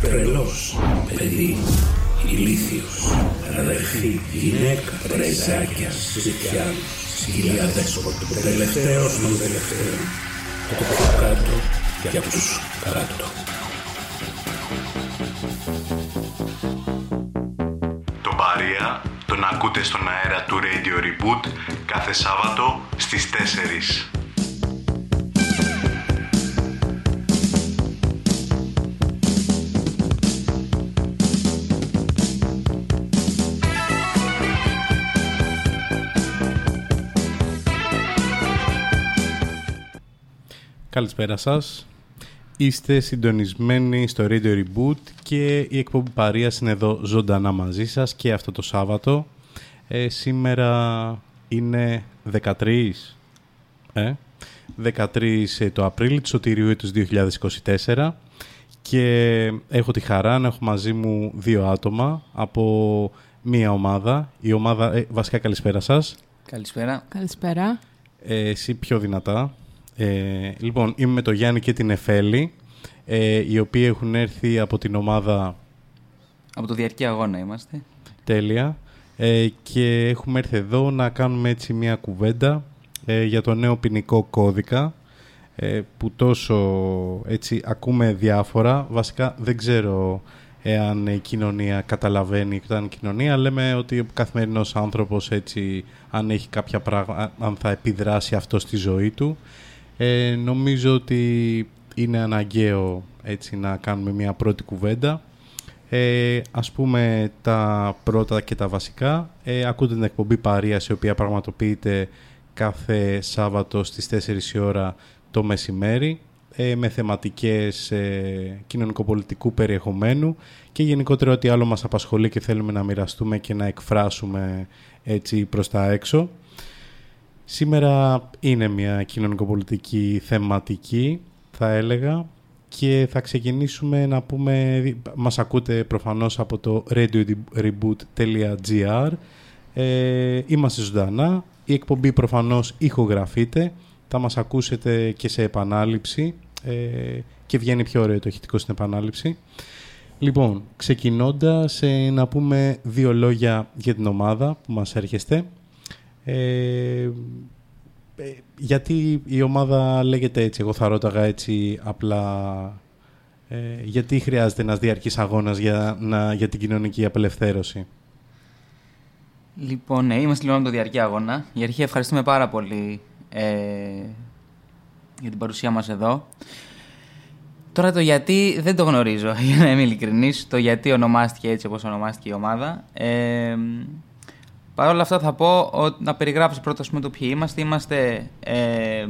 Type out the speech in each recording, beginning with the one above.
τρελός, παιδί, ηλίθιος, αδερφή, γυναίκα, πρεζάκια, ζητιά, σκυλιά δέσποτο, τελευταίος των τελευταίων, το κάτω για τους κάτω. Τον Παρία τον ακούτε στον αέρα του Radio Reboot κάθε Σάββατο στις 4. Καλησπέρα σας. Είστε συντονισμένοι στο Radio Reboot και η εκπομπή Παρίας είναι εδώ ζωντανά μαζί σας και αυτό το Σάββατο. Ε, σήμερα είναι 13, ε, 13 ε, το Απρίλιο του Σωτηρίου έτους 2024 και έχω τη χαρά να έχω μαζί μου δύο άτομα από μία ομάδα. Η ομάδα, ε, βασικά καλησπέρα σας. Καλησπέρα. Καλησπέρα. Ε, εσύ πιο δυνατά. Ε, λοιπόν, είμαι με τον Γιάννη και την Εφέλη, ε, οι οποίοι έχουν έρθει από την ομάδα... Από το διαρκή αγώνα είμαστε. Τέλεια. Ε, και έχουμε έρθει εδώ να κάνουμε έτσι μια κουβέντα ε, για το νέο ποινικό κώδικα ε, που τόσο έτσι ακούμε διάφορα. Βασικά δεν ξέρω εάν η κοινωνία καταλαβαίνει και όταν η κοινωνία λέμε ότι ο καθημερινός άνθρωπος έτσι αν έχει κάποια πράγματα, αν θα επιδράσει αυτό στη ζωή του ε, νομίζω ότι είναι αναγκαίο έτσι να κάνουμε μια πρώτη κουβέντα. Ε, ας πούμε τα πρώτα και τα βασικά. Ε, ακούτε την εκπομπή Παρίας η οποία πραγματοποιείται κάθε Σάββατο στις 4 η ώρα το μεσημέρι ε, με θεματικές ε, κοινωνικοπολιτικού περιεχομένου και γενικότερα ό,τι άλλο μας απασχολεί και θέλουμε να μοιραστούμε και να εκφράσουμε έτσι προς τα έξω. Σήμερα είναι μια κοινωνικοπολιτική θεματική, θα έλεγα, και θα ξεκινήσουμε να πούμε, μας ακούτε προφανώς από το radioreboot.gr ε, Είμαστε ζωντανά, η εκπομπή προφανώς ηχογραφείται, θα μας ακούσετε και σε επανάληψη ε, και βγαίνει πιο ωραίο το ηχητικό στην επανάληψη. Λοιπόν, ξεκινώντας ε, να πούμε δύο λόγια για την ομάδα που μας έρχεστε. Ε, ε, γιατί η ομάδα λέγεται έτσι, εγώ θα ρώταγα έτσι απλά ε, γιατί χρειάζεται ένας διαρκής αγώνας για, να, για την κοινωνική απελευθέρωση; Λοιπόν, ναι, είμαστε λοιπόν με το διαρκή αγώνα. Για αρχή ευχαριστούμε πάρα πολύ ε, για την παρουσία μας εδώ. Τώρα το γιατί δεν το γνωρίζω, για να είμαι ειλικρινής. Το γιατί ονομάστηκε έτσι όπως ονομάστηκε η ομάδα. Ε, Παρ' όλα αυτά θα πω ότι, να περιγράψω πρώτα πούμε, το ποιοι είμαστε. Είμαστε ε,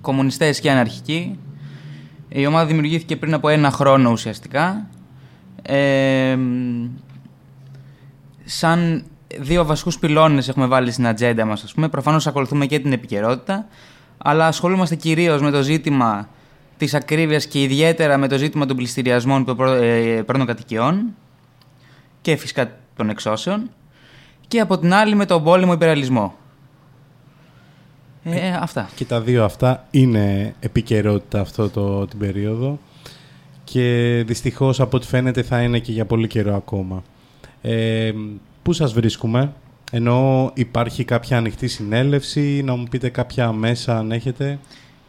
κομμουνιστές και αναρχικοί. Η ομάδα δημιουργήθηκε πριν από ένα χρόνο ουσιαστικά. Ε, σαν δύο βασικούς πυλώνες έχουμε βάλει στην ατζέντα μας, ας πούμε. Προφανώς ακολουθούμε και την επικαιρότητα, αλλά ασχολούμαστε κυρίως με το ζήτημα της ακρίβειας και ιδιαίτερα με το ζήτημα των πληστηριασμών των ε, πρώτων κατοικιών και φυσικά των εξώσεων και από την άλλη με τον πόλεμο υπεραλισμό. Ε, ε, αυτά. Και τα δύο αυτά είναι επικαιρότητα αυτό το, την περίοδο και δυστυχώς από ό,τι φαίνεται θα είναι και για πολύ καιρό ακόμα. Ε, πού σας βρίσκουμε, ενώ υπάρχει κάποια ανοιχτή συνέλευση, να μου πείτε κάποια μέσα αν έχετε.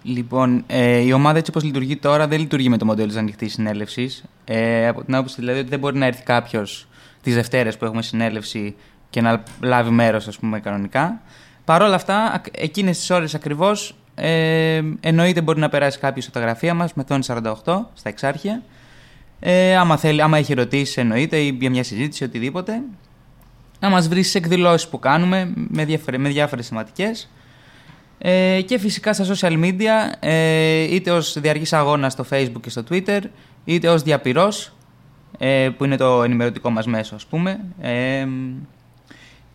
Λοιπόν, ε, η ομάδα έτσι όπως λειτουργεί τώρα δεν λειτουργεί με το μοντέλο της ανοιχτής συνέλευσης. Ε, από την άποψη δηλαδή ότι δεν μπορεί να έρθει κάποιος τις Δευτέρες που έχουμε συνέλευση και να λάβει μέρος, ας πούμε, κανονικά. Παρ' όλα αυτά, εκείνες τις ώρες ακριβώς ε, εννοείται μπορεί να περάσει κάποιος στα γραφεία μας με 48 στα εξάρχεια. Ε, άμα, θέλει, άμα έχει ερωτήσεις, εννοείται, ή για μια συζήτηση, οτιδήποτε. Να μας βρει στι εκδηλώσεις που κάνουμε με, διάφορε, με διάφορες θεματικές. Ε, και φυσικά στα social media, ε, είτε ως διαρκής αγώνας στο facebook και στο twitter, είτε ως διά πυρός, ε, που είναι το ενημερωτικό μας μέσο ας πούμε, ε,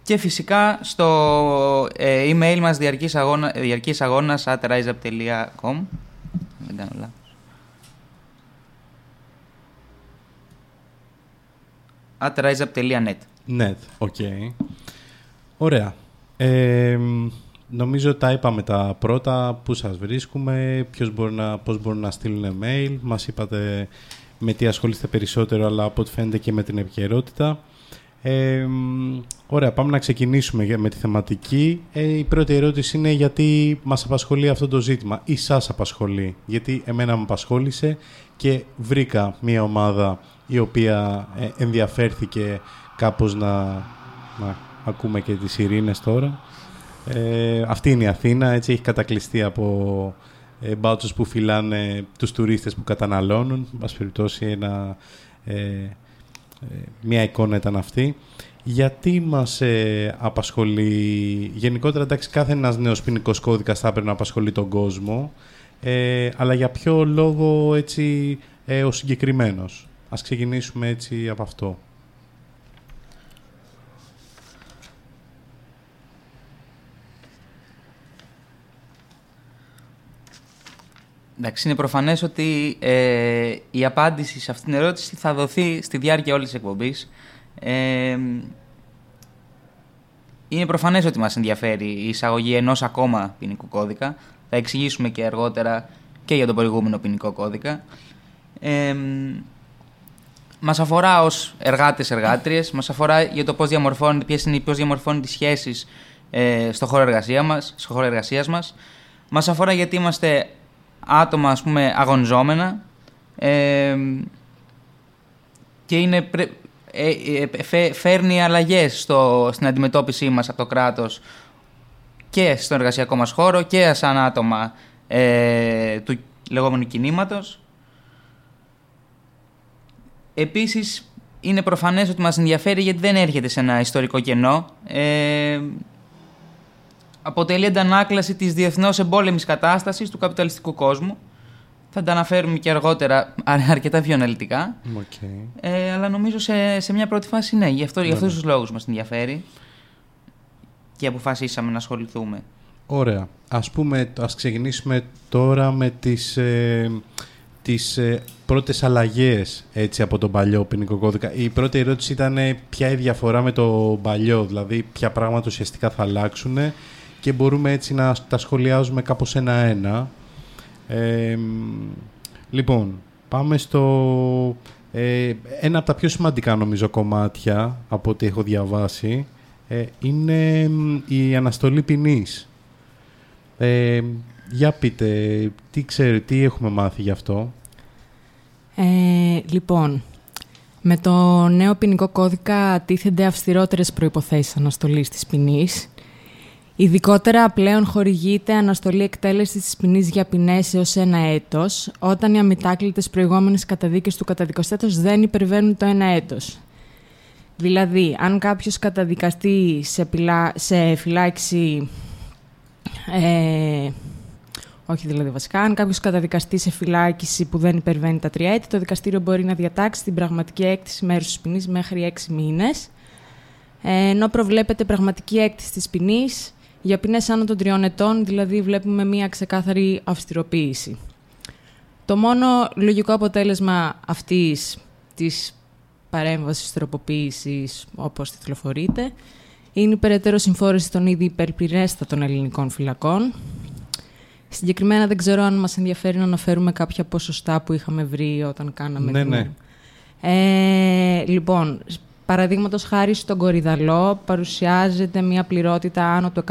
και φυσικά στο ε, email μας διαρκής, αγώνα, διαρκής αγώνας at riseup.com Δεν κάνω λάθος. at riseup.net Net, OK. Ωραία. Ε, νομίζω τα είπαμε τα πρώτα, πού σας βρίσκουμε, ποιος μπορεί να, πώς μπορούν να στείλουν mail. Μας είπατε με τι ασχολείστε περισσότερο, αλλά από ό,τι φαίνεται και με την επικαιρότητα. Ε, ωραία, πάμε να ξεκινήσουμε με τη θεματική. Ε, η πρώτη ερώτηση είναι γιατί μας απασχολεί αυτό το ζήτημα ή σας απασχολεί; Γιατί εμένα με απασχόλησε και βρήκα μια ομάδα η οποία ε, ενδιαφέρθηκε κάπως να, να ακούμε και τις ειρήνες τώρα. Ε, αυτή είναι η Αθήνα, έτσι έχει κατακλειστεί από ε, μπάτσους που φυλάνε τους τουρίστες που καταναλώνουν. Μας περιπτώσει ένα, ε, ε, μια εικόνα ήταν αυτή. Γιατί μας ε, απασχολεί, γενικότερα εντάξει κάθε ένας νέος ποινικός κώδικας θα έπρεπε να απασχολεί τον κόσμο, ε, αλλά για ποιο λόγο έτσι ε, ο συγκεκριμένος. Ας ξεκινήσουμε έτσι από αυτό. Εντάξει, είναι προφανές ότι ε, η απάντηση σε αυτήν την ερώτηση θα δοθεί στη διάρκεια όλης της εκπομπής. Ε, είναι προφανές ότι μας ενδιαφέρει η εισαγωγή ενός ακόμα ποινικού κώδικα. Θα εξηγήσουμε και αργότερα και για τον προηγούμενο ποινικό κώδικα. Ε, μας αφορά ως εργάτες-εργάτριες, μας αφορά για το πώς διαμορφώνει, ποιες είναι, πώς διαμορφώνει τις σχέσεις ε, στο χώρο εργασία μας, στο χώρο εργασίας μας. Μας αφορά γιατί είμαστε άτομα ας πούμε αγωνιζόμενα ε, και είναι, ε, ε, φέρνει αλλαγές στο, στην αντιμετώπιση μας από το κράτος και στον εργασιακό μας χώρο και σαν άτομα ε, του λεγόμενου κινήματος. Επίσης είναι προφανές ότι μας ενδιαφέρει γιατί δεν έρχεται σε ένα ιστορικό κενό. Ε, αποτελεί αντανάκλαση της διεθνώς εμπόλεμης κατάστασης του καπιταλιστικού κόσμου. Θα τα αναφέρουμε και αργότερα αρκετά πιο αναλυτικά. Okay. Ε, αλλά νομίζω σε, σε μια πρώτη φάση ναι, γι' αυτό, για αυτούς τους λόγους μας ενδιαφέρει και αποφασίσαμε να ασχοληθούμε. Ωραία. Ας πούμε, ας ξεκινήσουμε τώρα με τις, ε, τις ε, πρώτες αλλαγές έτσι, από τον παλιό ποινικό κώδικα. Η πρώτη ερώτηση ήταν ποια η διαφορά με το παλιό, δηλαδή ποια πράγματα ουσιαστικά θα αλλάξουν και μπορούμε έτσι να τα σχολιάζουμε κάπως ένα-ένα. Λοιπόν, πάμε στο... Ε, ένα από τα πιο σημαντικά νομίζω κομμάτια από ό,τι έχω διαβάσει ε, είναι η αναστολή ποινής. Ε, για πείτε, τι ξέρετε, τι έχουμε μάθει γι' αυτό; Ε, λοιπόν, με το νέο ποινικό κώδικα τίθενται αυστηρότερες προϋποθέσεις αναστολής της ποινής Ειδικότερα πλέον χορηγείται αναστολή εκτέλεσης της ποινής για ποινές έως ένα έτος, όταν οι αμητάκλητε προηγούμενε καταδίκες του καταδικοστέτο δεν υπερβαίνουν το ένα έτος. Δηλαδή, αν κάποιος καταδικαστεί σε, πιλά, σε φυλάξη. Ε, όχι δηλαδή βασικά, αν κάποιος καταδικαστεί σε φυλάκιση που δεν υπερβαίνει τα τρία έτη, το δικαστήριο μπορεί να διατάξει την πραγματική έκτηση μέρους της ποινής μέχρι έξι μήνες. Ε, ενώ προβλέπεται πραγματική έκτηση της ποινής για ποινές άνω των τριών ετών, δηλαδή βλέπουμε μία ξεκάθαρη αυστηροποίηση. Το μόνο λογικό αποτέλεσμα αυτής της παρέμβασης τροποποίησης, όπως τυκλοφορείται, είναι η περαιτέρω συμφόρηση των ήδη υπερπληρέστατων ελληνικών φυλακών. Συγκεκριμένα δεν ξέρω αν μας ενδιαφέρει να αναφέρουμε κάποια ποσοστά που είχαμε βρει όταν κάναμε... Ναι, ναι. Ε, λοιπόν, Παραδείγματος χάρη στον Κορυδαλό παρουσιάζεται μια πληρότητα άνω του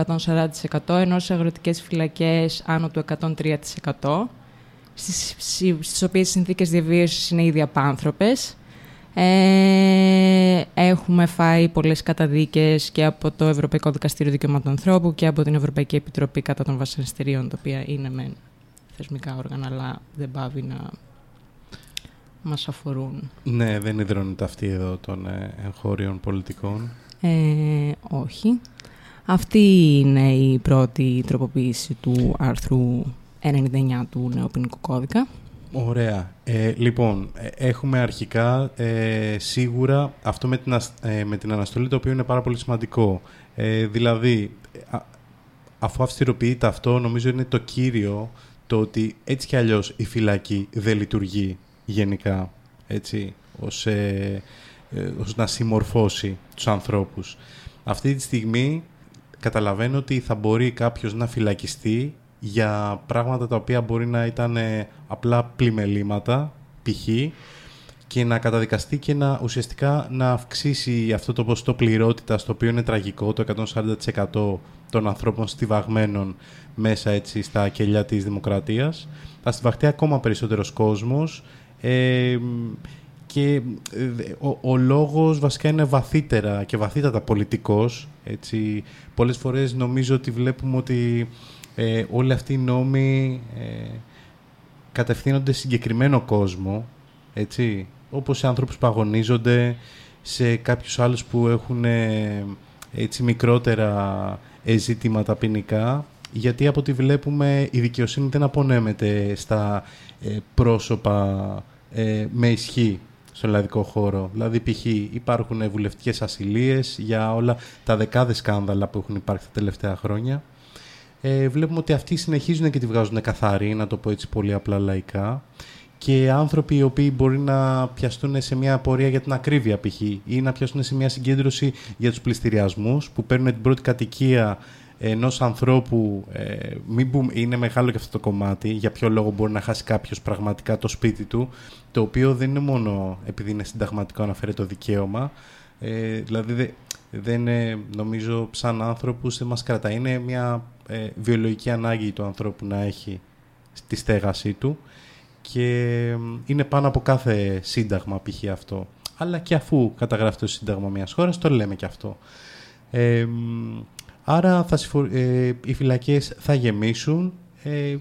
140% ενώ σε αγροτικές φυλακές άνω του 103% στις, στις οποίες οι συνθήκες διαβίωσης είναι ήδη απάνθρωπες. Ε, έχουμε φάει πολλές καταδίκες και από το Ευρωπαϊκό Δικαστήριο Δικαιωμάτων Ανθρώπου και από την Ευρωπαϊκή Επιτροπή κατά των βασανιστήριων, τα οποία είναι με θεσμικά όργανα, αλλά δεν πάβει να μας αφορούν. Ναι, δεν ιδρώνεται αυτή εδώ των ε, εγχώριων πολιτικών. Ε, όχι. Αυτή είναι η πρώτη τροποποίηση του άρθρου 99 του νέου ποινικού κώδικα. Ωραία. Ε, λοιπόν, ε, έχουμε αρχικά ε, σίγουρα αυτό με την, με την αναστολή το οποίο είναι πάρα πολύ σημαντικό. δηλαδή, αφού αυστηροποιείται αυτό, νομίζω είναι το κύριο το ότι έτσι κι αλλιώς η φυλακή δεν λειτουργεί γενικά, έτσι, ως, ως να συμμορφώσει τους ανθρώπους. Αυτή τη στιγμή καταλαβαίνω ότι θα μπορεί κάποιος να φυλακιστεί για πράγματα τα οποία μπορεί να ήταν ε, απλά πλημελήματα, π.χ. και να καταδικαστεί και να ουσιαστικά να αυξήσει αυτό το ποσοστό πληρότητας, το οποίο είναι τραγικό, το 140% των ανθρώπων στιβαγμένων μέσα έτσι στα κελιά της δημοκρατίας. Θα στιβαχτεί ακόμα περισσότερος κόσμος ε, και ε, ο, ο λόγος βασικά είναι βαθύτερα και βαθύτατα πολιτικός. Έτσι. Πολλές φορές νομίζω ότι βλέπουμε ότι ε, όλοι αυτοί οι νόμοι ε, κατευθύνονται σε συγκεκριμένο κόσμο, έτσι, όπως σε άνθρωπους που αγωνίζονται, σε κάποιους άλλους που έχουν ε, έτσι, μικρότερα ζήτηματα ποινικά, γιατί από ό,τι βλέπουμε η δικαιοσύνη δεν απονέμεται στα ε, πρόσωπα με ισχύ στον ελλαδικό χώρο. Δηλαδή, π.χ. υπάρχουν βουλευτικές ασυλίες για όλα τα δεκάδες σκάνδαλα που έχουν υπάρξει τα τελευταία χρόνια ε, βλέπουμε ότι αυτοί συνεχίζουν και τη βγάζουν καθαρή, να το πω έτσι πολύ απλά λαϊκά. Και άνθρωποι οι οποίοι μπορεί να πιαστούν σε μια πορεία για την ακρίβεια π.χ. ή να πιαστούν σε μια συγκέντρωση για τους πληστηριασμούς που παίρνουν την πρώτη κατοικία ενός ανθρώπου, ε, μην πούμε, είναι μεγάλο και αυτό το κομμάτι, για ποιο λόγο μπορεί να χάσει κάποιος πραγματικά το σπίτι του, το οποίο δεν είναι μόνο επειδή είναι συνταγματικό να φέρει το δικαίωμα, ε, δηλαδή δεν είναι, νομίζω, σαν άνθρωπους δεν μας κρατάει. Είναι μια ε, βιολογική ανάγκη του ανθρώπου να έχει στη στέγασή του και είναι πάνω από κάθε σύνταγμα π.χ. αυτό. Αλλά και αφού καταγράφει το σύνταγμα μιας χώρας, το λέμε και αυτό. Ε, άρα θα ε, οι φυλακές θα γεμίσουν ε,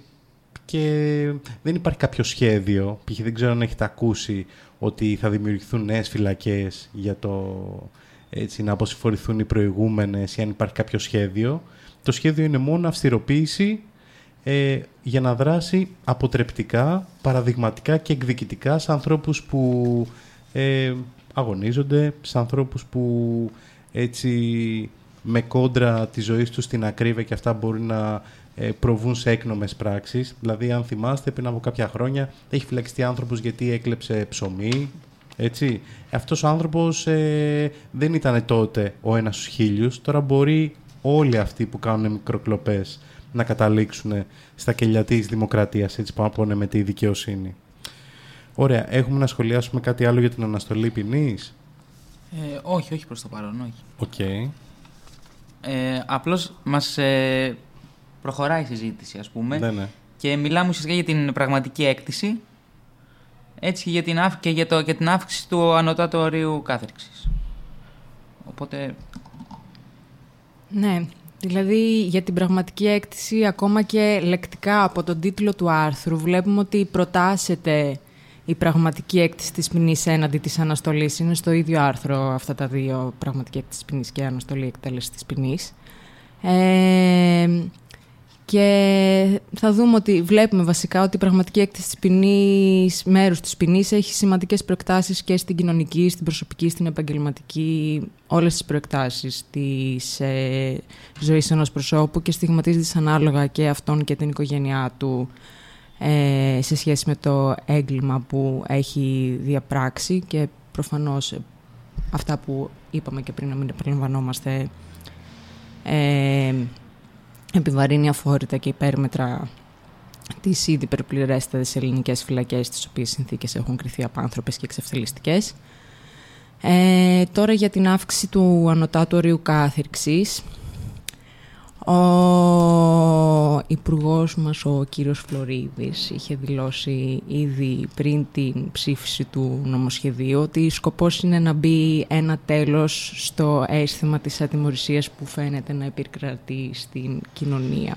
και δεν υπάρχει κάποιο σχέδιο. Π.χ. δεν ξέρω αν έχετε ακούσει ότι θα δημιουργηθούν νέες φυλακές για το έτσι, να αποσυφορηθούν οι προηγούμενες ή αν υπάρχει κάποιο σχέδιο. Το σχέδιο είναι μόνο αυστηροποίηση ε, για να δράσει αποτρεπτικά, παραδειγματικά και εκδικητικά σε ανθρώπους που ε, αγωνίζονται, σε ανθρώπους που έτσι με κόντρα της ζωής τους στην ακρίβεια και αυτά μπορεί να ε, προβούν σε έκνομες πράξεις. Δηλαδή, αν θυμάστε, πριν από κάποια χρόνια έχει φυλακιστεί άνθρωπος γιατί έκλεψε ψωμί, έτσι. Αυτός ο άνθρωπος ε, δεν ήταν τότε ο ένας στους χίλιους. Τώρα μπορεί όλοι αυτοί που κάνουν μικροκλοπές να καταλήξουν στα κελιά της δημοκρατίας, έτσι πάνω από με τη δικαιοσύνη. Ωραία. Έχουμε να σχολιάσουμε κάτι άλλο για την αναστολή ποινής; Ε, όχι, όχι προς το παρόν, όχι. OK. Okay. Ε, απλώς μας ε, προχωράει η συζήτηση, ας πούμε. Ναι, ναι. Και μιλάμε ουσιαστικά για την πραγματική έκτιση έτσι και για την, και για το, την αύξηση του ανωτάτου ορίου κάθειρξης. Οπότε... Ναι, δηλαδή για την πραγματική έκτιση ακόμα και λεκτικά από τον τίτλο του άρθρου βλέπουμε ότι προτάσσεται η πραγματική έκτηση της ποινής έναντι της αναστολής. Είναι στο ίδιο άρθρο αυτά τα δύο, πραγματική έκτηση της ποινής και αναστολή εκτέλεσης της ποινής. Ε, και θα δούμε ότι βλέπουμε βασικά ότι η πραγματική έκτηση της ποινής, μέρους της ποινής έχει σημαντικές προεκτάσεις και στην κοινωνική, στην προσωπική, στην επαγγελματική, όλες τις προεκτάσεις της ε, ζωής ενός προσώπου και στιγματίζεται ανάλογα και αυτόν και την οικογένειά του ε, σε σχέση με το έγκλημα που έχει διαπράξει και προφανώς αυτά που είπαμε και πριν να μην επαναλαμβανόμαστε ε, επιβαρύνει αφόρητα και υπέρμετρα τις ήδη υπερπληρέστατε ελληνικές φυλακές, τις οποίες συνθήκες έχουν κρυθεί απάνθρωπες και εξευθελιστικές. Ε, τώρα για την αύξηση του ανωτάτου ορίου κάθυρξης. Ο υπουργός μας, ο κύριος Φλωρίδης, είχε δηλώσει ήδη πριν την ψήφιση του νομοσχεδίου ότι σκοπός είναι να μπει ένα τέλος στο αίσθημα της ατιμορρησίας που φαίνεται να επικρατεί στην κοινωνία.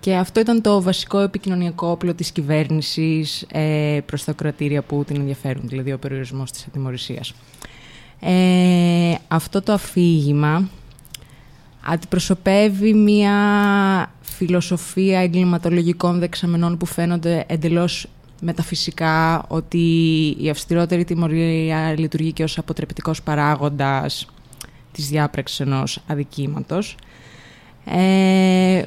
Και αυτό ήταν το βασικό επικοινωνιακό όπλο της κυβέρνησης ε, προς τα κρατήρια που την ενδιαφέρουν, δηλαδή ο περιορισμός της ατιμορρησίας. Ε, αυτό το αφήγημα αντιπροσωπεύει μια φιλοσοφία εγκληματολογικών δεξαμενών που φαίνονται εντελώς μεταφυσικά ότι η αυστηρότερη τιμωρία λειτουργεί και ως αποτρεπτικός παράγοντας της διάπραξης ενός αδικήματος. Ε,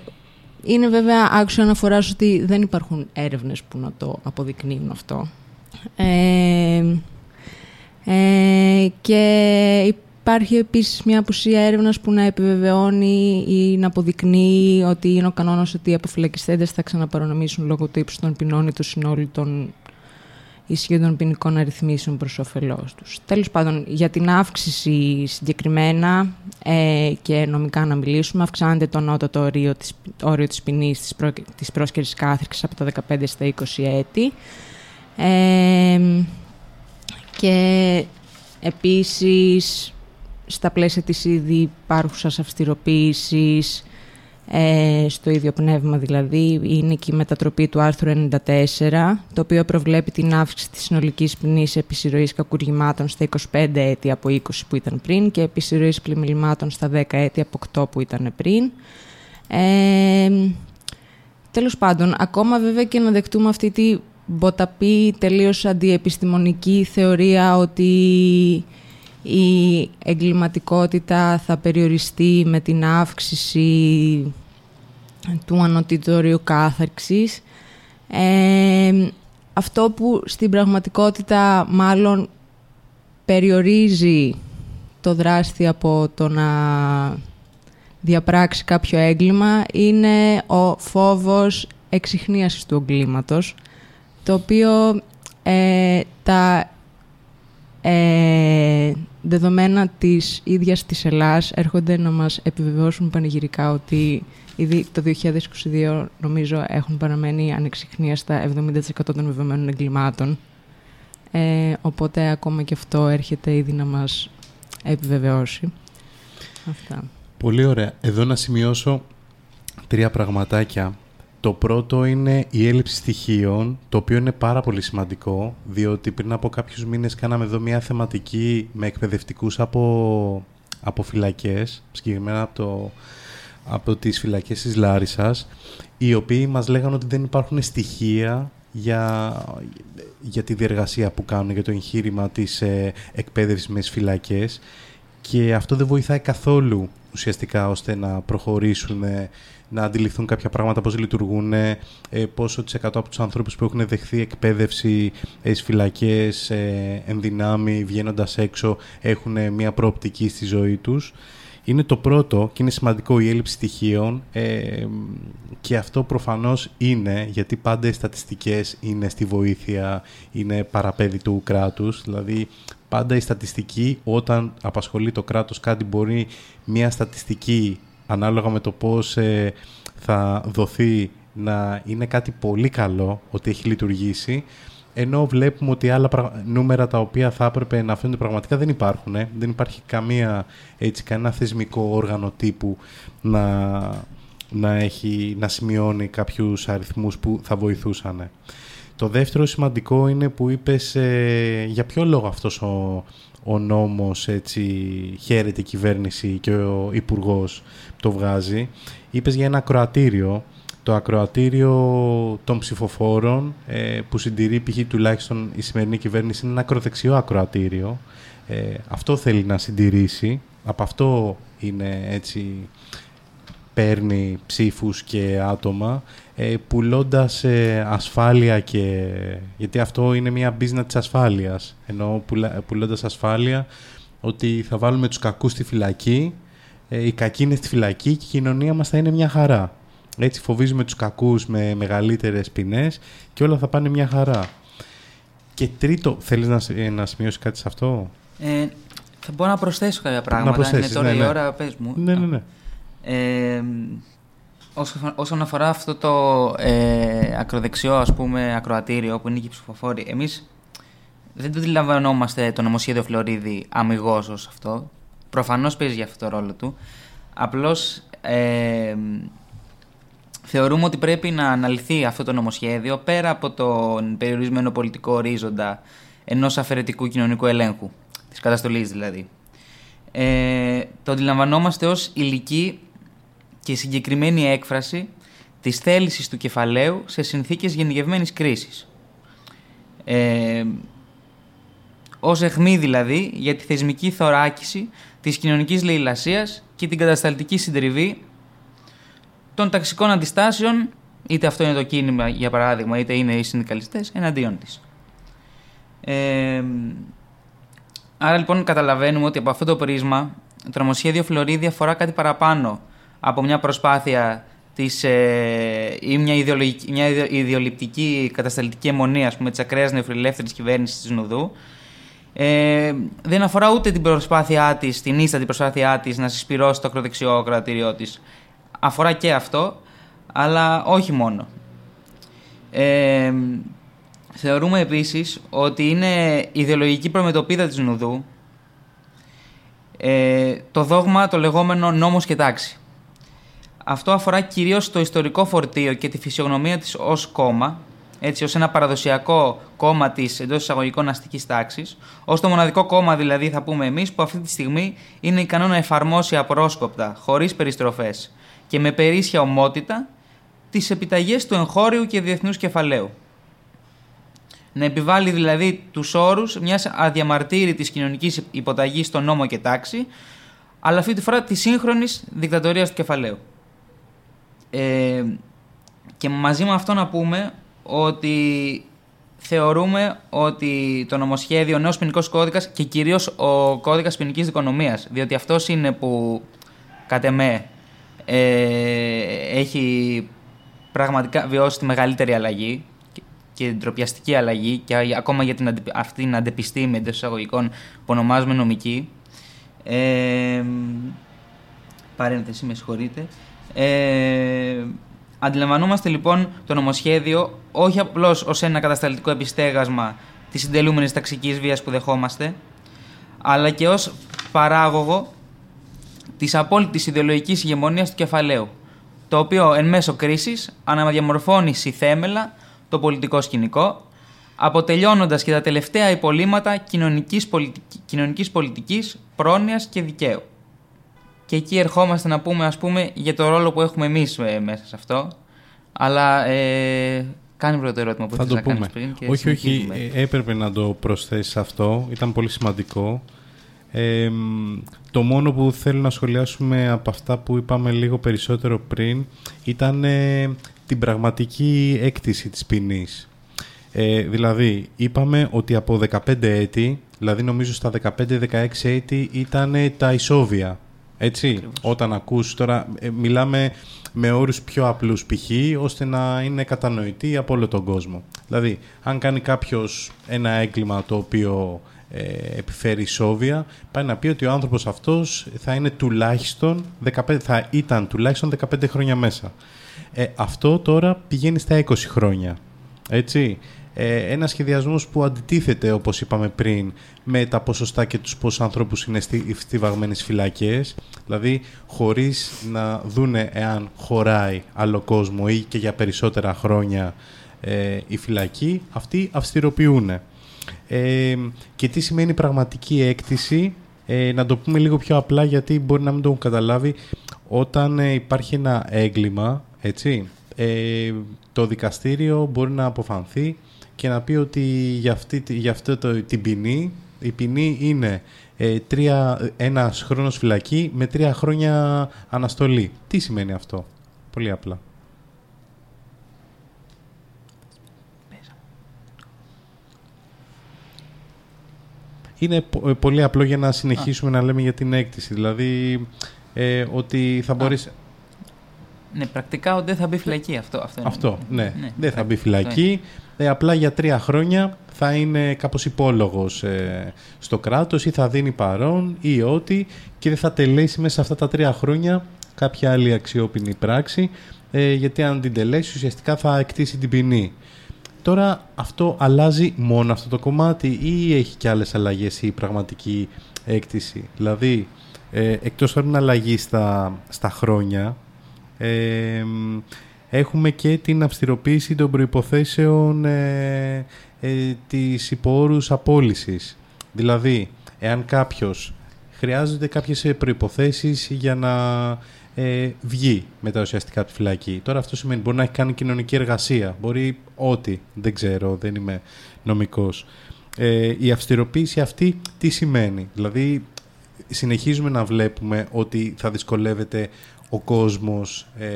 είναι βέβαια άξιο αναφορά ότι δεν υπάρχουν έρευνες που να το αποδεικνύουν αυτό. Ε, ε, και υπάρχει επίσης μια απουσία έρευνας που να επιβεβαιώνει ή να αποδεικνύει ότι είναι ο κανόνας ότι οι αποφυλακιστέντες θα ξαναπαρονομήσουν λόγω του ύψους των ποινών ή του συνόλου των ισχύων ποινικών αριθμίσεων προς όφελός τους. Τέλος πάντων, για την αύξηση συγκεκριμένα ε, και νομικά να μιλήσουμε, αυξάνεται το ανώτατο όριο της, όριο της ποινής της, προ, της πρόσκαιρης κάθριξης από τα 15 στα 20 έτη. Ε, και επίσης, στα πλαίσια της ήδη υπάρχουσας αυστηροποίησης, ε, στο ίδιο πνεύμα δηλαδή, είναι και η μετατροπή του άρθρου 94, το οποίο προβλέπει την αύξηση της συνολικής ποινής επισυρωής κακουργημάτων στα 25 έτη από 20 που ήταν πριν και επισυρωής πλημμυλημάτων στα 10 έτη από 8 που ήταν πριν. Ε, τέλος πάντων, ακόμα βέβαια και να δεχτούμε αυτή τη μποταπή τελείως αντιεπιστημονική θεωρία ότι η εγκληματικότητα θα περιοριστεί με την αύξηση του ανωτητόριου κάθαρξης. Ε, αυτό που στην πραγματικότητα μάλλον περιορίζει το δράστη από το να διαπράξει κάποιο έγκλημα είναι ο φόβος εξυχνίασης του εγκλήματος, το οποίο ε, τα ε, δεδομένα της ίδιας της Ελλάς έρχονται να μας επιβεβαιώσουν πανηγυρικά ότι ήδη το 2022 νομίζω έχουν παραμένει ανεξιχνία στα 70% των βεβαιωμένων εγκλημάτων. Ε, οπότε ακόμα και αυτό έρχεται ήδη να μας επιβεβαιώσει. Αυτά. Πολύ ωραία. Εδώ να σημειώσω τρία πραγματάκια το πρώτο είναι η έλλειψη στοιχείων, το οποίο είναι πάρα πολύ σημαντικό, διότι πριν από κάποιους μήνες κάναμε εδώ μια θεματική με εκπαιδευτικούς από, από φυλακές, συγκεκριμένα από, το, από τις φυλακές της Λάρισας, οι οποίοι μας λέγανε ότι δεν υπάρχουν στοιχεία για, για τη διεργασία που κάνουν, για το εγχείρημα της ε, εκπαίδευσης με τις φυλακές. Και αυτό δεν βοηθάει καθόλου ουσιαστικά ώστε να προχωρήσουν να αντιληφθούν κάποια πράγματα, πώς λειτουργούν, ε, πόσο τις εκατό από τους ανθρώπους που έχουν δεχθεί εκπαίδευση ε, στις φυλακές, ε, ενδυνάμει, βγαίνοντας έξω, έχουν μια προοπτική στη ζωή τους. Είναι το πρώτο και είναι σημαντικό η έλλειψη στοιχείων ε, και αυτό προφανώς είναι γιατί πάντα οι στατιστικές είναι στη βοήθεια, είναι παραπέδι του κράτους, δηλαδή πάντα η στατιστική όταν απασχολεί το κράτος κάτι μπορεί μια στατιστική ανάλογα με το πώς ε, θα δοθεί να είναι κάτι πολύ καλό ότι έχει λειτουργήσει ενώ βλέπουμε ότι άλλα νούμερα τα οποία θα έπρεπε να φαίνονται πραγματικά δεν υπάρχουν. Ε. Δεν υπάρχει καμία, έτσι, κανένα θεσμικό όργανο τύπου να, να, έχει, να σημειώνει κάποιους αριθμούς που θα βοηθούσαν. Το δεύτερο σημαντικό είναι που είπες ε, για ποιο λόγο αυτός ο, ο νόμος έτσι χαίρεται η κυβέρνηση και ο υπουργός το βγάζει. Είπες για ένα ακροατήριο. Το ακροατήριο των ψηφοφόρων ε, που συντηρεί π.χ. τουλάχιστον η σημερινή κυβέρνηση είναι ένα ακροδεξιό ακροατήριο. Ε, αυτό θέλει να συντηρήσει. Από αυτό είναι έτσι παίρνει ψήφους και άτομα ε, πουλώντας ε, ασφάλεια και... γιατί αυτό είναι μια business της ασφάλειας ενώ πουλά, πουλώντας ασφάλεια ότι θα βάλουμε τους κακούς στη φυλακή ε, οι κακοί είναι στη φυλακή και η κοινωνία μας θα είναι μια χαρά έτσι φοβίζουμε τους κακούς με μεγαλύτερες ποινές και όλα θα πάνε μια χαρά και τρίτο, θέλεις να, ε, να σημειώσεις κάτι σε αυτό; Ε, θα μπορώ να προσθέσω κάποια πράγματα. Να είναι τώρα ναι, η ναι. ώρα, πες μου. Ναι, ναι, ναι. Ε, όσον αφορά αυτό το ε, ακροδεξιό ας πούμε, ακροατήριο που είναι και οι ψηφοφόροι, εμείς δεν το αντιλαμβανόμαστε το νομοσχέδιο Φλωρίδη αμυγός ως αυτό. Προφανώς παίζει για αυτό το ρόλο του. Απλώς ε, θεωρούμε ότι πρέπει να αναλυθεί αυτό το νομοσχέδιο πέρα από τον περιορισμένο πολιτικό ορίζοντα ενός αφαιρετικού κοινωνικού ελέγχου, της καταστολής δηλαδή. Ε, το αντιλαμβανόμαστε ως ηλική και συγκεκριμένη έκφραση της θέλησης του κεφαλαίου σε συνθήκες γενικευμένης κρίσης. Ε, ως αιχμή δηλαδή για τη θεσμική θωράκιση της κοινωνικής λαιλασίας και την κατασταλτική συντριβή των ταξικών αντιστάσεων, είτε αυτό είναι το κίνημα για παράδειγμα, είτε είναι οι συνδικαλιστές, εναντίον της. Ε, άρα λοιπόν καταλαβαίνουμε ότι από αυτό το πρίσμα το νομοσχέδιο Φλωρίδη αφορά κάτι παραπάνω από μια προσπάθεια της, ε, ή μια, μια ιδεολειπτική κατασταλτική αιμονία ας πούμε, της ακραίας νεοφιλελεύθερης κυβέρνησης της Νουδού ε, δεν αφορά ούτε την προσπάθειά της, την ίστατη προσπάθειά της να συσπυρώσει το ακροδεξιό κρατήριό της. Αφορά και αυτό, αλλά όχι μόνο. Ε, θεωρούμε επίσης ότι είναι ιδεολογική προμετωπίδα της Νουδού ε, το δόγμα το λεγόμενο νόμος και τάξη. Αυτό αφορά κυρίως το ιστορικό φορτίο και τη φυσιογνωμία της ως κόμμα, έτσι ως ένα παραδοσιακό κόμμα της εντός εισαγωγικών αστικής τάξης, ως το μοναδικό κόμμα δηλαδή θα πούμε εμείς που αυτή τη στιγμή είναι ικανό να εφαρμόσει απρόσκοπτα, χωρίς περιστροφές και με περίσσια ομότητα τις επιταγές του εγχώριου και διεθνούς κεφαλαίου. Να επιβάλλει δηλαδή τους όρους μιας αδιαμαρτύρητης κοινωνικής υποταγής στον νόμο και τάξη, αλλά αυτή τη φορά της σύγχρονης δικτατορίας του κεφαλαίου. Ε, και μαζί με αυτό να πούμε ότι θεωρούμε ότι το νομοσχέδιο, ο νέος ποινικός κώδικας και κυρίως ο κώδικας ποινικής δικονομίας, διότι αυτός είναι που κατ' εμέ ε, έχει πραγματικά βιώσει τη μεγαλύτερη αλλαγή και την τροπιαστική αλλαγή και ακόμα για την αυτή την αντεπιστήμη εντός εισαγωγικών που ονομάζουμε νομική. Ε, παρένθεση, με συγχωρείτε. Ε, αντιλαμβανόμαστε λοιπόν το νομοσχέδιο όχι απλώς ως ένα κατασταλτικό επιστέγασμα της συντελούμενης ταξικής βίας που δεχόμαστε, αλλά και ως παράγωγο της απόλυτης ιδεολογικής ηγεμονίας του κεφαλαίου, το οποίο εν μέσω κρίσης αναδιαμορφώνει θέμελα το πολιτικό σκηνικό, αποτελειώνοντας και τα τελευταία υπολείμματα κοινωνικής, πολιτικής, κοινωνικής πολιτικής, πρόνοιας και δικαίου. Και εκεί ερχόμαστε να πούμε, ας πούμε, για το ρόλο που έχουμε εμείς ε, μέσα σε αυτό. Αλλά ε, κάνει πρώτο ερώτημα που θα το να πούμε. πριν και όχι, όχι, ε, έπρεπε να το προσθέσεις αυτό. Ήταν πολύ σημαντικό. Ε, το μόνο που θέλω να σχολιάσουμε από αυτά που είπαμε λίγο περισσότερο πριν ήταν την πραγματική έκτηση της ποινής. Ε, δηλαδή, είπαμε ότι από 15 έτη, δηλαδή νομίζω στα 15-16 έτη ήταν τα ισόβια. Έτσι, όταν ακούς τώρα, ε, μιλάμε με όρους πιο απλούς π.χ. ώστε να είναι κατανοητοί από όλο τον κόσμο. Δηλαδή, αν κάνει κάποιος ένα έγκλημα το οποίο ε, επιφέρει ισόβια, πάει να πει ότι ο άνθρωπος αυτός θα είναι τουλάχιστον 15, θα ήταν τουλάχιστον 15 χρόνια μέσα. Ε, αυτό τώρα πηγαίνει στα 20 χρόνια. Έτσι. Ε, ένα σχεδιασμός που αντιτίθεται, όπως είπαμε πριν, με τα ποσοστά και τους πόσους ανθρώπους είναι στιβαγμένες φυλακές, δηλαδή χωρίς να δούνε εάν χωράει άλλο κόσμο ή και για περισσότερα χρόνια ε, η φυλακή, αυτοί αυστηροποιούν. Ε, και τι σημαίνει πραγματική έκτηση, ε, να το πούμε λίγο πιο απλά γιατί μπορεί να μην το έχουν καταλάβει, όταν ε, υπάρχει ένα έγκλημα, έτσι, ε, το δικαστήριο μπορεί να αποφανθεί και να πει ότι για αυτή, για αυτό το, την ποινή, η ποινή είναι ε, τρία, ένας χρόνος φυλακή με τρία χρόνια αναστολή. Τι σημαίνει αυτό, πολύ απλά. Είναι ε, πολύ απλό για να συνεχίσουμε να λέμε για την έκτηση. Δηλαδή, ε, ότι θα μπορείς... Ναι, πρακτικά ότι δεν θα μπει φυλακή αυτό. Αυτό, αυτό ναι. ναι. Δεν θα μπει φυλακή. Ε, απλά για τρία χρόνια θα είναι κάπως υπόλογος ε, στο κράτος ή θα δίνει παρόν ή ό,τι και δεν θα τελέσει μέσα σε αυτά τα τρία χρόνια κάποια άλλη αξιόπινη πράξη ε, γιατί αν την τελέσει ουσιαστικά θα εκτίσει την ποινή. Τώρα αυτό αλλάζει μόνο αυτό το κομμάτι ή έχει και άλλες αλλαγές η πραγματική έκτηση. Δηλαδή, ε, εκτός από την αλλαγή στα, στα χρόνια, ε, έχουμε και την αυστηροποίηση των προϋποθέσεων ε, ε, της υπόρους απόλυσης. Δηλαδή, εάν κάποιος χρειάζονται κάποιες προϋποθέσεις για να ε, βγει μετά ουσιαστικά από τη φυλακή. Τώρα αυτό σημαίνει μπορεί να έχει κάνει κοινωνική εργασία, μπορεί ό,τι, δεν ξέρω, δεν είμαι νομικός. Ε, η αυστηροποίηση αυτή τι σημαίνει, δηλαδή συνεχίζουμε να βλέπουμε ότι θα δυσκολεύεται ο κόσμος ε,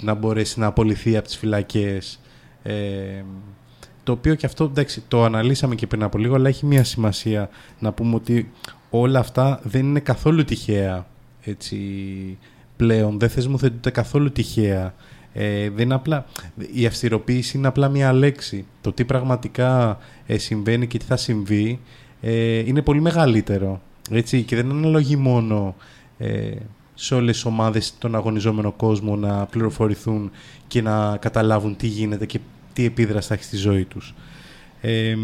να μπορέσει να απολυθεί από τις φυλακές. Ε, το οποίο και αυτό, εντάξει, το αναλύσαμε και πριν από λίγο, αλλά έχει μια σημασία να πούμε ότι όλα αυτά δεν είναι καθόλου τυχαία έτσι, πλέον. Δεν θεσμοθετούνται καθόλου τυχαία. Ε, δεν απλά, η αυστηροποίηση είναι απλά μια λέξη. Το τι πραγματικά ε, συμβαίνει και τι θα συμβεί ε, είναι πολύ μεγαλύτερο. Έτσι, και δεν αναλογεί μόνο ε, σε όλες τις ομάδες των αγωνιζόμενων κόσμο να πληροφορηθούν και να καταλάβουν τι γίνεται και τι επίδραση θα έχει στη ζωή τους. Ε,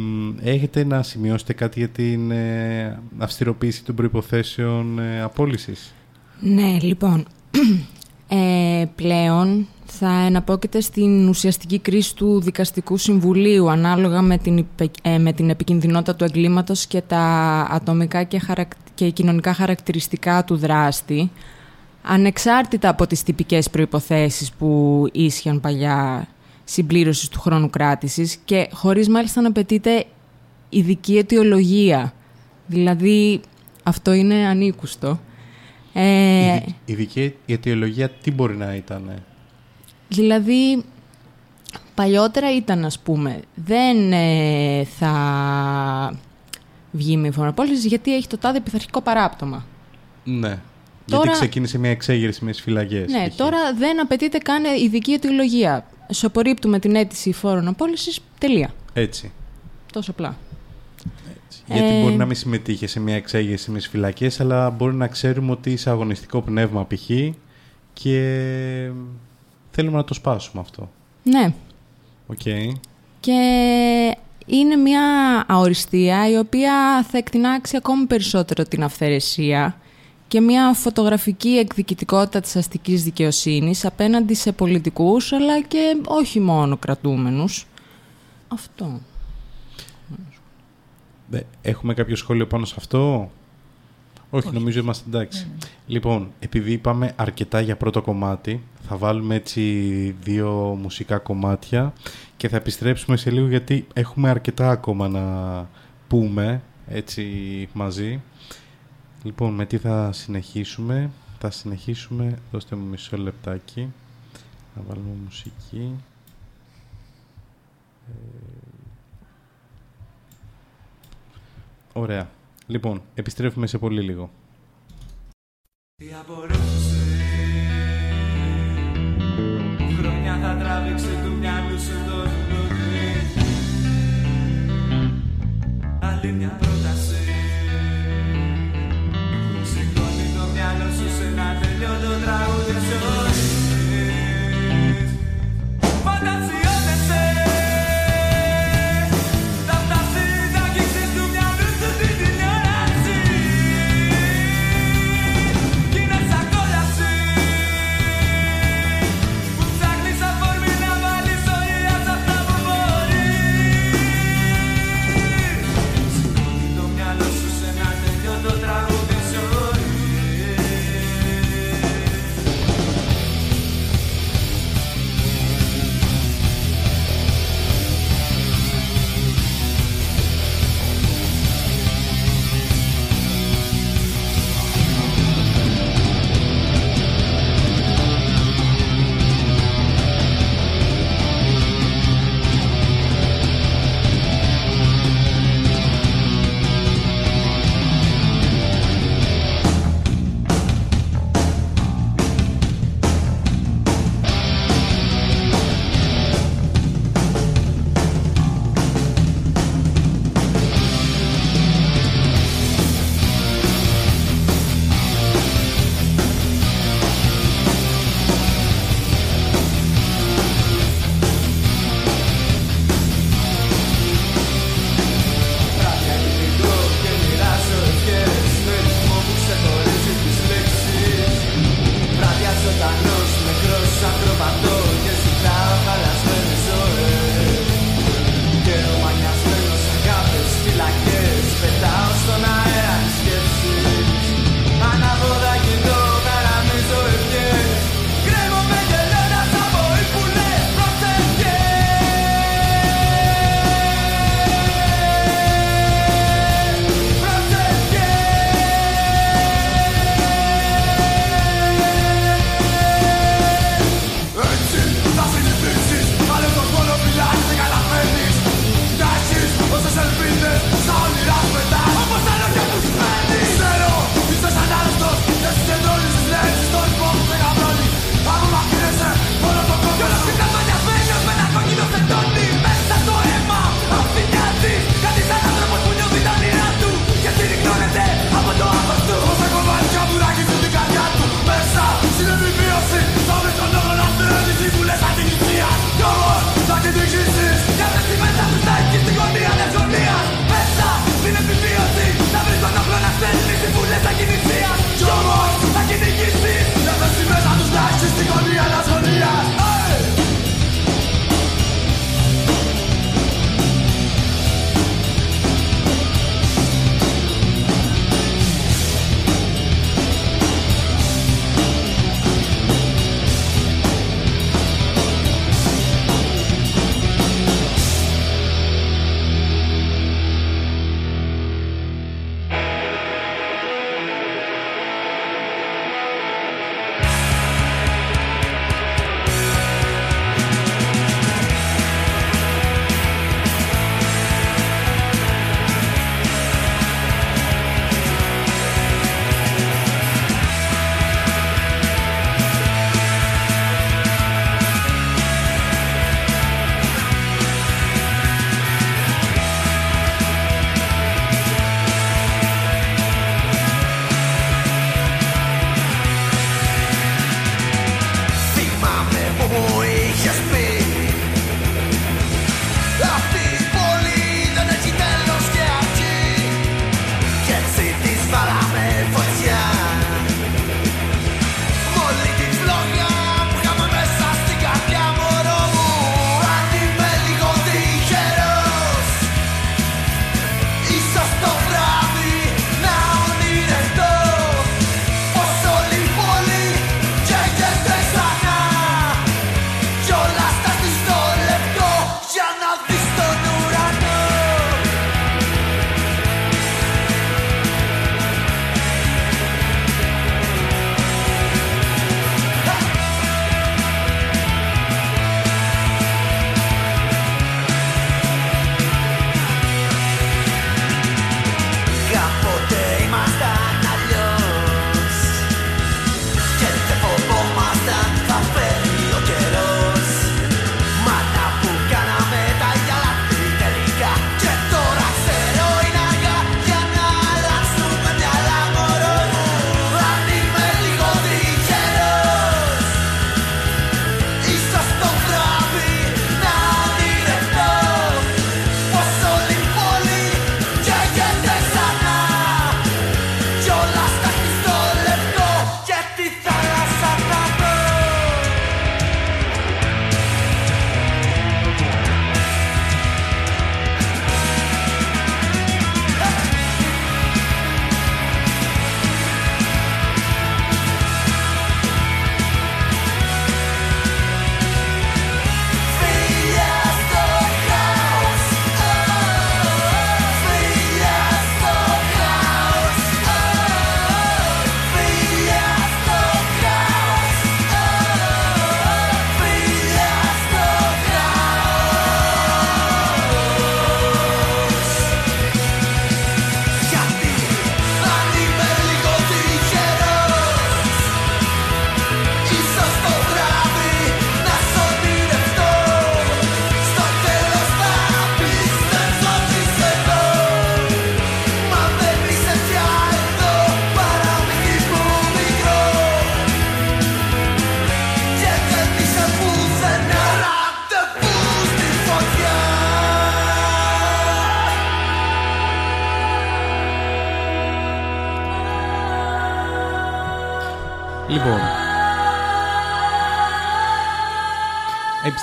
έχετε να σημειώσετε κάτι για την ε, αυστηροποίηση των προϋποθέσεων ε, απόλυσης; Ναι, λοιπόν, ε, πλέον θα εναπόκειται στην ουσιαστική κρίση του Δικαστικού Συμβουλίου ανάλογα με την, ε, με την επικινδυνότητα του εγκλήματος και τα ατομικά και, χαρακ, και κοινωνικά χαρακτηριστικά του δράστη ανεξάρτητα από τις τυπικές προϋποθέσεις που ίσχυαν παλιά συμπλήρωσης του χρόνου κράτησης και χωρίς μάλιστα να απαιτείται ειδική αιτιολογία. Δηλαδή αυτό είναι ανήκουστο. Ε, ειδική αιτιολογία τι μπορεί να ήταν; Δηλαδή παλιότερα ήταν ας πούμε δεν ε, θα βγει με φοροπόληση γιατί έχει το τάδε πειθαρχικό παράπτωμα. Ναι. Τώρα... Γιατί ξεκίνησε μια εξέγερση με τι φυλακές. Ναι, τώρα δεν απαιτείται καν ειδική αιτιολογία. Σου απορρίπτουμε την αίτηση φόρων απόλυσης. Τελεία. Έτσι. Τόσο απλά. Έτσι. Γιατί μπορεί ε, να μην συμμετείχε σε μια εξέγερση με τι φυλακές, αλλά μπορεί να ξέρουμε ότι είσαι αγωνιστικό πνεύμα π.χ. και θέλουμε να το σπάσουμε αυτό. Ναι. Okay. Και είναι μια αοριστία η οποία θα εκτινάξει ακόμη περισσότερο την αυθαιρεσία και μια φωτογραφική εκδικητικότητα της αστικής δικαιοσύνης απέναντι σε πολιτικούς αλλά και όχι μόνο κρατούμενους. Αυτό. Έχουμε κάποιο σχόλιο πάνω σε αυτό; Όχι, νομίζω είμαστε εντάξει. Ναι, ναι. Λοιπόν, επειδή είπαμε αρκετά για πρώτο κομμάτι, θα βάλουμε έτσι δύο μουσικά κομμάτια και θα επιστρέψουμε σε λίγο γιατί έχουμε αρκετά ακόμα να πούμε έτσι μαζί. Λοιπόν, με τι θα συνεχίσουμε; Θα συνεχίσουμε, δώστε μου μισό λεπτάκι. Να βάλουμε μουσική. Ε, ωραία. Λοιπόν, επιστρέφουμε σε πολύ λίγο. Τι Χρόνια θα τράβηξε του μυαλού σου το Άλλη μια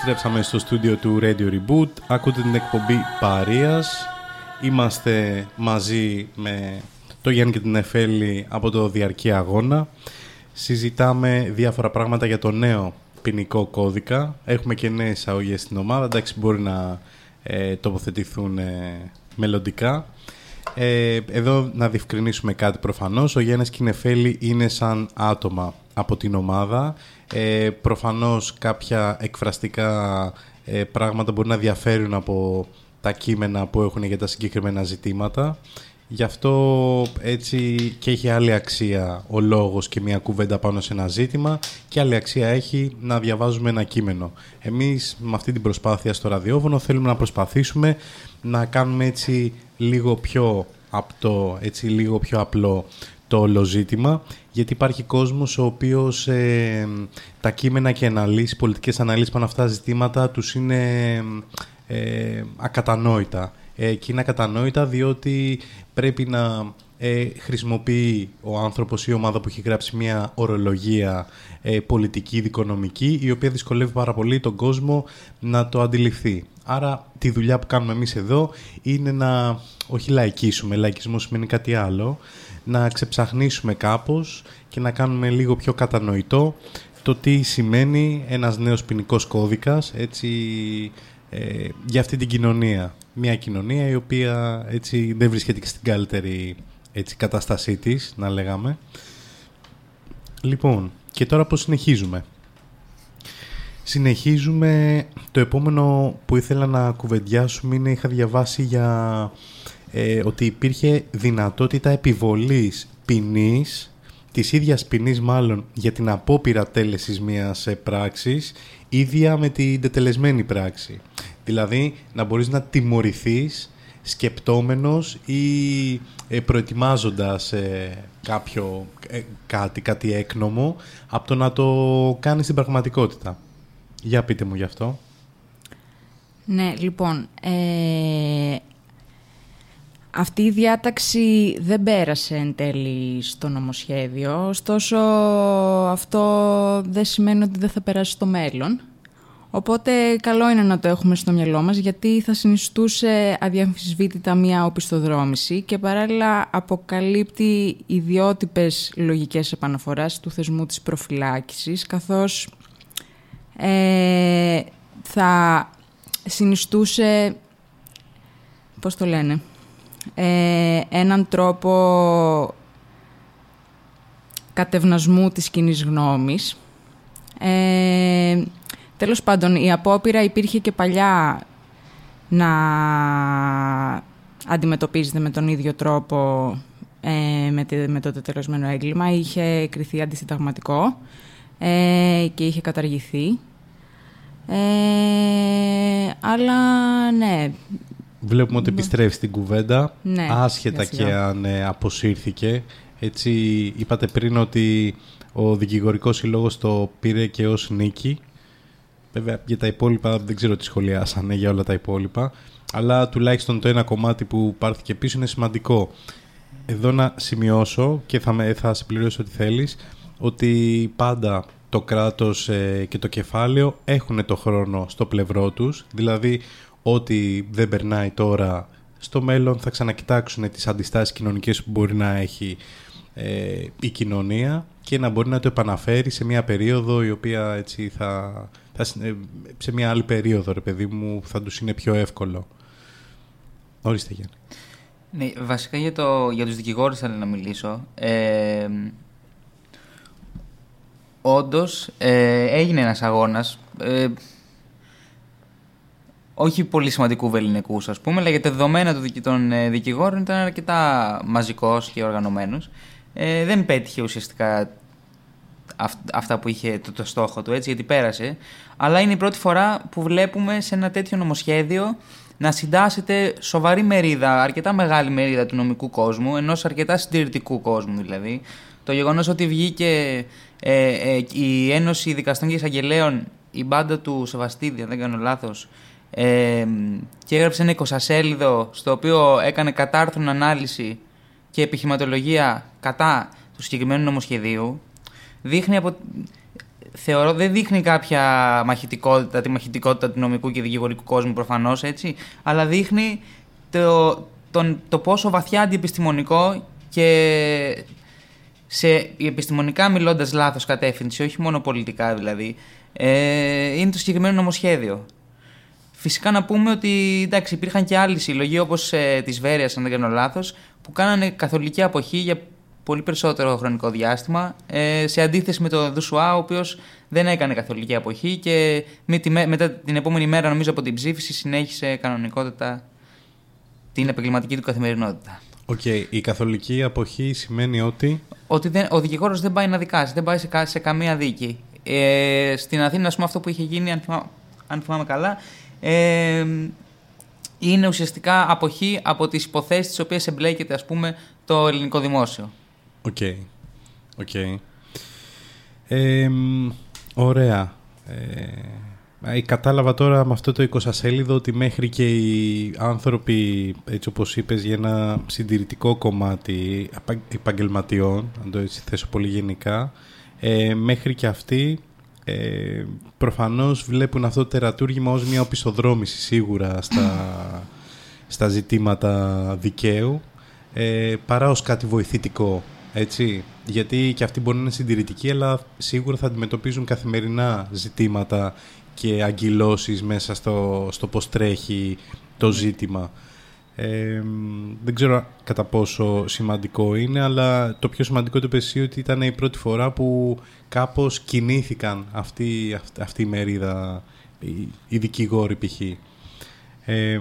Επιστρέψαμε στο στούντιο του Radio Reboot. Ακούτε την εκπομπή Παρίας. Είμαστε μαζί με το Γιάννη και την Εφέλη από το Διαρκή Αγώνα. Συζητάμε διάφορα πράγματα για το νέο ποινικό κώδικα. Έχουμε και νέες αγωγές στην ομάδα. Εντάξει, μπορεί να ε, τοποθετηθούν ε, μελλοντικά. Ε, εδώ να διευκρινίσουμε κάτι προφανώς. Ο Γιάννης Κινεφέλη είναι σαν άτομα από την ομάδα. Ε, προφανώς κάποια εκφραστικά ε, πράγματα μπορεί να διαφέρουν από τα κείμενα που έχουν για τα συγκεκριμένα ζητήματα. Γι' αυτό έτσι και έχει άλλη αξία ο λόγος και μια κουβέντα πάνω σε ένα ζήτημα και άλλη αξία έχει να διαβάζουμε ένα κείμενο. Εμείς με αυτή την προσπάθεια στο ραδιόφωνο θέλουμε να προσπαθήσουμε να κάνουμε έτσι λίγο πιο απτό, έτσι λίγο πιο απλό το όλο ζήτημα, γιατί υπάρχει κόσμος ο οποίος ε, τα κείμενα και αναλύσεις, πολιτικές αναλύσεις πάνω αυτά τα ζητήματα τους είναι ε, ακατανόητα. Ε, και είναι ακατανόητα διότι πρέπει να ε, χρησιμοποιεί ο άνθρωπος ή η ομάδα που έχει γράψει μια ορολογία ε, πολιτική, δικονομική, η οποία δυσκολεύει πάρα πολύ τον κόσμο να το αντιληφθεί. Άρα τη δουλειά που κάνουμε εμείς εδώ είναι να όχι λαϊκίσουμε, λαϊκισμό σημαίνει κάτι άλλο, να ξεψαχνίσουμε κάπως και να κάνουμε λίγο πιο κατανοητό το τι σημαίνει ένας νέος ποινικός κώδικας έτσι, ε, για αυτή την κοινωνία. Μια κοινωνία η οποία έτσι, δεν βρίσκεται και στην καλύτερη έτσι, κατάστασή της, να λέγαμε. Λοιπόν, και τώρα πώς συνεχίζουμε; Συνεχίζουμε, το επόμενο που ήθελα να κουβεντιάσουμε είναι, είχα διαβάσει για ε, ότι υπήρχε δυνατότητα επιβολής ποινής, της ίδιας ποινής μάλλον για την απόπειρα τέλεσης μιας ε, πράξης, ίδια με την τετελεσμένη πράξη. Δηλαδή να μπορείς να τιμωρηθείς σκεπτόμενος ή ε, προετοιμάζοντας ε, κάποιο κάτι, κάτι έκνομο από το να το κάνεις στην πραγματικότητα. Για πείτε μου γι' αυτό. Ναι, λοιπόν, ε, αυτή η διάταξη δεν πέρασε εν τέλει στο νομοσχέδιο, ωστόσο αυτό δεν σημαίνει ότι δεν θα περάσει στο μέλλον. Οπότε καλό είναι να το έχουμε στο μυαλό μας γιατί θα συνιστούσε αδιαμφισβήτητα μία οπισθοδρόμηση και παράλληλα αποκαλύπτει ιδιότυπες λογικές επαναφοράς του θεσμού της προφυλάκησης καθώς ε, θα συνιστούσε, πώς το λένε, ε, έναν τρόπο κατευνασμού της κοινή γνώμης. Ε, τέλος πάντων, η απόπειρα υπήρχε και παλιά να αντιμετωπίζεται με τον ίδιο τρόπο ε, με, με το τελεσμένο έγκλημα. Είχε κριθεί αντισυνταγματικό ε, και είχε καταργηθεί. Ε, αλλά ναι. Βλέπουμε ότι επιστρέφει στην κουβέντα, ναι, άσχετα και αν ε, αποσύρθηκε. Έτσι, είπατε πριν ότι ο δικηγορικός συλλόγος το πήρε και ως νίκη. Βέβαια, για τα υπόλοιπα δεν ξέρω τι σχολιάσανε για όλα τα υπόλοιπα. Αλλά τουλάχιστον το ένα κομμάτι που πάρθηκε πίσω είναι σημαντικό. Εδώ να σημειώσω και θα, με, θα συμπληρώσω ό,τι θέλεις ότι πάντα το κράτος ε, και το κεφάλαιο έχουν το χρόνο στο πλευρό τους, δηλαδή ότι δεν περνάει τώρα στο μέλλον θα ξανακοιτάξουν τις αντιστάσεις κοινωνικές που μπορεί να έχει ε, η κοινωνία και να μπορεί να το επαναφέρει σε μια περίοδο η οποία έτσι θα, θα ε, σε μια άλλη περίοδο ρε παιδί μου θα τους είναι πιο εύκολο. Ορίστε Γιάννη. Ναι, βασικά για, το, για τους δικηγόρους θέλω να μιλήσω. Ε, Όντως ε, έγινε ένας αγώνας. Ε, όχι πολύ σημαντικού βεληνικούς, ας πούμε, αλλά για τα δεδομένα των ε, δικηγόρων ήταν αρκετά μαζικός και οργανωμένος. Ε, δεν πέτυχε ουσιαστικά αυτά που είχε το, το στόχο του, έτσι, γιατί πέρασε. Αλλά είναι η πρώτη φορά που βλέπουμε σε ένα τέτοιο νομοσχέδιο να συντάσσεται σοβαρή μερίδα, αρκετά μεγάλη μερίδα του νομικού κόσμου, ενός αρκετά συντηρητικού κόσμου δηλαδή. Το γεγονός ότι βγήκε ε, ε, η Ένωση Δικαστών και Εισαγγελέων, η μπάντα του Σεβαστίδη, αν δεν κάνω λάθος, ε, και έγραψε ένα εικοσασέλιδο στο οποίο έκανε κατάρθρον ανάλυση και επιχειρηματολογία κατά του συγκεκριμένου νομοσχεδίου, δείχνει από, θεωρώ δεν δείχνει κάποια μαχητικότητα, τη μαχητικότητα του νομικού και δικηγορικού κόσμου προφανώς έτσι, αλλά δείχνει το, τον, το πόσο βαθιά αντιεπιστημονικό και σε επιστημονικά μιλώντας λάθος κατεύθυνση, όχι μόνο πολιτικά δηλαδή, ε, είναι το συγκεκριμένο νομοσχέδιο. Φυσικά να πούμε ότι εντάξει, υπήρχαν και άλλοι σύλλογοι όπως ε, της Βέρειας, αν δεν κάνω λάθος, που κάνανε καθολική αποχή για πολύ περισσότερο χρονικό διάστημα, ε, σε αντίθεση με τον Δουσουά, ο οποίος δεν έκανε καθολική αποχή και με τη, μετά την επόμενη μέρα, νομίζω από την ψήφιση, συνέχισε κανονικότατα την επαγγελματική του καθημερινότητα. OK. Okay. Η καθολική αποχή σημαίνει ότι; Ότι δεν, ο δικηγόρος δεν πάει να δικάσει, δεν πάει σε, σε καμία δίκη. Ε, στην Αθήνα, ας πούμε, αυτό που είχε γίνει, αν, θυμά, αν θυμάμαι καλά, ε, είναι ουσιαστικά αποχή από τις υποθέσεις τις οποίες εμπλέκεται, ας πούμε, το ελληνικό δημόσιο. OK. Okay. Okay. Ε, ωραία. Ε, ε, κατάλαβα τώρα με αυτό το 20σέλιδο ότι μέχρι και οι άνθρωποι, έτσι όπως είπες, για ένα συντηρητικό κομμάτι επαγγελματιών, αν το έτσι θέσω πολύ γενικά, ε, μέχρι και αυτοί ε, προφανώς βλέπουν αυτό το τερατούργημα ως μια οπισθοδρόμηση σίγουρα στα, στα ζητήματα δικαίου, ε, παρά ως κάτι βοηθητικό, έτσι. Γιατί και αυτοί μπορεί να είναι συντηρητικοί, αλλά σίγουρα θα αντιμετωπίζουν καθημερινά ζητήματα και αγκυλώσεις μέσα στο, στο πώς τρέχει το ζήτημα. Ε, δεν ξέρω κατά πόσο σημαντικό είναι, αλλά το πιο σημαντικό το εσύ ότι ήταν η πρώτη φορά που κάπως κινήθηκαν αυτή, αυτή, η μερίδα, οι, οι δικηγόροι π.χ. Ε,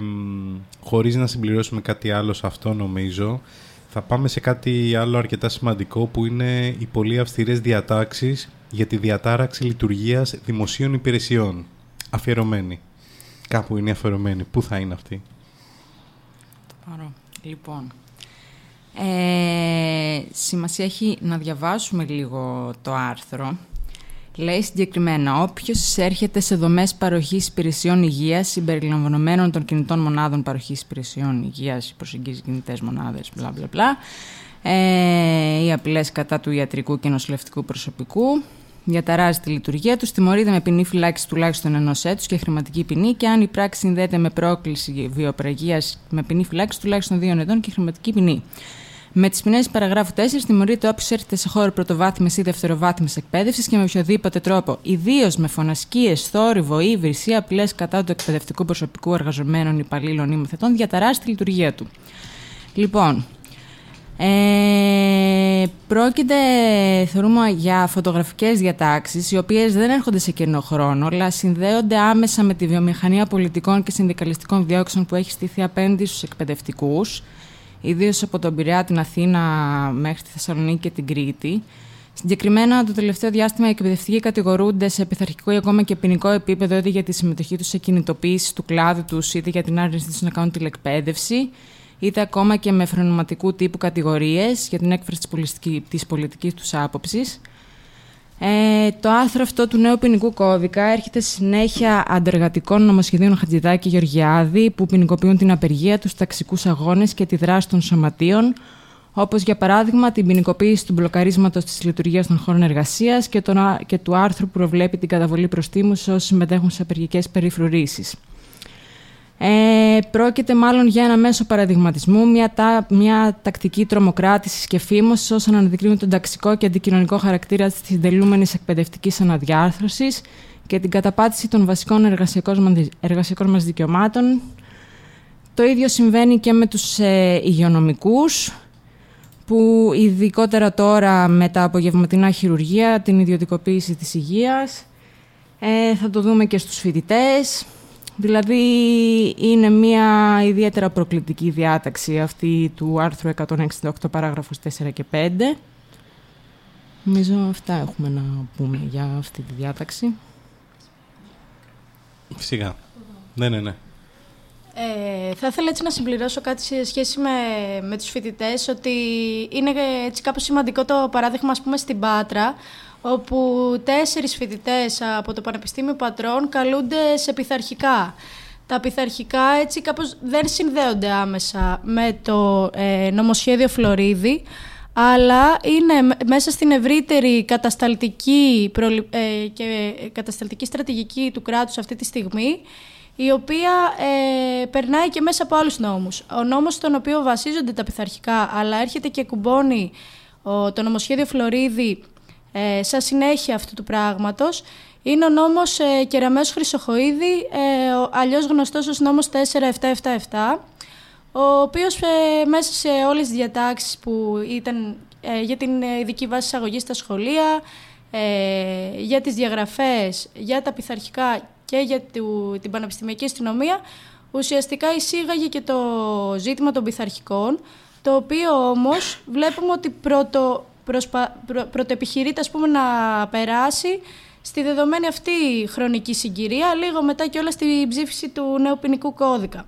χωρίς να συμπληρώσουμε κάτι άλλο σε αυτό νομίζω, θα πάμε σε κάτι άλλο αρκετά σημαντικό που είναι οι πολύ αυστηρές διατάξεις για τη διατάραξη λειτουργίας δημοσίων υπηρεσιών. Αφιερωμένη. Κάπου είναι αφιερωμένη. Πού θα είναι αυτή; Πάρω. Λοιπόν, ε, σημασία έχει να διαβάσουμε λίγο το άρθρο. Λέει συγκεκριμένα, όποιος εισέρχεται σε δομές παροχής υπηρεσιών υγείας συμπεριλαμβανομένων των κινητών μονάδων παροχής υπηρεσιών υγείας, προσεγγίζει κινητές μονάδες, μπλα μπλα μπλα, ε, οι απειλές κατά του ιατρικού και νοσηλευτικού προσωπικού, διαταράζει τη λειτουργία τους, τιμωρείται με ποινή φυλάξη τουλάχιστον ενός έτους και χρηματική ποινή και αν η πράξη συνδέεται με πρόκληση βιοπραγίας με ποινή φυλάξη τουλάχιστον δύο ετών και χρηματική ποινή. Με τις ποινές παραγράφου 4 τιμωρείται όποιο έρχεται σε χώρο πρωτοβάθμιας ή δευτεροβάθμιας εκπαίδευσης και με οποιοδήποτε τρόπο, ιδίως με φωνασκίες, θόρυβο ή βρυσία απειλές κατά του εκπαιδευτικού προσωπικού εργαζομένων, υπαλλήλων ή μαθητών, διαταράσει τη λειτουργία του. Λοιπόν, ε, πρόκειται, θεωρούμε, για φωτογραφικές διατάξεις, οι οποίες δεν έρχονται σε κενό χρόνο, αλλά συνδέονται άμεσα με τη βιομηχανία πολιτικών και συνδικαλιστικών διώξεων που έχει στηθεί απέναντι στους εκπαιδευτικούς, ιδίως από τον Πειραιά, την Αθήνα μέχρι τη Θεσσαλονίκη και την Κρήτη. Συγκεκριμένα, το τελευταίο διάστημα, οι εκπαιδευτικοί κατηγορούνται σε πειθαρχικό ή ακόμα και ποινικό επίπεδο είτε για τη συμμετοχή τους σε κινητοποίηση του κλάδου τους, είτε για την άρνηση τους να κάνουν τηλεκπαίδευση, είτε ακόμα και με φρονηματικού τύπου κατηγορίες για την έκφραση της πολιτική τους άποψης. Ε, το άρθρο αυτό του νέου ποινικού κώδικα έρχεται στη συνέχεια αντεργατικών νομοσχεδίων Χατζηδάκη Γεωργιάδη που ποινικοποιούν την απεργία, τους ταξικούς αγώνες και τη δράση των σωματείων, όπως για παράδειγμα την ποινικοποίηση του μπλοκαρίσματος της λειτουργίας των χώρων εργασίας και, και του άρθρου που προβλέπει την καταβολή προστίμου σε όσοι συμμετέχουν σε απεργικές περιφρουρήσεις. Ε, πρόκειται μάλλον για ένα μέσο παραδειγματισμού, μια, τα, μια τακτική τρομοκράτηση και φήμωσης όσων αναδεικνύουν τον ταξικό και αντικοινωνικό χαρακτήρα της τελούμενη εκπαιδευτικής αναδιάρθρωσης και την καταπάτηση των βασικών εργασιακών μας δικαιωμάτων. Το ίδιο συμβαίνει και με τους ε, υγειονομικούς, που ειδικότερα τώρα με τα απογευματινά χειρουργία, την ιδιωτικοποίηση της υγείας, ε, θα το δούμε και στους φοιτητές, Δηλαδή είναι μια ιδιαίτερα προκλητική διάταξη αυτή του άρθρου 168 παράγραφους 4 και 5. Νομίζω αυτά έχουμε να πούμε για αυτή τη διάταξη. Φυσικά. Ναι, ναι, ναι. Ε, θα ήθελα έτσι να συμπληρώσω κάτι σε σχέση με, με τους φοιτητές, ότι είναι έτσι κάπως σημαντικό το παράδειγμα, ας πούμε, στην Πάτρα, όπου τέσσερις φοιτητές από το Πανεπιστήμιο Πατρών καλούνται σε πειθαρχικά. Τα πειθαρχικά έτσι κάπως δεν συνδέονται άμεσα με το ε, νομοσχέδιο Φλωρίδη, αλλά είναι μέσα στην ευρύτερη κατασταλτική ε, και κατασταλτική στρατηγική του κράτους αυτή τη στιγμή, η οποία ε, περνάει και μέσα από άλλους νόμους. Ο νόμος στον οποίο βασίζονται τα πειθαρχικά, αλλά έρχεται και κουμπώνει το νομοσχέδιο Φλωρίδη ε, σαν συνέχεια αυτού του πράγματος είναι ο νόμος ε, Κεραμέως Χρυσοχοίδη, ε, αλλιώς γνωστός ως νόμος 4777, ο οποίος ε, μέσα σε όλες τις διατάξεις που ήταν ε, για την ειδική βάση εισαγωγής στα σχολεία, για τις διαγραφές, για τα πειθαρχικά και για την πανεπιστημιακή αστυνομία, ουσιαστικά εισήγαγε και το ζήτημα των πειθαρχικών, το οποίο όμως βλέπουμε ότι πρώτο προσπα... προ... πρωτοεπιχειρείται ας πούμε, να περάσει στη δεδομένη αυτή χρονική συγκυρία, λίγο μετά και όλα στη ψήφιση του νέου ποινικού κώδικα.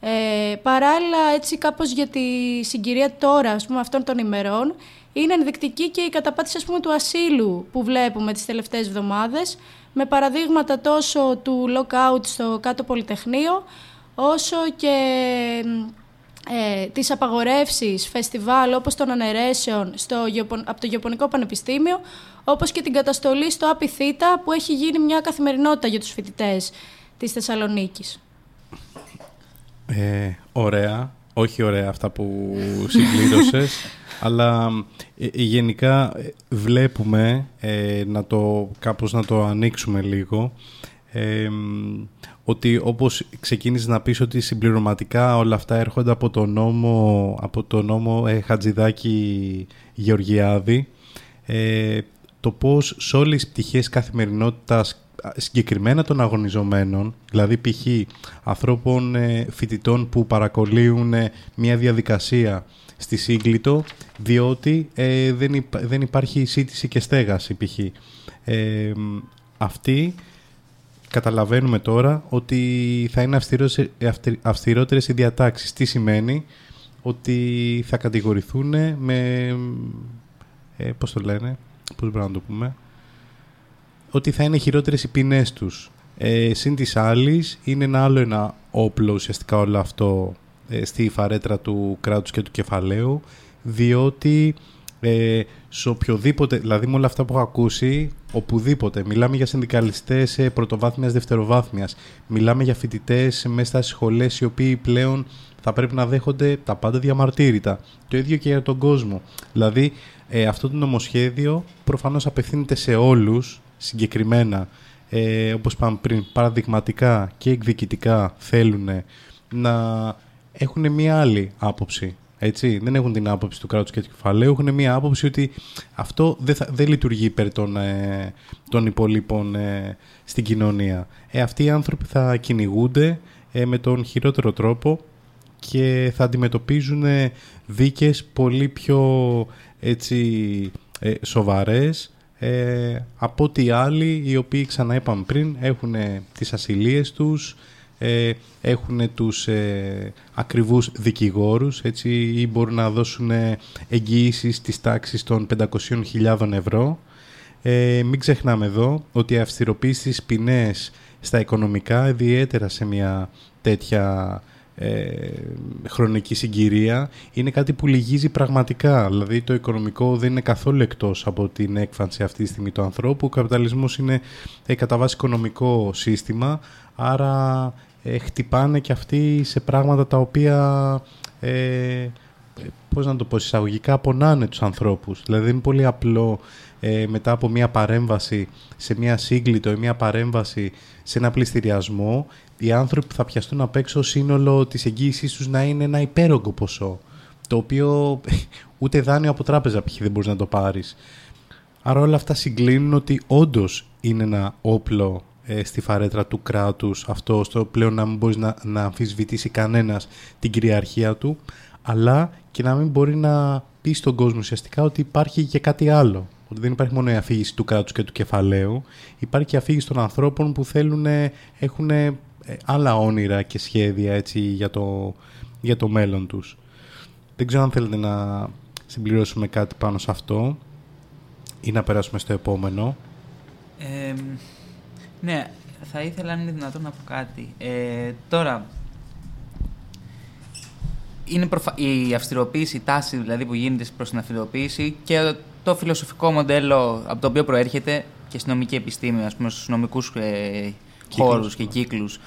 Ε, παράλληλα, έτσι κάπως για τη συγκυρία τώρα, ας πούμε, αυτών των ημερών, είναι ενδεικτική και η καταπάτηση ας πούμε, του ασύλου που βλέπουμε τις τελευταίες εβδομάδες, με παραδείγματα τόσο του lockout στο κάτω Πολυτεχνείο, όσο και ε, τις απαγορεύσεις φεστιβάλ όπως των αναιρέσεων στο, από το Γεωπονικό Πανεπιστήμιο, όπως και την καταστολή στο Απιθύτα που έχει γίνει μια καθημερινότητα για τους φοιτητές της Θεσσαλονίκης. Ε, ωραία. Όχι ωραία αυτά που συμπλήρωσες, αλλά ε, ε, γενικά ε, βλέπουμε, να το, κάπως να το ανοίξουμε λίγο, ότι όπως ξεκίνησες να πεις ότι συμπληρωματικά όλα αυτά έρχονται από το νόμο, από το νόμο ε, Χατζηδάκη Γεωργιάδη, ε, το πώς σε όλες τις πτυχές καθημερινότητας συγκεκριμένα των αγωνιζομένων, δηλαδή π.χ. ανθρώπων ε, φοιτητών που παρακολύουν ε, μια διαδικασία στη Σύγκλιτο, διότι ε, δεν, δεν υπάρχει σύντηση και στέγαση π.χ. Ε, αυτοί καταλαβαίνουμε τώρα ότι θα είναι αυστηρότερες οι διατάξεις. Τι σημαίνει; Ότι θα κατηγορηθούν με... Ε, πώς το λένε, πώς μπορούμε να το πούμε... ότι θα είναι χειρότερες οι ποινές τους. Ε, συν της άλλης, είναι ένα άλλο ένα όπλο ουσιαστικά όλο αυτό ε, στη φαρέτρα του κράτους και του κεφαλαίου, διότι ε, σε οποιοδήποτε, δηλαδή με όλα αυτά που έχω ακούσει, οπουδήποτε, μιλάμε για συνδικαλιστές ε, πρωτοβάθμιας, δευτεροβάθμιας, μιλάμε για φοιτητές μέσα στα σχολές οι οποίοι πλέον θα πρέπει να δέχονται τα πάντα διαμαρτύρητα. Το ίδιο και για τον κόσμο. Δηλαδή, ε, αυτό το νομοσχέδιο προφανώς απευθύνεται σε όλους συγκεκριμένα, ε, όπως είπαμε πριν, παραδειγματικά και εκδικητικά θέλουν να έχουν μία άλλη άποψη. Έτσι, δεν έχουν την άποψη του κράτους και του κεφαλαίου, έχουν μία άποψη ότι αυτό δεν, θα, δεν λειτουργεί υπέρ των, ε, των υπολείπων ε, στην κοινωνία. Ε, αυτοί οι άνθρωποι θα κυνηγούνται ε, με τον χειρότερο τρόπο και θα αντιμετωπίζουν δίκες πολύ πιο έτσι, ε, σοβαρές ε, από ότι άλλοι οι οποίοι ξανά είπαμε πριν έχουν τις ασυλίες τους, ε, έχουν τους ε, ακριβούς δικηγόρους έτσι, ή μπορούν να δώσουν εγγύησεις της τάξης των 500.000 ευρώ. Ε, μην ξεχνάμε εδώ ότι η αυστηροποίηση της ποινές στα οικονομικά, ιδιαίτερα σε μια τέτοια ε, χρονική συγκυρία είναι κάτι που λυγίζει πραγματικά. Δηλαδή το οικονομικό δεν είναι καθόλου εκτός από την έκφανση αυτή τη στιγμή του ανθρώπου. Ο καπιταλισμός είναι ε, κατά βάση οικονομικό σύστημα, άρα ε, χτυπάνε και αυτοί σε πράγματα τα οποία... Ε, πώς να το πω, εισαγωγικά πονάνε τους ανθρώπους. Δηλαδή δεν είναι πολύ απλό ε, μετά από μια παρέμβαση σε μια σύγκλιτο ή μια παρέμβαση σε ένα πληστηριασμό οι άνθρωποι που θα πιαστούν απ' έξω σύνολο της εγγύησής τους να είναι ένα υπέρογκο ποσό το οποίο ούτε δάνειο από τράπεζα π.χ. δεν μπορείς να το πάρεις. Άρα όλα αυτά συγκλίνουν ότι όντως είναι ένα όπλο ε, στη φαρέτρα του κράτους αυτό στο πλέον να μην μπορείς να, να αμφισβητήσει κανένας την κυριαρχία του αλλά και να μην μπορεί να πεις στον κόσμο ουσιαστικά ότι υπάρχει και κάτι άλλο ότι δεν υπάρχει μόνο η αφήγηση του κράτους και του κεφαλαίου, υπάρχει και η αφήγηση των ανθρώπων που θέλουν, έχουν ε, άλλα όνειρα και σχέδια έτσι, για, το, για το μέλλον τους. Δεν ξέρω αν θέλετε να συμπληρώσουμε κάτι πάνω σε αυτό ή να περάσουμε στο επόμενο. Ναι, θα ήθελα αν είναι δυνατόν να πω κάτι. Ε, τώρα, είναι η αυστηροποίηση, η τάση δηλαδή που γίνεται προς την αυστηροποίηση και το φιλοσοφικό μοντέλο από το οποίο προέρχεται και στην νομική επιστήμη, ας πούμε, στους νομικούς ε, χώρους και κύκλους,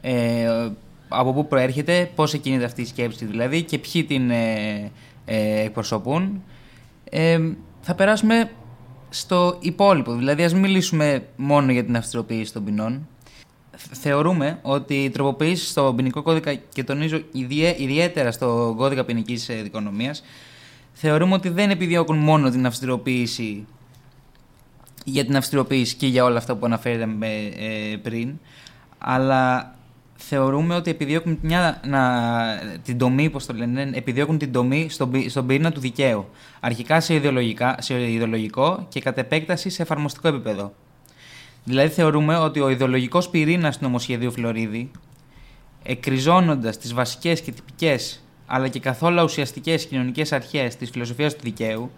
ε, από πού προέρχεται, πώς εκκινείται αυτή η σκέψη δηλαδή και ποιοι την ε, ε εκπροσωπούν. Ε, θα περάσουμε στο υπόλοιπο, δηλαδή ας μιλήσουμε μόνο για την αυστηροποίηση των ποινών. Θεωρούμε ότι οι τροποποιήσει στο ποινικό κώδικα και τονίζω ιδιαίτερα στο κώδικα ποινικής δικονομίας θεωρούμε ότι δεν επιδιώκουν μόνο την αυστηροποίηση για την αυστηροποίηση και για όλα αυτά που αναφέραμε ε, πριν, αλλά θεωρούμε ότι επιδιώκουν μια, να, την τομή, πώς το λένε, επιδιώκουν την τομή στον, στον πυρήνα του δικαίου. Αρχικά σε, ιδεολογικά, σε ιδεολογικό και κατ' επέκταση σε εφαρμοστικό επίπεδο. Δηλαδή θεωρούμε ότι ο ιδεολογικός πυρήνας του νομοσχεδίου Φλωρίδη, εκκριζώνοντας τις βασικές και τυπικές αλλά και καθόλου ουσιαστικές κοινωνικές αρχές της φιλοσοφίας του δικαίου,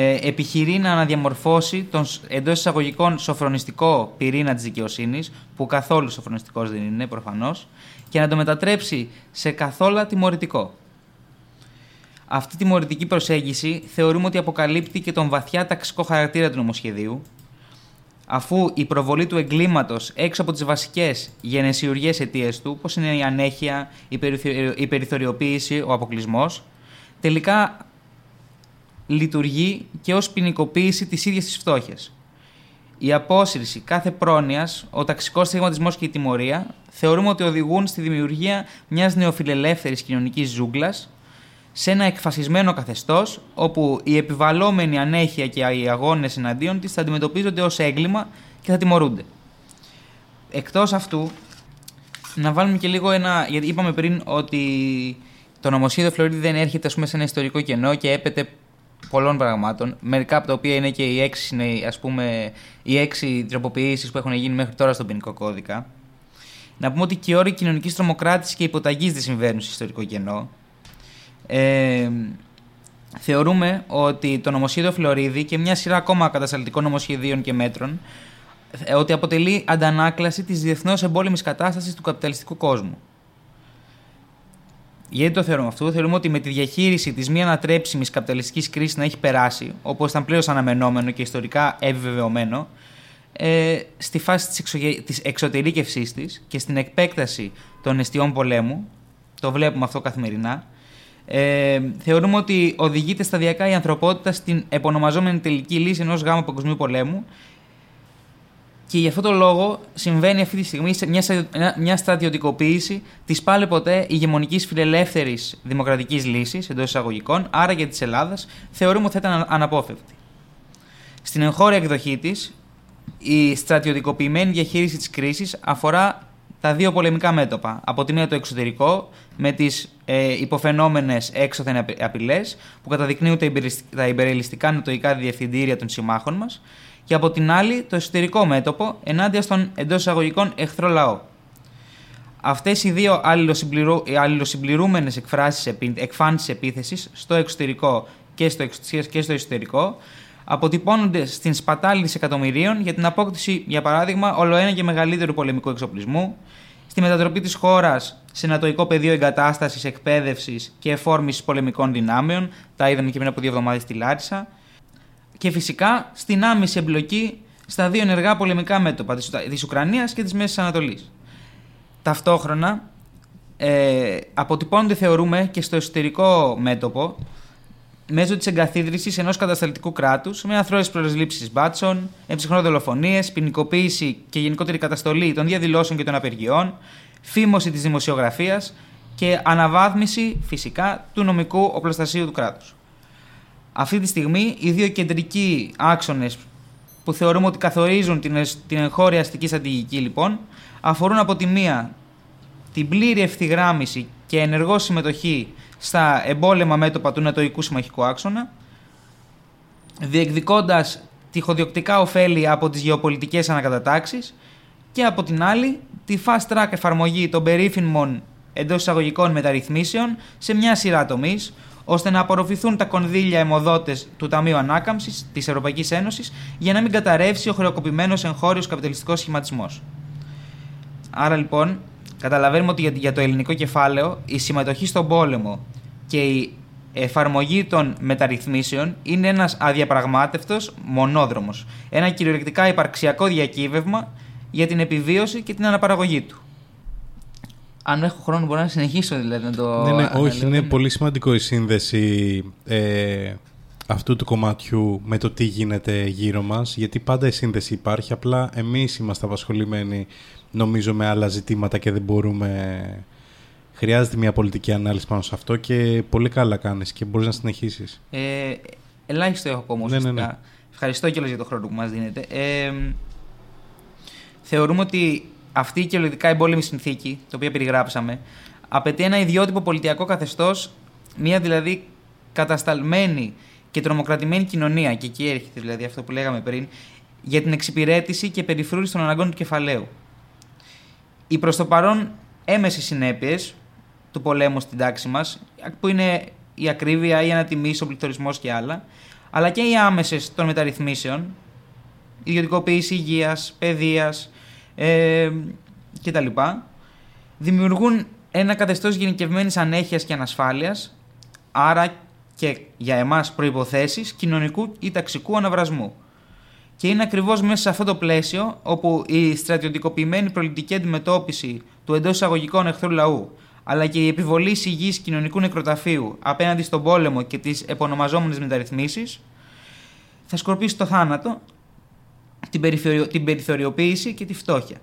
ε, επιχειρεί να αναδιαμορφώσει τον εντός εισαγωγικών σοφρονιστικό πυρήνα της δικαιοσύνης, που καθόλου σοφρονιστικός δεν είναι προφανώς, και να το μετατρέψει σε καθόλου τιμωρητικό. Αυτή τη τιμωρητική προσέγγιση θεωρούμε ότι αποκαλύπτει και τον βαθιά ταξικό χαρακτήρα του νομοσχεδίου, αφού η προβολή του εγκλήματος έξω από τις βασικές γενεσιουργές αιτίες του, όπως είναι η ανέχεια, η περιθωριοποίηση, ο αποκλεισμός, τελικά λειτουργεί και ως ποινικοποίηση της ίδιας της φτώχειας. Η απόσυρση κάθε πρόνοιας, ο ταξικός στιγματισμό και η τιμωρία θεωρούμε ότι οδηγούν στη δημιουργία μιας νεοφιλελεύθερης κοινωνικής ζούγκλας σε ένα εκφασισμένο καθεστώς, όπου η επιβαλόμενη ανέχεια και οι αγώνες εναντίον της θα αντιμετωπίζονται ως έγκλημα και θα τιμωρούνται. Εκτός αυτού, να βάλουμε και λίγο ένα. Γιατί είπαμε πριν ότι το νομοσχέδιο Φλωρίδη δεν έρχεται ας πούμε, σε ένα ιστορικό κενό και έπεται πολλών πραγμάτων. Μερικά από τα οποία είναι και οι έξι, ας πούμε, οι έξι τροποποιήσεις που έχουν γίνει μέχρι τώρα στον ποινικό κώδικα. Να πούμε ότι και οι όροι κοινωνικής τρομοκράτησης και υποταγής δεν συμβαίνουν σε ιστορικό κενό. Ε, θεωρούμε ότι το νομοσχέδιο Φλωρίδη και μια σειρά ακόμα κατασταλτικών νομοσχεδίων και μέτρων ε, ότι αποτελεί αντανάκλαση της διεθνώς εμπόλεμης κατάστασης του καπιταλιστικού κόσμου. Γιατί το θεωρούμε αυτό, θεωρούμε ότι με τη διαχείριση της μη ανατρέψιμης καπιταλιστικής κρίσης να έχει περάσει, όπως ήταν πλέον αναμενόμενο και ιστορικά επιβεβαιωμένο, ε, στη φάση της, εξωγε... της εξωτερήκευσής της και στην εκπέκταση των αιστείων πολέμου, το βλέπουμε αυτό καθημερινά, ε, θεωρούμε ότι οδηγείται σταδιακά η ανθρωπότητα στην επωνομαζόμενη τελική λύση ενός γάμου παγκοσμίου πολέμου και γι' αυτό το λόγο συμβαίνει αυτή τη στιγμή μια, μια στρατιωτικοποίηση της πάλι ποτέ ηγεμονικής φιλελεύθερης δημοκρατικής λύσης εντός εισαγωγικών, άρα και της Ελλάδας, θεωρούμε ότι θα ήταν αναπόφευκτη. Στην εγχώρια εκδοχή της, η στρατιωτικοποιημένη διαχείριση της κρίσης αφορά τα δύο πολεμικά μέτωπα. Από τη μία το εξωτερικό, με τις ε, υποφαινόμενες έξωθεν απειλές που καταδεικνύουν τα υπερελιστικά νοτοϊκά διευθυντήρια των συμμάχων μας, και από την άλλη το εσωτερικό μέτωπο ενάντια στον εντός εισαγωγικών εχθρό λαό. Αυτές οι δύο αλληλοσυμπληρούμενες εκφάνσεις επίθεσης στο εξωτερικό και στο, και στο εσωτερικό αποτυπώνονται στην σπατάλη δισεκατομμυρίων για την απόκτηση, για παράδειγμα, ολοένα και μεγαλύτερου πολεμικού εξοπλισμού, στη μετατροπή της χώρας σε νατοϊκό πεδίο εγκατάστασης, εκπαίδευσης και εφόρμησης πολεμικών δυνάμεων, τα είδαμε και πριν από δύο εβδομάδες στη Λάρισα, και φυσικά στην άμεση εμπλοκή στα δύο ενεργά πολεμικά μέτωπα της Ουκρανίας και της Μέσης Ανατολής. Ταυτόχρονα ε, αποτυπώνονται θεωρούμε και στο εσωτερικό μέτωπο μέσω της εγκαθίδρυσης ενός κατασταλτικού κράτους με αθρώες προσλήψεις μπάτσων, εμψυχρό δολοφονίες, ποινικοποίηση και γενικότερη καταστολή των διαδηλώσεων και των απεργιών, φήμωση της δημοσιογραφίας και αναβάθμιση φυσικά του νομικού οπλοστασίου του κράτους. Αυτή τη στιγμή οι δύο κεντρικοί άξονες που θεωρούμε ότι καθορίζουν την, την εγχώρια αστική στρατηγική λοιπόν αφορούν από τη μία την πλήρη ευθυγράμμιση και ενεργό συμμετοχή στα εμπόλεμα μέτωπα του Νατοϊκού Συμμαχικού Άξονα, διεκδικώντας τυχοδιοκτικά ωφέλη από τις γεωπολιτικές ανακατατάξεις και από την άλλη τη fast track εφαρμογή των περίφημων εντός εισαγωγικών μεταρρυθμίσεων σε μια σειρά τομείς, ώστε να απορροφηθούν τα κονδύλια αιμοδότες του Ταμείου Ανάκαμψης της Ευρωπαϊκής Ένωσης για να μην καταρρεύσει ο χρεοκοπημένος εγχώριος καπιταλιστικός σχηματισμός. Άρα λοιπόν, καταλαβαίνουμε ότι για το ελληνικό κεφάλαιο η συμμετοχή στον πόλεμο και η εφαρμογή των μεταρρυθμίσεων είναι ένας αδιαπραγμάτευτος μονόδρομος. Ένα κυριολεκτικά υπαρξιακό διακύβευμα για την επιβίωση και την αναπαραγωγή του αν έχω χρόνο μπορώ να συνεχίσω δηλαδή να το... Ναι, ναι, όχι, είναι πολύ σημαντικό η σύνδεση ε, αυτού του κομματιού με το τι γίνεται γύρω μας, γιατί πάντα η σύνδεση υπάρχει, απλά εμείς είμαστε απασχολημένοι νομίζω με άλλα ζητήματα και δεν μπορούμε... Χρειάζεται μια πολιτική ανάλυση πάνω σε αυτό και πολύ καλά κάνεις και μπορείς να συνεχίσεις. Ε, ελάχιστο έχω ακόμα ναι, ναι, ναι. Ευχαριστώ κιόλας για τον χρόνο που μας δίνετε. Ε, θεωρούμε ότι αυτή η κυριολεκτικά εμπόλεμη συνθήκη, το οποία περιγράψαμε, απαιτεί ένα ιδιότυπο πολιτιακό καθεστώς, μια δηλαδή κατασταλμένη και τρομοκρατημένη κοινωνία, και εκεί έρχεται δηλαδή αυτό που λέγαμε πριν, για την εξυπηρέτηση και περιφρούρηση των αναγκών του κεφαλαίου. Οι προς το παρόν έμεσες συνέπειες του πολέμου στην τάξη μας, που είναι η ακρίβεια, η ανατιμήση, ο πληθωρισμός και άλλα, αλλά και οι άμεσες των μεταρρυθμίσεων, ιδιωτικοποίηση υγείας, παιδείας, ε, κτλ. Δημιουργούν ένα καθεστώς γενικευμένης ανέχειας και ανασφάλειας, άρα και για εμάς προϋποθέσεις κοινωνικού ή ταξικού αναβρασμού. Και είναι ακριβώς μέσα σε αυτό το πλαίσιο όπου η στρατιωτικοποιημένη πολιτική αντιμετώπιση του εντός εισαγωγικών εχθρού λαού, αλλά και η επιβολή υγιής κοινωνικού νεκροταφείου απέναντι στον πόλεμο και τις επωνομαζόμενες μεταρρυθμίσεις, θα σκορπίσει το θάνατο την, την περιθωριοποίηση και τη φτώχεια.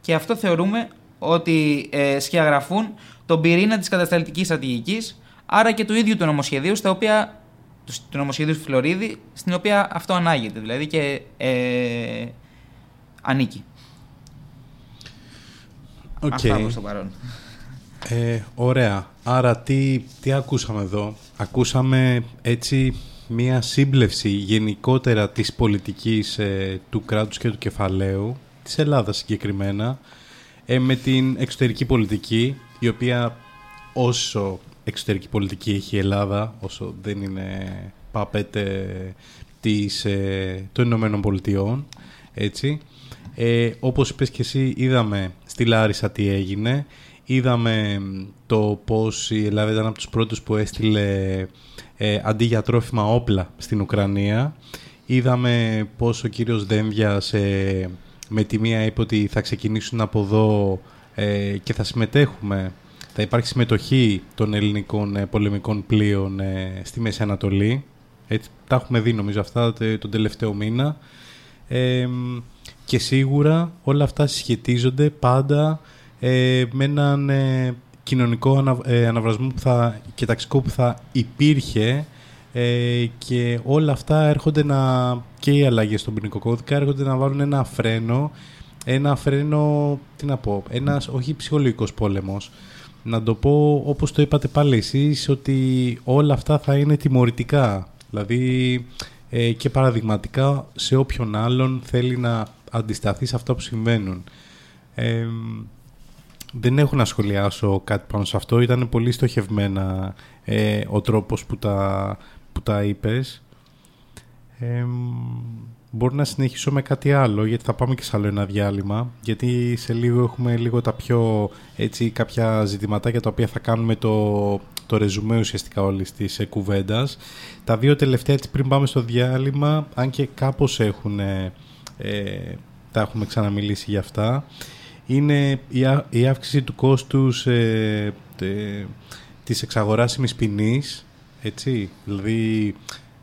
Και αυτό θεωρούμε ότι ε, σχεδιαγραφούν τον πυρήνα της κατασταλτικής στρατηγικής, άρα και του ίδιου του νομοσχεδίου, στα οποία, του νομοσχεδίου του Φλωρίδη, στην οποία αυτό ανάγεται, δηλαδή και ε, ανήκει. Okay. Αυτά στο παρόν. Ε, ωραία. Άρα τι, τι ακούσαμε εδώ; Ακούσαμε έτσι μία σύμπλευση γενικότερα της πολιτικής ε, του κράτους και του κεφαλαίου, της Ελλάδας συγκεκριμένα, ε, με την εξωτερική πολιτική, η οποία όσο εξωτερική πολιτική έχει η Ελλάδα, όσο δεν είναι παπέτε της, ε, των Ηνωμένων Πολιτειών. Έτσι. Ε, όπως είπες και εσύ, είδαμε στη Λάρισα τι έγινε. Είδαμε το πώς η Ελλάδα ήταν από τους πρώτους που έστειλε ε, αντί για τρόφιμα όπλα στην Ουκρανία. Είδαμε πώς ο κύριος Δένδιας ε, με τη μία είπε ότι θα ξεκινήσουν από εδώ ε, και θα συμμετέχουμε. Θα υπάρχει συμμετοχή των ελληνικών ε, πολεμικών πλοίων στη Μέση Ανατολή. Έτσι, τα έχουμε δει νομίζω αυτά τον τελευταίο μήνα. και σίγουρα όλα αυτά συσχετίζονται πάντα με έναν κοινωνικό ανα, ε, αναβρασμό που θα, και ταξικό που θα υπήρχε ε, και όλα αυτά έρχονται να, και οι αλλαγές στον ποινικό κώδικα έρχονται να βάλουν ένα φρένο, ένα φρένο, τι να πω, ένας όχι ψυχολογικός πόλεμος, να το πω όπως το είπατε πάλι εσείς, ότι όλα αυτά θα είναι τιμωρητικά. Δηλαδή ε, και παραδειγματικά σε όποιον άλλον θέλει να αντισταθεί σε αυτά που συμβαίνουν. Ε, δεν έχω να σχολιάσω κάτι πάνω σε αυτό. Ήταν πολύ στοχευμένα ε, ο τρόπος που τα, που τα είπες. Ε, μπορώ να συνεχίσω με κάτι άλλο, γιατί θα πάμε και σε άλλο ένα διάλειμμα. Γιατί σε λίγο έχουμε λίγο τα πιο, έτσι, κάποια ζητηματάκια τα οποία θα κάνουμε το, το ρεζουμέ ουσιαστικά όλης της ε, κουβέντας. Τα δύο τελευταία, έτσι, πριν πάμε στο διάλειμμα, αν και κάπως έχουν, ε, τα έχουμε ξαναμιλήσει για αυτά είναι η αύξηση του κόστους ε, τε, της εξαγοράσιμης ποινής, έτσι, δηλαδή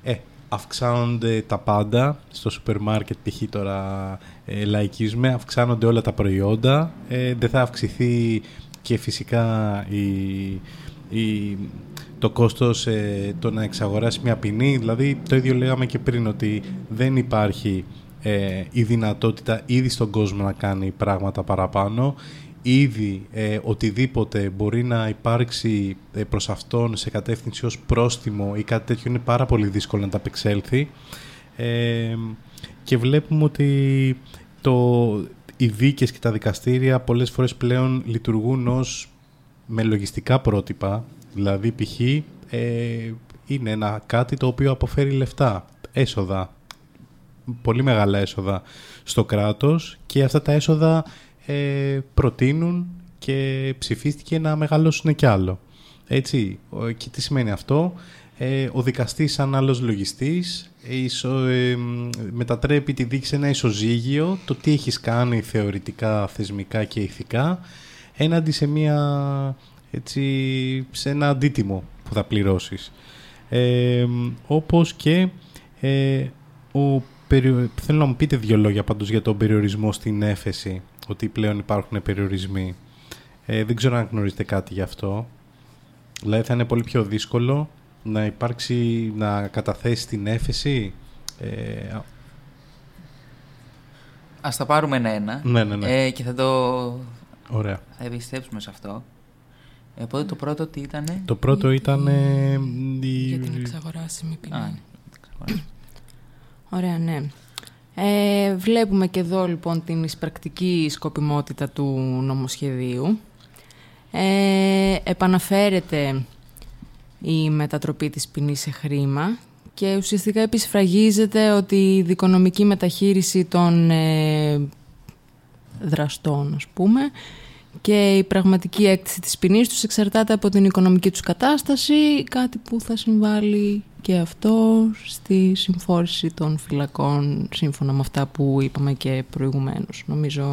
ε, αυξάνονται τα πάντα. Στο σούπερ μάρκετ, π.χ. τώρα ε, λαϊκίζουμε, αυξάνονται όλα τα προϊόντα, ε, δεν θα αυξηθεί και φυσικά η, το κόστος ε, το να εξαγοράσει μια ποινή, δηλαδή το ίδιο λέγαμε και πριν ότι δεν υπάρχει ε, η δυνατότητα ήδη στον κόσμο να κάνει πράγματα παραπάνω ήδη ε, οτιδήποτε μπορεί να υπάρξει ε, προς αυτόν σε κατεύθυνση ως πρόστιμο ή κάτι τέτοιο είναι πάρα πολύ δύσκολο να τα απεξέλθει ε, και βλέπουμε ότι το, οι δίκες και τα δικαστήρια πολλές φορές πλέον λειτουργούν ως με λογιστικά πρότυπα δηλαδή π.χ. Ε, είναι ένα κάτι το οποίο αποφέρει λεφτά, έσοδα πολύ μεγάλα έσοδα στο κράτος και αυτά τα έσοδα ε, προτείνουν και ψηφίστηκε να μεγαλώσουν κι άλλο. Έτσι, και τι σημαίνει αυτό; Ε, ο δικαστής σαν άλλος λογιστής ισο, ε, μετατρέπει τη δίκη σε ένα ισοζύγιο το τι έχεις κάνει θεωρητικά, θεσμικά και ηθικά έναντι σε, μια, έτσι, σε ένα αντίτιμο που θα πληρώσεις. Ε, όπως και ε, ο Θέλω να μου πείτε δύο λόγια πάντως για τον περιορισμό στην έφεση, ότι πλέον υπάρχουν περιορισμοί. Ε, δεν ξέρω αν γνωρίζετε κάτι γι' αυτό. Δηλαδή θα είναι πολύ πιο δύσκολο να υπάρξει, να καταθέσει την έφεση. Ε, Ας τα πάρουμε ένα-ένα ναι, ναι, ναι. Ε, και θα το Ωραία. θα επιστρέψουμε σε αυτό. Ε, οπότε το πρώτο τι ήταν. Το πρώτο ήταν. Για την εξαγοράσιμη ποινή. Ωραία, ναι. Ε, βλέπουμε και εδώ λοιπόν την εισπρακτική σκοπιμότητα του νομοσχεδίου. Ε, επαναφέρεται η μετατροπή της ποινής σε χρήμα και ουσιαστικά επισφραγίζεται ότι η δικονομική μεταχείριση των ε, δραστών, ας πούμε, και η πραγματική έκτηση της ποινής τους εξαρτάται από την οικονομική τους κατάσταση, κάτι που θα συμβάλλει και αυτό στη συμφόρηση των φυλακών σύμφωνα με αυτά που είπαμε και προηγουμένως. Νομίζω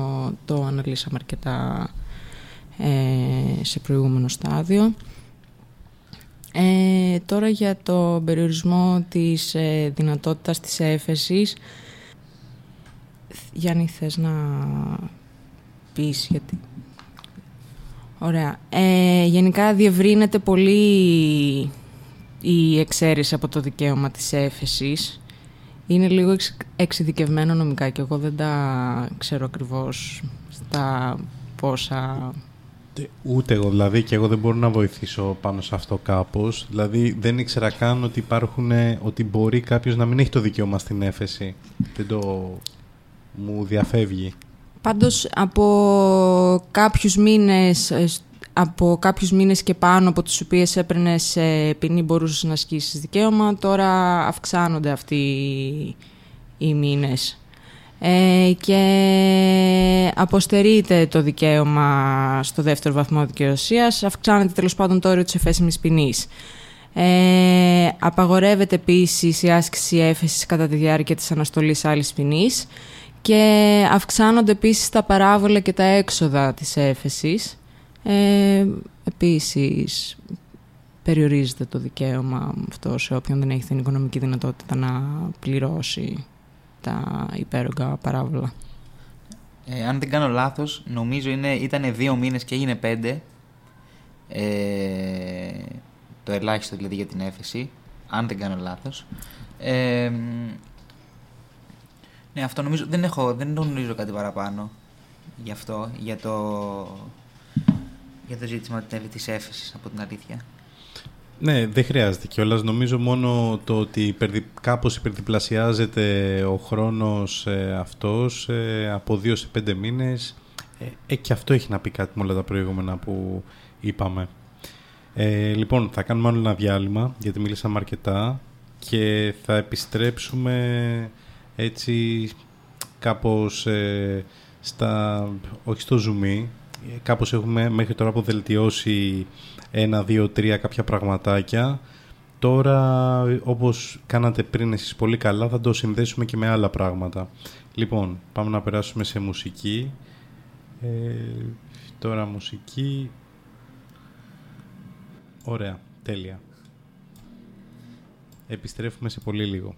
το αναλύσαμε αρκετά ε, σε προηγούμενο στάδιο. Ε, τώρα για το περιορισμό της ε, δυνατότητας της έφεσης Γιάννη θες να πεις γιατί; Ωραία. Ε, γενικά διευρύνεται πολύ η εξαίρεση από το δικαίωμα της έφεσης. Είναι λίγο εξειδικευμένο νομικά και εγώ δεν τα ξέρω ακριβώς στα πόσα... Ούτε εγώ, δηλαδή και εγώ δεν μπορώ να βοηθήσω πάνω σε αυτό κάπως. Δηλαδή δεν ήξερα καν ότι υπάρχουν, ότι μπορεί κάποιος να μην έχει το δικαίωμα στην έφεση. Δεν το μου διαφεύγει. Πάντως από κάποιους μήνες από κάποιους μήνες και πάνω από τους οποίες έπαιρνε σε ποινή μπορούσες να ασκήσεις δικαίωμα, τώρα αυξάνονται αυτοί οι μήνες. Ε, και αποστερείται το δικαίωμα στο δεύτερο βαθμό δικαιοσίας, αυξάνεται τέλος πάντων το όριο της εφέσιμης ποινής. Ε, απαγορεύεται επίσης η άσκηση έφεσης κατά τη διάρκεια της αναστολής άλλης ποινής και αυξάνονται επίσης τα παράβολα και τα έξοδα της έφεσης. Ε, επίσης, περιορίζεται το δικαίωμα αυτό σε όποιον δεν έχει την οικονομική δυνατότητα να πληρώσει τα υπέρογκα παράβολα. Ε, αν δεν κάνω λάθος, νομίζω είναι, ήταν δύο μήνες και έγινε πέντε. Ε, το ελάχιστο δηλαδή για την έφεση, αν δεν κάνω λάθος. Ε, ναι, αυτό νομίζω, δεν, έχω, δεν γνωρίζω κάτι παραπάνω γι' αυτό, για το, για το ζήτημα της έφεσης από την αλήθεια. Ναι, δεν χρειάζεται κιόλας. Νομίζω μόνο το ότι υπερδι... κάπως υπερδιπλασιάζεται ο χρόνος ε, αυτός ε, από δύο σε πέντε μήνες ε, ε, και αυτό έχει να πει κάτι με όλα τα προηγούμενα που είπαμε. Ε, λοιπόν, θα κάνουμε άλλο ένα διάλειμμα γιατί μίλησαμε αρκετά και θα επιστρέψουμε έτσι κάπως ε, στα, όχι στο zoom, κάπως έχουμε μέχρι τώρα αποδελτιώσει ένα, δύο, τρία κάποια πραγματάκια. Τώρα, όπως κάνατε πριν εσείς πολύ καλά, θα το συνδέσουμε και με άλλα πράγματα. Λοιπόν, πάμε να περάσουμε σε μουσική. Ε, τώρα μουσική. Ωραία, τέλεια. Επιστρέφουμε σε πολύ λίγο.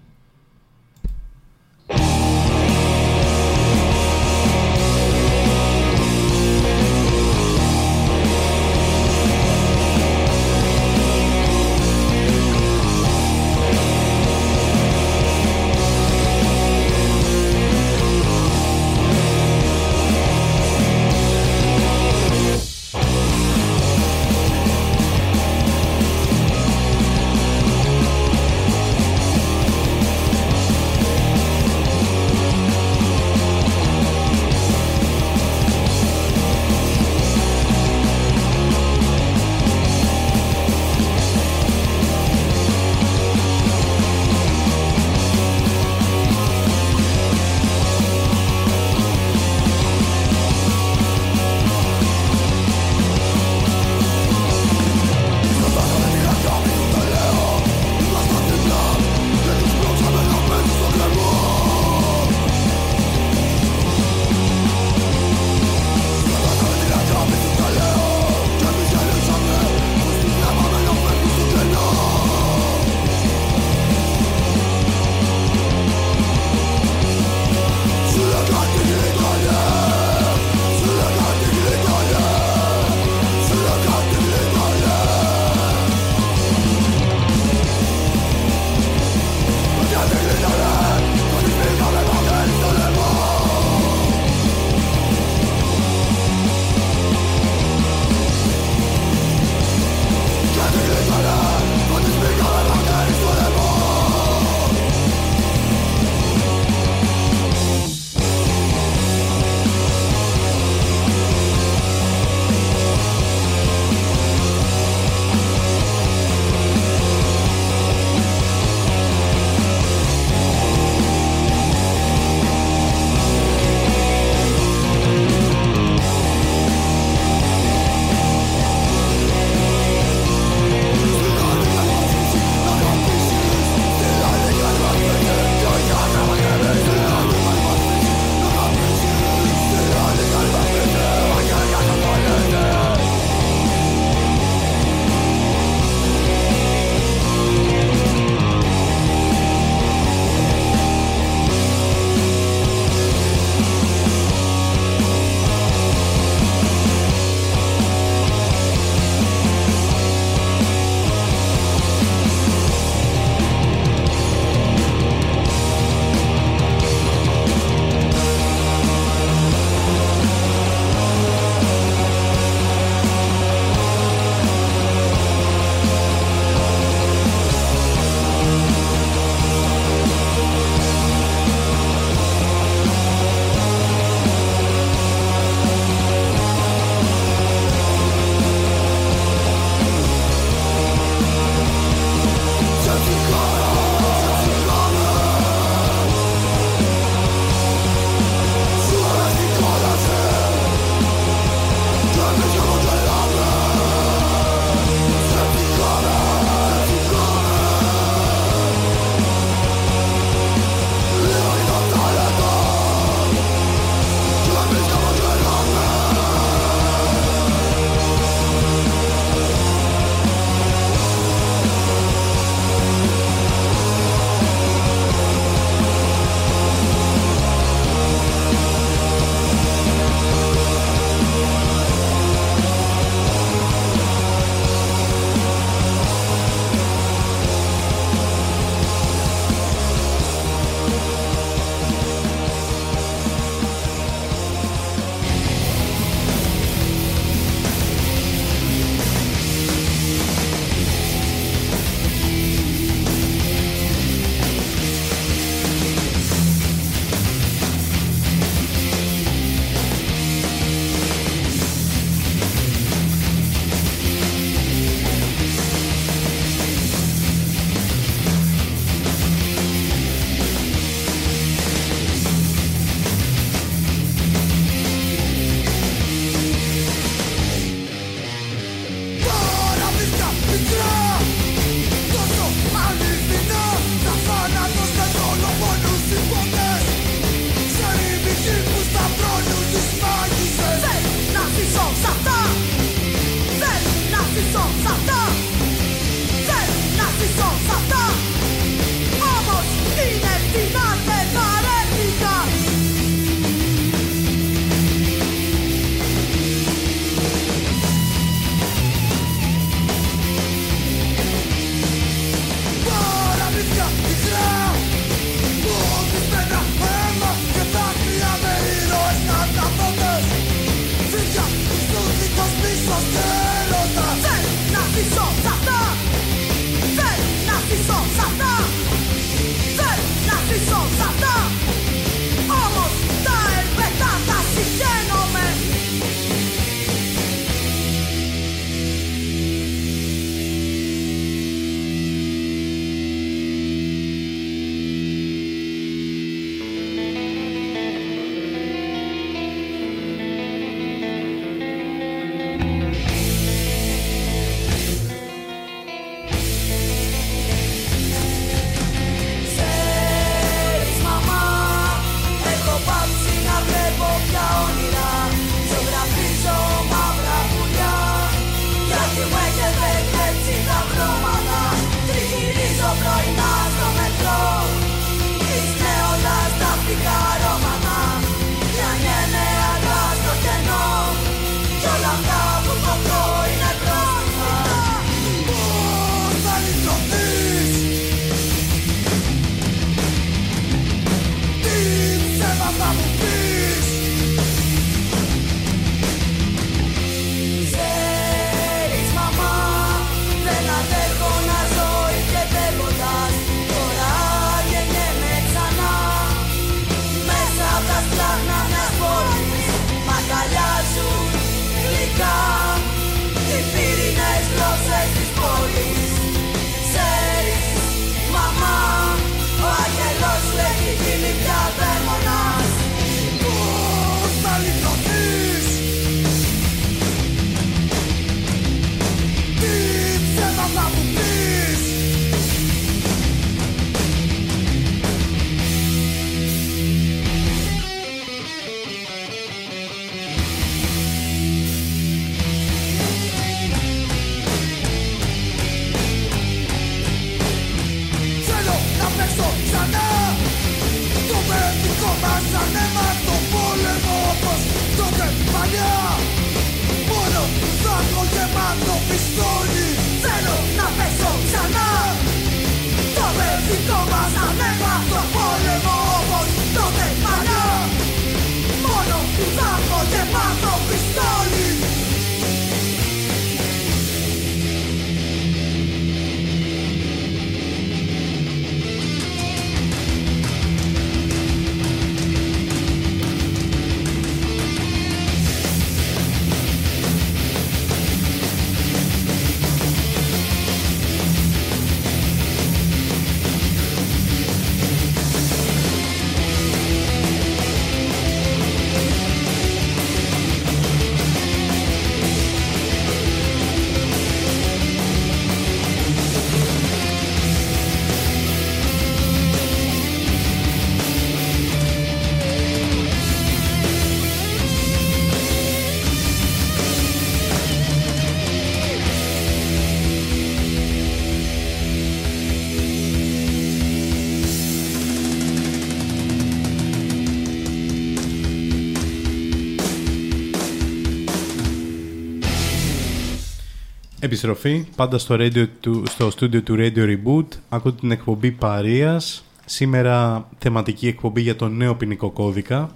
Επιστροφή, πάντα στο, radio του, στο στούντιο του Radio Reboot. Ακούτε την εκπομπή Παρίας. Σήμερα θεματική εκπομπή για το νέο ποινικό κώδικα.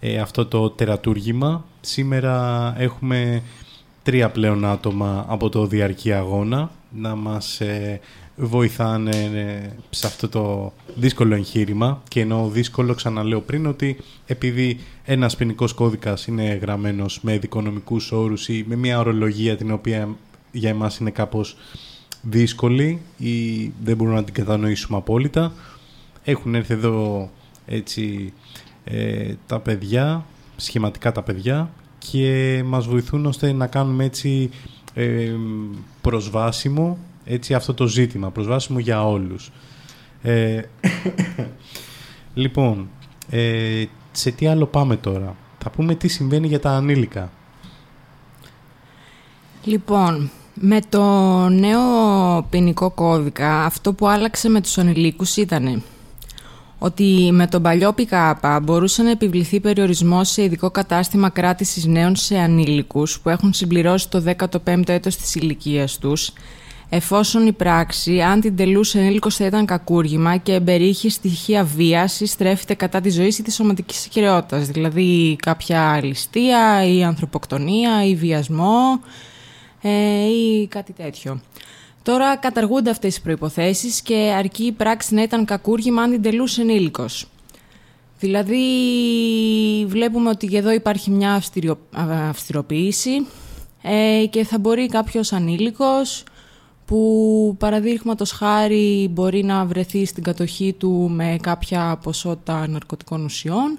Ε, αυτό το τερατούργημα. Σήμερα έχουμε τρία πλέον άτομα από το διαρκή αγώνα να μας ε, βοηθάνε ε, σε αυτό το δύσκολο εγχείρημα και ενώ δύσκολο ξαναλέω πριν ότι επειδή ένας ποινικός κώδικας είναι γραμμένος με δικονομικούς όρους ή με μια ορολογία την οποία για εμάς είναι κάπως δύσκολη ή δεν μπορούμε να την κατανοήσουμε απόλυτα έχουν έρθει εδώ έτσι ε, τα παιδιά, σχηματικά τα παιδιά και μας βοηθούν ώστε να κάνουμε έτσι ε, προσβάσιμο έτσι, αυτό το ζήτημα, προσβάσιμο για όλους. Ε, λοιπόν, ε, σε τι άλλο πάμε τώρα; Θα πούμε τι συμβαίνει για τα ανήλικα. Λοιπόν, με το νέο ποινικό κώδικα, αυτό που άλλαξε με τους ανηλίκους ήταν ότι με τον παλιό ΠΚΑΠΑ μπορούσε να επιβληθεί περιορισμός σε ειδικό κατάστημα κράτησης νέων σε ανήλικους που έχουν συμπληρώσει το 15ο έτος της ηλικίας τους εφόσον η πράξη, αν την τελούσε ενήλικος θα ήταν κακούργημα και εμπεριείχε στοιχεία βίας ή στρέφεται κατά τη ζωής ή της σωματικής κυριότητας, δηλαδή κάποια ληστεία ή ανθρωποκτονία ή βιασμό ε, ή κάτι τέτοιο. Τώρα καταργούνται αυτές οι προϋποθέσεις και αρκεί η πράξη να ήταν κακούργημα αν την τελούσε ενήλικος. Δηλαδή βλέπουμε ότι εδώ υπάρχει μια αυστηριο... αυστηροποίηση ε, και θα μπορεί κάποιος ανήλικος που παραδείγματος χάρη μπορεί να βρεθεί στην κατοχή του με κάποια ποσότητα ναρκωτικών ουσιών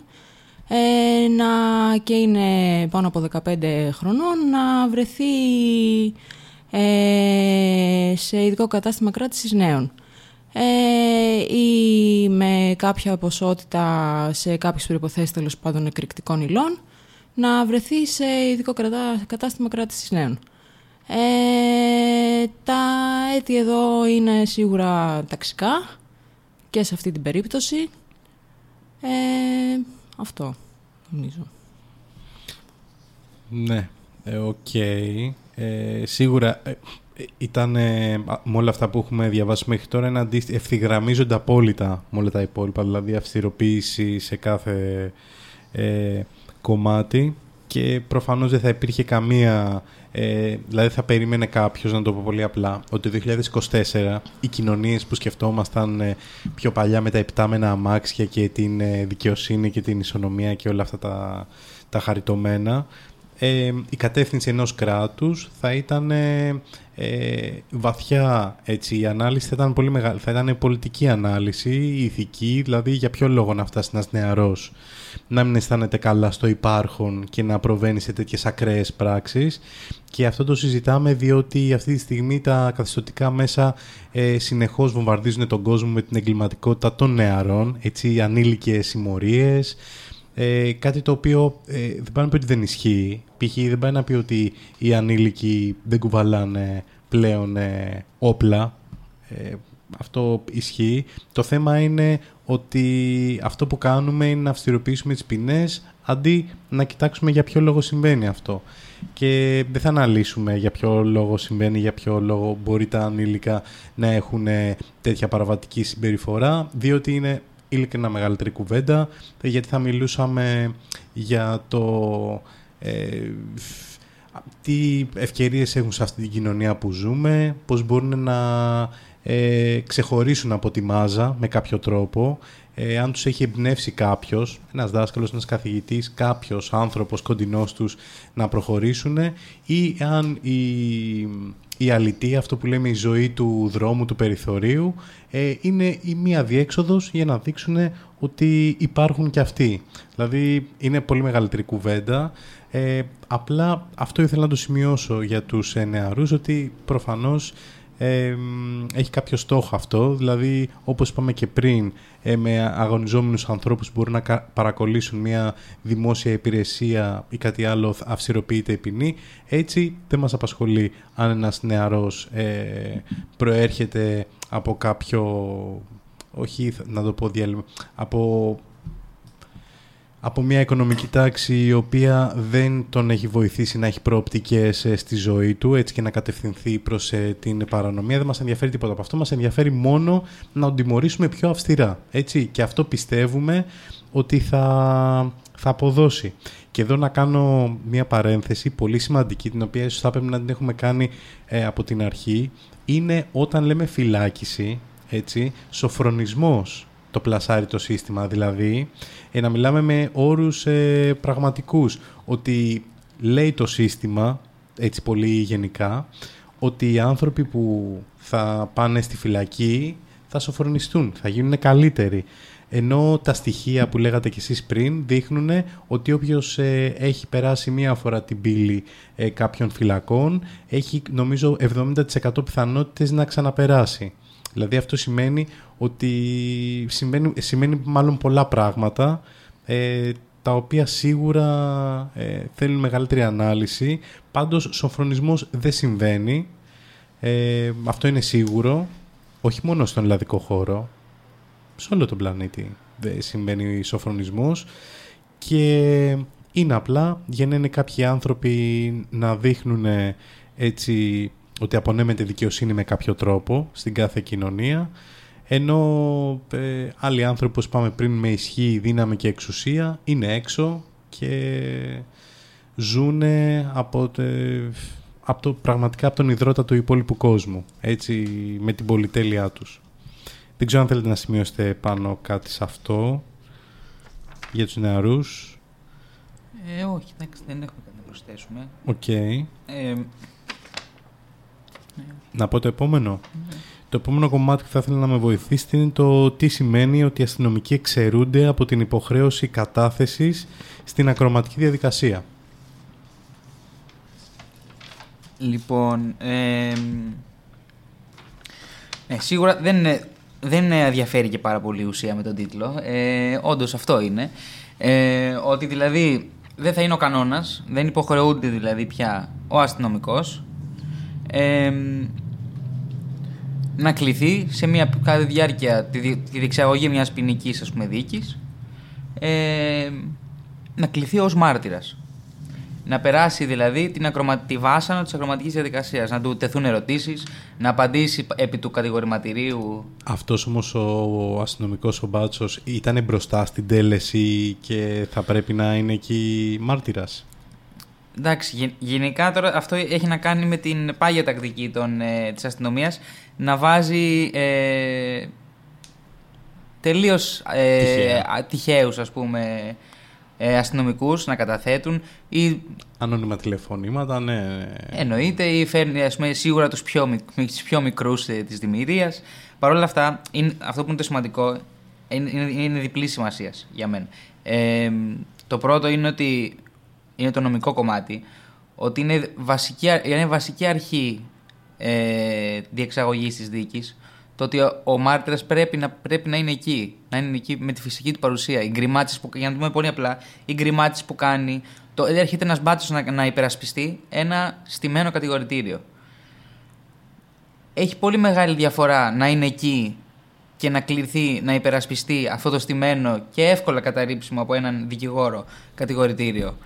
ε, να, και είναι πάνω από 15 χρονών να βρεθεί ε, σε ειδικό κατάστημα κράτησης νέων ε, ή με κάποια ποσότητα σε κάποιες προϋποθέσεις τέλος πάντων εκρηκτικών υλών να βρεθεί σε ειδικό κατάστημα κράτησης νέων. Ε, τα έτη εδώ είναι σίγουρα ταξικά και σε αυτή την περίπτωση. Ε, αυτό νομίζω. Ναι, ε, οκ. Ε, σίγουρα ε, ήταν με όλα αυτά που έχουμε διαβάσει μέχρι τώρα ένα ευθυγραμμίζονται απόλυτα με όλα τα υπόλοιπα, δηλαδή αυστηροποίηση σε κάθε κομμάτι και προφανώς δεν θα υπήρχε καμία ε, δηλαδή θα περίμενε κάποιος, να το πω πολύ απλά, ότι το 2024 οι κοινωνίες που σκεφτόμασταν ε, πιο παλιά με τα επτάμενα αμάξια και την ε, δικαιοσύνη και την ισονομία και όλα αυτά τα, τα χαριτωμένα, ε, η κατεύθυνση ενός κράτους θα ήταν ε, βαθιά, έτσι, η ανάλυση θα ήταν πολύ μεγάλη, θα ήταν πολιτική ανάλυση, ηθική, δηλαδή για ποιο λόγο να φτάσει ένας νεαρός να μην αισθάνεται καλά στο υπάρχον και να προβαίνει σε τέτοιες ακραίες πράξεις και αυτό το συζητάμε διότι αυτή τη στιγμή τα καθιστωτικά μέσα ε, συνεχώς βομβαρδίζουν τον κόσμο με την εγκληματικότητα των νεαρών, έτσι ανήλικες συμμορίες, ε, κάτι το οποίο ε, δεν πάει να πει ότι δεν ισχύει. Π.χ. δεν πάει να πει ότι οι ανήλικοι δεν κουβαλάνε πλέον ε, όπλα. Ε, αυτό ισχύει. Το θέμα είναι ότι αυτό που κάνουμε είναι να αυστηροποιήσουμε τις ποινές αντί να κοιτάξουμε για ποιο λόγο συμβαίνει αυτό. Και δεν θα αναλύσουμε για ποιο λόγο συμβαίνει, για ποιο λόγο μπορεί τα ανήλικα να έχουν τέτοια παραβατική συμπεριφορά, διότι είναι ειλικρινά μεγαλύτερη κουβέντα, γιατί θα μιλούσαμε για το ε, τι ευκαιρίες έχουν σε αυτή την κοινωνία που ζούμε, πώς μπορούν να ε, ξεχωρίσουν από τη μάζα με κάποιο τρόπο, ε, αν τους έχει εμπνεύσει κάποιος, ένας δάσκαλος, ένας καθηγητής, κάποιος άνθρωπος κοντινός τους να προχωρήσουν ή αν η, η αλητή, αυτό που λέμε η ζωή του δρόμου, του περιθωρίου, ε, είναι η μία διέξοδος για να δείξουν ότι υπάρχουν και αυτοί. Δηλαδή είναι πολύ μεγαλύτερη κουβέντα. Ε, απλά αυτό ήθελα να το σημειώσω για τους νεαρούς, ότι προφανώς έχει κάποιο στόχο αυτό, δηλαδή όπως είπαμε και πριν ε, με αγωνιζόμενους ανθρώπους που μπορούν να παρακολουθήσουν μια δημόσια υπηρεσία ή κάτι άλλο αυστηροποιείται η ποινή, έτσι δεν μας απασχολεί αν ένας νεαρός ε, προέρχεται από κάποιο, όχι να το πω διάλειμμα, από από μια οικονομική τάξη η οποία δεν τον έχει βοηθήσει να έχει προοπτικές ε, στη ζωή του έτσι και να κατευθυνθεί προς ε, την παρανομία. Δεν μας ενδιαφέρει τίποτα από αυτό, μας ενδιαφέρει μόνο να τον τιμωρήσουμε πιο αυστηρά. Έτσι. Και αυτό πιστεύουμε ότι θα, θα αποδώσει. Και εδώ να κάνω μια παρένθεση πολύ σημαντική, την οποία ίσως θα πρέπει να την έχουμε κάνει ε, από την αρχή, είναι όταν λέμε φυλάκιση, έτσι, σοφρονισμός το πλασάρει το σύστημα. Δηλαδή, ε, να μιλάμε με όρους ε, πραγματικούς. Ότι λέει το σύστημα, έτσι πολύ γενικά, ότι οι άνθρωποι που θα πάνε στη φυλακή θα σοφρονιστούν, θα γίνουν καλύτεροι. Ενώ τα στοιχεία που λέγατε κι εσείς πριν δείχνουν ότι όποιος ε, έχει περάσει μία φορά την πύλη ε, κάποιων φυλακών έχει νομίζω 70% πιθανότητες να ξαναπεράσει. Δηλαδή αυτό σημαίνει ότι σημαίνει, σημαίνει μάλλον πολλά πράγματα ε, τα οποία σίγουρα ε, θέλουν μεγαλύτερη ανάλυση. Πάντως σοφρονισμός δεν συμβαίνει. Ε, αυτό είναι σίγουρο. Όχι μόνο στον ελλαδικό χώρο. Σε όλο τον πλανήτη δεν συμβαίνει σοφρονισμός. Και είναι απλά για να είναι κάποιοι άνθρωποι να δείχνουν έτσι ότι απονέμεται δικαιοσύνη με κάποιο τρόπο στην κάθε κοινωνία, ενώ ε, άλλοι άνθρωποι, όπως είπαμε πριν, με ισχύ, δύναμη και εξουσία, είναι έξω και ζουν από, από το, πραγματικά από τον ιδρώτα του υπόλοιπου κόσμου, έτσι, με την πολυτέλειά τους. Δεν ξέρω αν θέλετε να σημειώσετε πάνω κάτι σε αυτό για τους νεαρούς. Ε, όχι, δεν έχουμε κάτι να προσθέσουμε. Οκ. Να πω το επόμενο. Το επόμενο κομμάτι που θα ήθελα να με βοηθήσετε είναι το τι σημαίνει ότι οι αστυνομικοί εξαιρούνται από την υποχρέωση κατάθεσης στην ακροματική διαδικασία. Λοιπόν, ε, σίγουρα δεν, δεν ενδιαφέρει και πάρα πολύ η ουσία με τον τίτλο. Ε, όντως αυτό είναι. Ε, ότι δηλαδή δεν θα είναι ο κανόνας, δεν υποχρεούνται δηλαδή πια ο αστυνομικός να κληθεί σε μια κάθε διάρκεια τη, τη διεξαγωγή μιας ποινικής ας πούμε δίκης να κληθεί ως μάρτυρας. Να περάσει δηλαδή την ακρομα... τη βάσανο της ακροματικής διαδικασίας, να του τεθούν ερωτήσεις, να απαντήσει επί του κατηγορηματηρίου. Αυτός όμως ο αστυνομικός ο Μπάτσος ήταν μπροστά στην τέλεση και θα πρέπει να είναι εκεί μάρτυρας; Εντάξει, γενικά τώρα αυτό έχει να κάνει με την πάγια τακτική των, ε, της αστυνομίας να βάζει ε, τελείως ε, τυχαίους ας πούμε ε, αστυνομικούς να καταθέτουν ή... Ανώνυμα τηλεφωνήματα, ναι. Εννοείται ή φέρνει ας πούμε, σίγουρα τους πιο, τους πιο μικρούς ε, της δημιουργίας. Παρ' όλα αυτά, είναι, αυτό που είναι το σημαντικό είναι, είναι, είναι διπλή σημασίας για μένα. Ε, το πρώτο είναι ότι είναι το νομικό κομμάτι, ότι είναι βασική, είναι βασική αρχή ε, διεξαγωγής της δίκης, το ότι ο, ο μάρτυρας πρέπει να, πρέπει να είναι εκεί, να είναι εκεί με τη φυσική του παρουσία. Οι γκριμάτσεις που, για να το πούμε πολύ απλά, οι γκριμάτσεις που κάνει, το, έρχεται ένας μπάτσος να, να υπερασπιστεί ένα στημένο κατηγορητήριο. Έχει πολύ μεγάλη διαφορά να είναι εκεί και να κληθεί να υπερασπιστεί αυτό το στημένο και εύκολα καταρρύψιμο από έναν δικηγόρο κατηγορητήριο.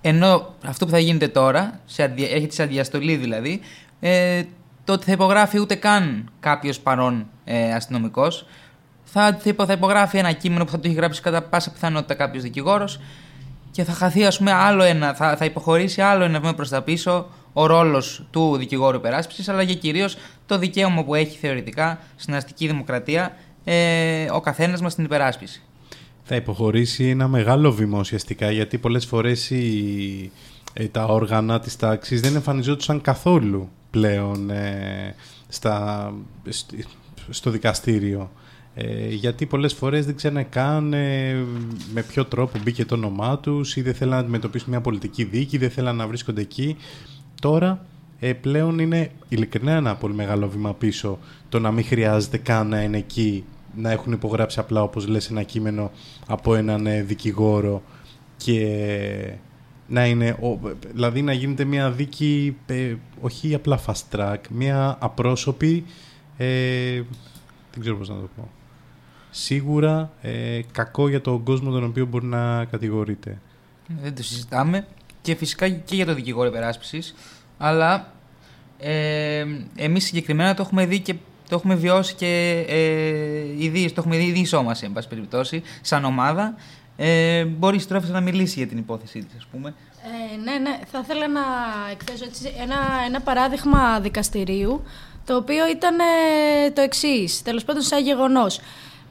Ενώ αυτό που θα γίνεται τώρα, σε αδια... έρχεται σε αντιαστολή δηλαδή, ε, το ότι θα υπογράφει ούτε καν κάποιος παρόν ε, αστυνομικός. Θα, θα υπογράφει ένα κείμενο που θα το έχει γράψει κατά πάσα πιθανότητα κάποιος δικηγόρος και θα χαθεί, ας πούμε, άλλο ένα, θα, θα υποχωρήσει άλλο ένα βήμα προς τα πίσω ο ρόλος του δικηγόρου υπεράσπισης, αλλά και κυρίως το δικαίωμα που έχει θεωρητικά στην αστική δημοκρατία ε, ο καθένας μας στην υπεράσπιση θα υποχωρήσει ένα μεγάλο βήμα ουσιαστικά γιατί πολλές φορές ε, τα όργανα της τάξης δεν εμφανιζόντουσαν καθόλου πλέον ε, στα, στο δικαστήριο. Ε, γιατί πολλές φορές δεν ξέρανε καν ε, με ποιο τρόπο μπήκε το όνομά τους ή δεν θέλαν να αντιμετωπίσουν μια πολιτική δίκη, δεν θέλαν να βρίσκονται εκεί. Τώρα ε, πλέον είναι ειλικρινά ένα πολύ μεγάλο βήμα πίσω το να μην χρειάζεται καν να είναι εκεί να έχουν υπογράψει απλά όπως λες ένα κείμενο από έναν ε, δικηγόρο και να είναι, δηλαδή να γίνεται μια δίκη ε, όχι απλά fast track, μια απρόσωπη ε, δεν ξέρω πώς να το πω. σίγουρα ε, κακό για τον κόσμο τον οποίο μπορεί να κατηγορείται. Δεν το συζητάμε. Και φυσικά και για το δικηγόρο υπεράσπισης. Αλλά ε, εμείς συγκεκριμένα το έχουμε δει και το έχουμε βιώσει και ε, ήδη, το έχουμε δει ήδη σώμαση, εν πάση περιπτώσει, σαν ομάδα. Ε, μπορεί η να μιλήσεις για την υπόθεσή της, ας πούμε. Ε, ναι, ναι. Θα ήθελα να εκθέσω έτσι ένα, ένα παράδειγμα δικαστηρίου, το οποίο ήταν ε, το εξής, τέλος πάντων σαν γεγονός.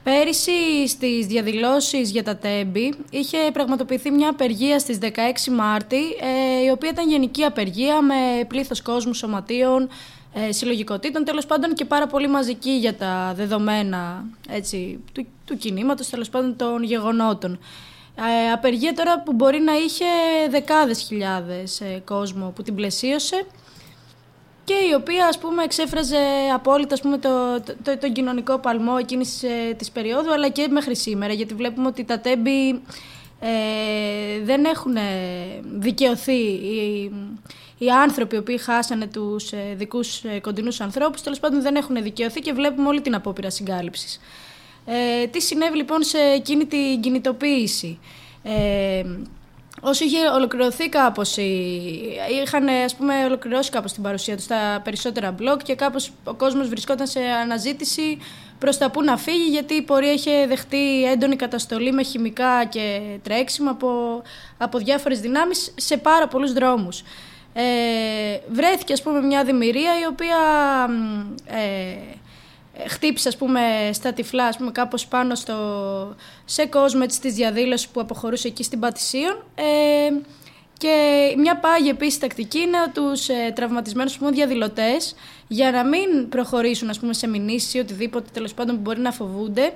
Πέρυσι στις διαδηλώσεις για τα τέμπη είχε πραγματοποιηθεί μια απεργία στις 16 Μάρτη, ε, η οποία ήταν γενική απεργία με πλήθος κόσμου, σωματείων, ε, συλλογικότητων, τέλος πάντων και πάρα πολύ μαζική για τα δεδομένα έτσι, του, του κινήματος, τέλος πάντων των γεγονότων. Ε, απεργία τώρα που μπορεί να είχε δεκάδες χιλιάδες ε, κόσμο που την πλαισίωσε και η οποία ας πούμε εξέφραζε απόλυτα ας πούμε, το, το, το, κοινωνικό παλμό εκείνης ε, της περίοδου αλλά και μέχρι σήμερα γιατί βλέπουμε ότι τα τέμπη ε, δεν έχουν δικαιωθεί οι, οι άνθρωποι οι οποίοι χάσανε τους ε, δικούς ε, κοντινούς ανθρώπους τέλος πάντων δεν έχουν δικαιωθεί και βλέπουμε όλη την απόπειρα συγκάλυψης. Ε, τι συνέβη λοιπόν σε εκείνη την κινητοποίηση; Ε, Όσο είχε ολοκληρωθεί κάπως, είχαν ας πούμε, ολοκληρώσει κάπως την παρουσία τους στα περισσότερα μπλοκ και κάπως ο κόσμος βρισκόταν σε αναζήτηση προς τα πού να φύγει, γιατί η πορεία είχε δεχτεί έντονη καταστολή με χημικά και τρέξιμο από, από διάφορες δυνάμεις σε πάρα πολλούς δρόμους. Ε, βρέθηκε, ας πούμε, μια δημιουργία η οποία ε, χτύπησε ας πούμε στα τυφλά ας πούμε, κάπως πάνω στο, σε κόσμο έτσι, της διαδήλωσης που αποχωρούσε εκεί στην Πατησίων. Ε, και μια πάγια επίσης τακτική είναι τους ε, τραυματισμένους πούμε, διαδηλωτές για να μην προχωρήσουν ας πούμε, σε μηνύσεις ή οτιδήποτε τέλος πάντων που μπορεί να φοβούνται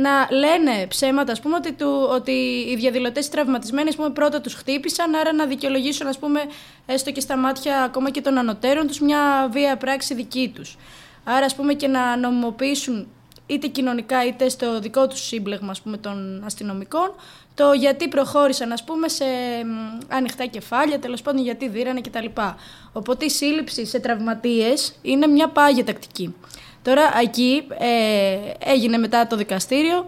να λένε ψέματα, ας πούμε, ότι, του, ότι οι διαδηλωτές οι τραυματισμένοι, ας πούμε, πρώτα τους χτύπησαν, άρα να δικαιολογήσουν, ας πούμε, έστω και στα μάτια ακόμα και των ανωτέρων τους, μια βία πράξη δική τους. Άρα, ας πούμε, και να νομιμοποιήσουν είτε κοινωνικά είτε στο δικό τους σύμπλεγμα ας πούμε, των αστυνομικών το γιατί προχώρησαν ας πούμε, σε ανοιχτά κεφάλια, τέλος πάντων γιατί δίρανε κτλ. Οπότε η σύλληψη σε τραυματίες είναι μια πάγια τακτική. Τώρα εκεί ε, έγινε μετά το δικαστήριο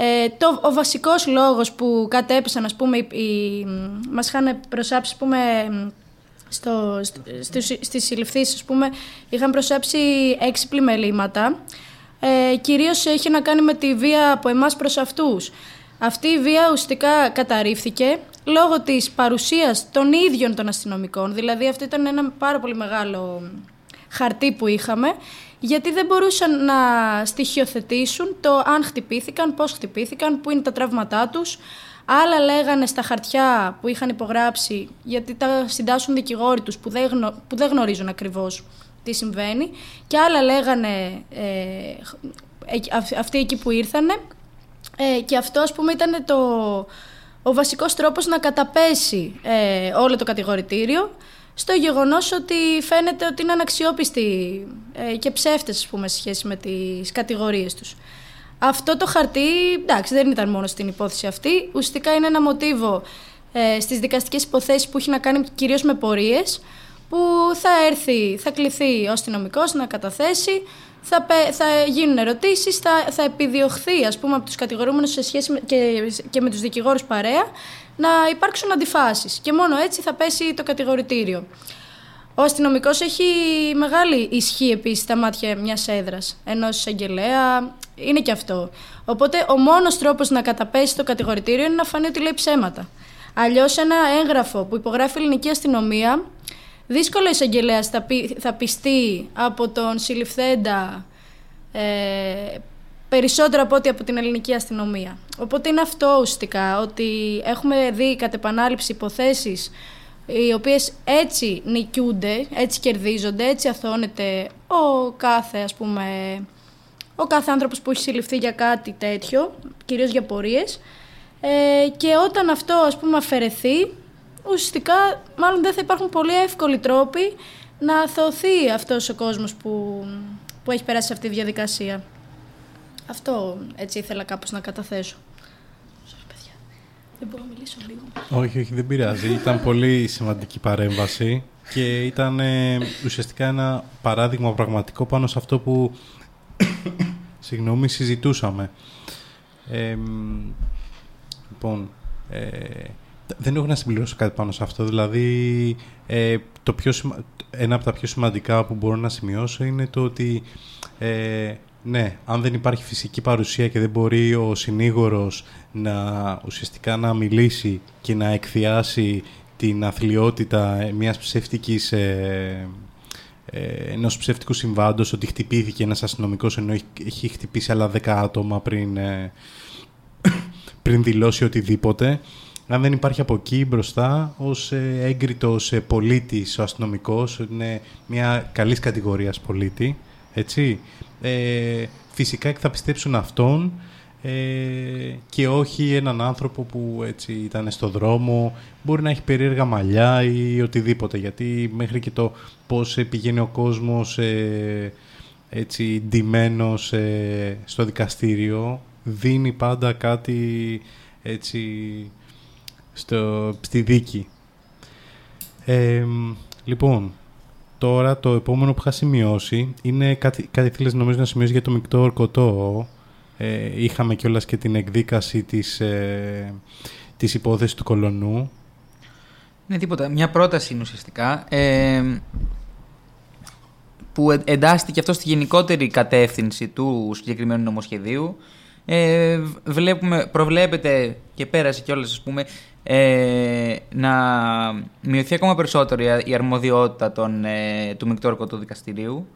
ε, το, ο βασικός λόγος που κατέπεσαν, ας πούμε, οι, μας είχαν προσάψει, ας πούμε, στο, στις συλληφθήσεις, ας πούμε, είχαν προσέψει έξι πλημελήματα. Ε, κυρίως έχει να κάνει με τη βία από εμάς προς αυτούς. Αυτή η βία ουσιαστικά καταρρίφθηκε λόγω της παρουσίας των ίδιων των αστυνομικών. Δηλαδή αυτό ήταν ένα πάρα πολύ μεγάλο χαρτί που είχαμε, γιατί δεν μπορούσαν να στοιχειοθετήσουν το αν χτυπήθηκαν, πώς χτυπήθηκαν, πού είναι τα τραύματά τους, Άλλα λέγανε στα χαρτιά που είχαν υπογράψει, γιατί τα συντάσσουν δικηγόροι τους που δεν, που δεν γνωρίζουν ακριβώς τι συμβαίνει. Και άλλα λέγανε ε, αυτοί εκεί που ήρθανε. Ε, και αυτό, ας πούμε, ήταν το, ο βασικός τρόπος να καταπέσει ε, όλο το κατηγορητήριο στο γεγονός ότι φαίνεται ότι είναι αναξιόπιστοι ε, και ψεύτες, ας πούμε, σε σχέση με τις κατηγορίες τους. Αυτό το χαρτί, εντάξει, δεν ήταν μόνο στην υπόθεση αυτή. Ουσιαστικά είναι ένα μοτίβο ε, στις δικαστικές υποθέσεις που έχει να κάνει κυρίως με πορείες, που θα έρθει, θα κληθεί ο αστυνομικός να καταθέσει, θα, θα γίνουν ερωτήσεις, θα, θα επιδιωχθεί ας πούμε, από τους κατηγορούμενους σε σχέση με, και, και με τους δικηγόρους παρέα να υπάρξουν αντιφάσεις και μόνο έτσι θα πέσει το κατηγορητήριο. Ο αστυνομικός έχει μεγάλη ισχύ επίσης στα μάτια μιας έδρας, ενός εισαγγελέα. Είναι και αυτό. Οπότε ο μόνος τρόπος να καταπέσει το κατηγορητήριο είναι να φανεί ότι λέει ψέματα. Αλλιώς ένα έγγραφο που υπογράφει η ελληνική αστυνομία, δύσκολο ο εισαγγελέας θα, θα πιστεί από τον συλληφθέντα ε, περισσότερο από ό,τι από την ελληνική αστυνομία. Οπότε είναι αυτό ουσιαστικά, ότι έχουμε δει κατ' επανάληψη υποθέσεις οι οποίες έτσι νικιούνται, έτσι κερδίζονται, έτσι αθώνεται ο κάθε, ας πούμε, ο κάθε άνθρωπος που έχει συλληφθεί για κάτι τέτοιο, κυρίως για πορείες. Ε, και όταν αυτό, ας πούμε, αφαιρεθεί, ουσιαστικά μάλλον δεν θα υπάρχουν πολύ εύκολοι τρόποι να αθωθεί αυτός ο κόσμος που, που έχει περάσει σε αυτή τη διαδικασία. Αυτό έτσι ήθελα κάπως να καταθέσω. Δεν μπορώ να μιλήσω λίγο. Όχι, όχι, δεν πειράζει. ήταν πολύ σημαντική παρέμβαση και ήταν ε, ουσιαστικά ένα παράδειγμα πραγματικό πάνω σε αυτό που συγγνώμη, συζητούσαμε. Ε, λοιπόν, ε, δεν έχω να συμπληρώσω κάτι πάνω σε αυτό. Δηλαδή, ε, το πιο ένα από τα πιο σημαντικά που μπορώ να σημειώσω είναι το ότι ε, ναι, αν δεν υπάρχει φυσική παρουσία και δεν μπορεί ο συνήγορος να ουσιαστικά να μιλήσει και να εκθιάσει την αθλειότητα μιας ψεύτικης, ε, ε, ενός ψεύτικου συμβάντος ότι χτυπήθηκε ένας αστυνομικός ενώ έχει χτυπήσει άλλα δέκα άτομα πριν, ε, πριν δηλώσει οτιδήποτε. Αν δεν υπάρχει από εκεί μπροστά ως ε, έγκριτος ε, πολίτης ο αστυνομικός είναι μια καλής κατηγορίας πολίτη έτσι ε, φυσικά και θα πιστέψουν αυτόν ε, και όχι έναν άνθρωπο που έτσι ήταν στο δρόμο μπορεί να έχει περίεργα μαλλιά ή οτιδήποτε γιατί μέχρι και το πώς πηγαίνει ο κόσμος ε, έτσι ντυμένος ε, στο δικαστήριο δίνει πάντα κάτι έτσι στο, στη δίκη. Ε, λοιπόν, τώρα το επόμενο που είχα σημειώσει είναι κάτι, κάτι θέλεις νομίζω να σημειώσεις για το μεικτό ορκωτό. Ε, είχαμε κιόλας και την εκδίκαση της, ε, της υπόθεσης του κολονού. Ναι, τίποτα. Μια πρόταση είναι ουσιαστικά. Ε, που εντάστηκε αυτό στη γενικότερη κατεύθυνση του συγκεκριμένου νομοσχεδίου. Ε, βλέπουμε, προβλέπεται και πέρασε κιόλας ας πούμε ε, να μειωθεί ακόμα περισσότερο η αρμοδιότητα των, ε, του Μικτόρκου του δικαστηρίου.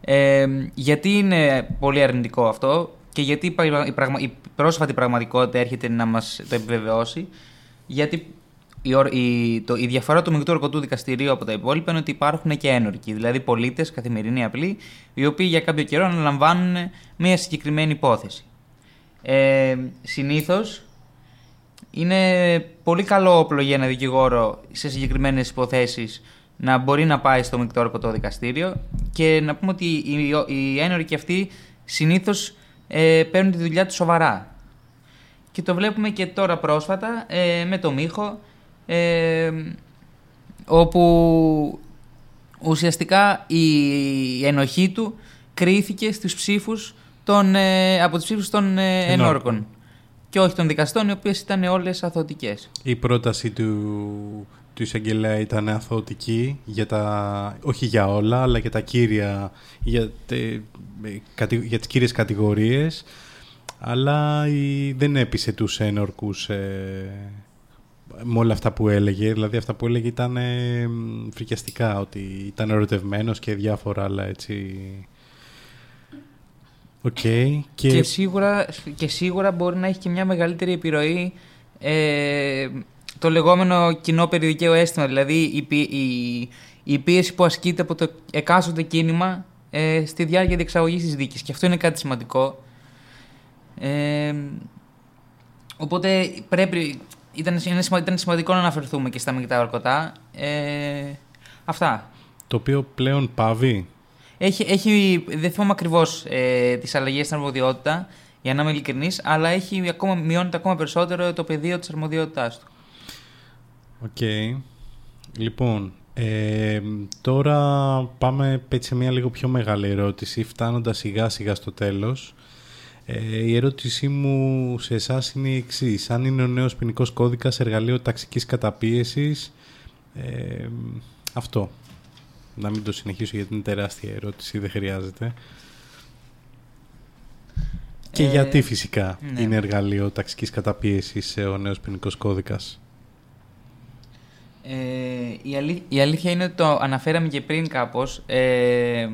Ε, γιατί είναι πολύ αρνητικό αυτό και γιατί η, πραγμα, η πρόσφατη πραγματικότητα έρχεται να μας το επιβεβαιώσει. Γιατί η, η, το, η διαφορά του Μικτόρκου του δικαστηρίου από τα υπόλοιπα είναι ότι υπάρχουν και ένορκοι, δηλαδή πολίτες, καθημερινοί απλοί, οι οποίοι για κάποιο καιρό αναλαμβάνουν μια συγκεκριμένη υπόθεση. Ε, συνήθως είναι πολύ καλό όπλο για ένα δικηγόρο σε συγκεκριμένες υποθέσεις να μπορεί να πάει στο μεικτό το δικαστήριο και να πούμε ότι οι, οι ένορικοι αυτοί συνήθως ε, παίρνουν τη δουλειά τους σοβαρά. Και το βλέπουμε και τώρα πρόσφατα ε, με το Μίχο, ε, όπου ουσιαστικά η ενοχή του κρίθηκε στους ψήφους των, ε, από τους ψήφους των ε, ενόρκων και όχι των δικαστών, οι οποίες ήταν όλες αθωτικές. Η πρόταση του, του εισαγγελέα ήταν αθωτική, για τα, όχι για όλα, αλλά για τα κύρια, για, τε, για τις κύριες κατηγορίες, αλλά η, δεν έπεισε τους ένορκους ε, με όλα αυτά που έλεγε. Δηλαδή αυτά που έλεγε ήταν ε, φρικιαστικά, ότι ήταν ερωτευμένος και διάφορα άλλα έτσι Okay, και... Και, σίγουρα, και σίγουρα μπορεί να έχει και μια μεγαλύτερη επιρροή ε, το λεγόμενο κοινό περιοδικαίο αίσθημα, δηλαδή η, η, η πίεση που ασκείται από το εκάστοτε κίνημα ε, στη διάρκεια διεξαγωγής της δίκης. Και αυτό είναι κάτι σημαντικό. Ε, οπότε πρέπει, ήταν, ήταν σημαντικό να αναφερθούμε και στα μεικτά ορκωτά. Ε, αυτά. Το οποίο πλέον παύει; Έχει, έχει, δεν θυμάμαι ακριβώς ε, τις αλλαγές στην αρμοδιότητα, για να είμαι ειλικρινής, αλλά έχει ακόμα, μειώνεται ακόμα περισσότερο το πεδίο της αρμοδιότητάς του. Οκ. Λοιπόν, ε, τώρα πάμε σε μια λίγο πιο μεγάλη ερώτηση, φτάνοντας σιγά σιγά στο τέλος. Ε, η ερώτησή μου σε εσάς είναι η εξής. Αν είναι ο νέος ποινικός κώδικας εργαλείο ταξικής καταπίεσης, ε, αυτό να μην το συνεχίσω γιατί είναι τεράστια ερώτηση, δεν χρειάζεται. Και ε, γιατί φυσικά ναι. είναι εργαλείο ταξικής καταπίεσης ο νέος ποινικός κώδικας; Ε, η, η αλήθεια είναι ότι το αναφέραμε και πριν κάπως. Ε,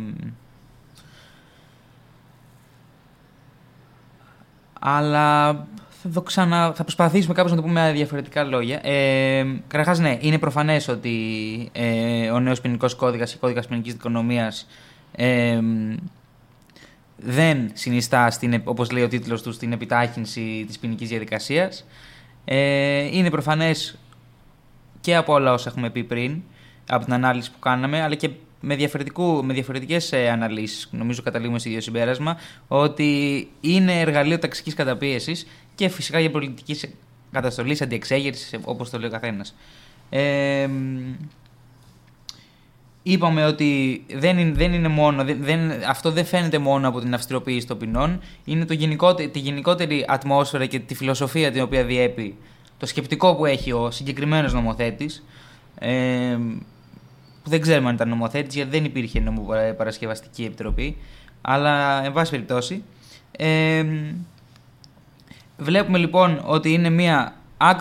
αλλά θα, το ξανα... θα προσπαθήσουμε κάπως να το πούμε με διαφορετικά λόγια. Ε, Καταρχάς, ναι, είναι προφανές ότι ε, ο νέος ποινικός κώδικας ή κώδικας ποινικής δικονομίας ε, δεν συνιστά, στην, όπως λέει ο τίτλος του, στην επιτάχυνση της ποινικής διαδικασίας. Ε, είναι προφανές και από όλα όσα έχουμε πει πριν, από την ανάλυση που κάναμε, αλλά και με, διαφορετικού, με διαφορετικές ε, αναλύσεις, νομίζω καταλήγουμε στο ίδιο συμπέρασμα, ότι είναι εργαλείο ταξικής καταπίεσης και φυσικά για πολιτικής καταστολής, αντιεξέγερσης, όπως το λέει ο καθένας. Ε, είπαμε ότι δεν είναι, δεν είναι μόνο, δεν, αυτό δεν φαίνεται μόνο από την αυστηροποίηση των ποινών, είναι το γενικότερη, τη γενικότερη ατμόσφαιρα και τη φιλοσοφία την οποία διέπει το σκεπτικό που έχει ο συγκεκριμένος νομοθέτης. Ε, που δεν ξέρουμε αν ήταν νομοθέτης, γιατί δεν υπήρχε νομοπαρασκευαστική επιτροπή. Αλλά, εν πάση περιπτώσει, ε, βλέπουμε λοιπόν ότι είναι μια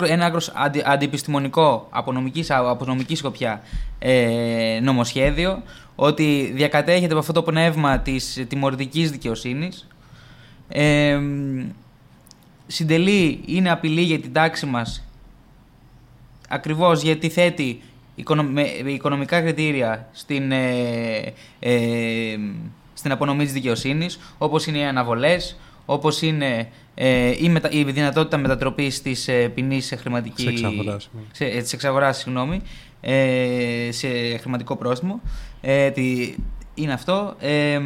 ένα άκρος αντι, αντιεπιστημονικό από νομικής, από νομική σκοπιά ε, νομοσχέδιο, ότι διακατέχεται από αυτό το πνεύμα της τιμωρητικής δικαιοσύνης. Ε, συντελεί, είναι απειλή για την τάξη μας ακριβώς γιατί θέτει οικονομικά κριτήρια στην, ε, ε, στην απονομή της δικαιοσύνης, όπως είναι οι αναβολές, όπως είναι ε, η, μετα... η δυνατότητα μετατροπής της ε, ποινής σε χρηματική... Σε εξαγοράς. Ναι. Σε, ε, της εξαγοράς, συγγνώμη, ε, σε χρηματικό πρόστιμο. Ε, τι, είναι αυτό. Ε,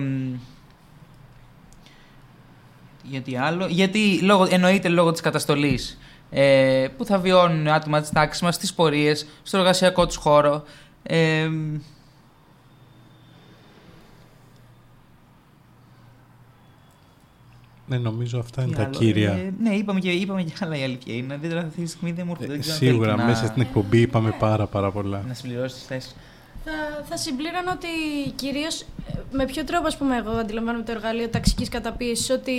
γιατί άλλο. Γιατί λόγω, εννοείται λόγω της καταστολής ε, που θα βιώνουν άτομα της τάξης μας στις πορείες, στο εργασιακό τους χώρο. Ναι, νομίζω αυτά είναι τα κύρια. Ε, ναι, είπαμε και, είπαμε και άλλα η αλήθεια είναι. Δεν αυτή τη στιγμή δεν μου έρχονται. σίγουρα, μέσα να... στην εκπομπή είπαμε πάρα, πάρα πολλά. Να συμπληρώσεις τις θέσεις. Θα, θα συμπλήρωνω ότι κυρίως με ποιο τρόπο ας πούμε, εγώ αντιλαμβάνομαι το εργαλείο ταξικής καταπίεσης, ότι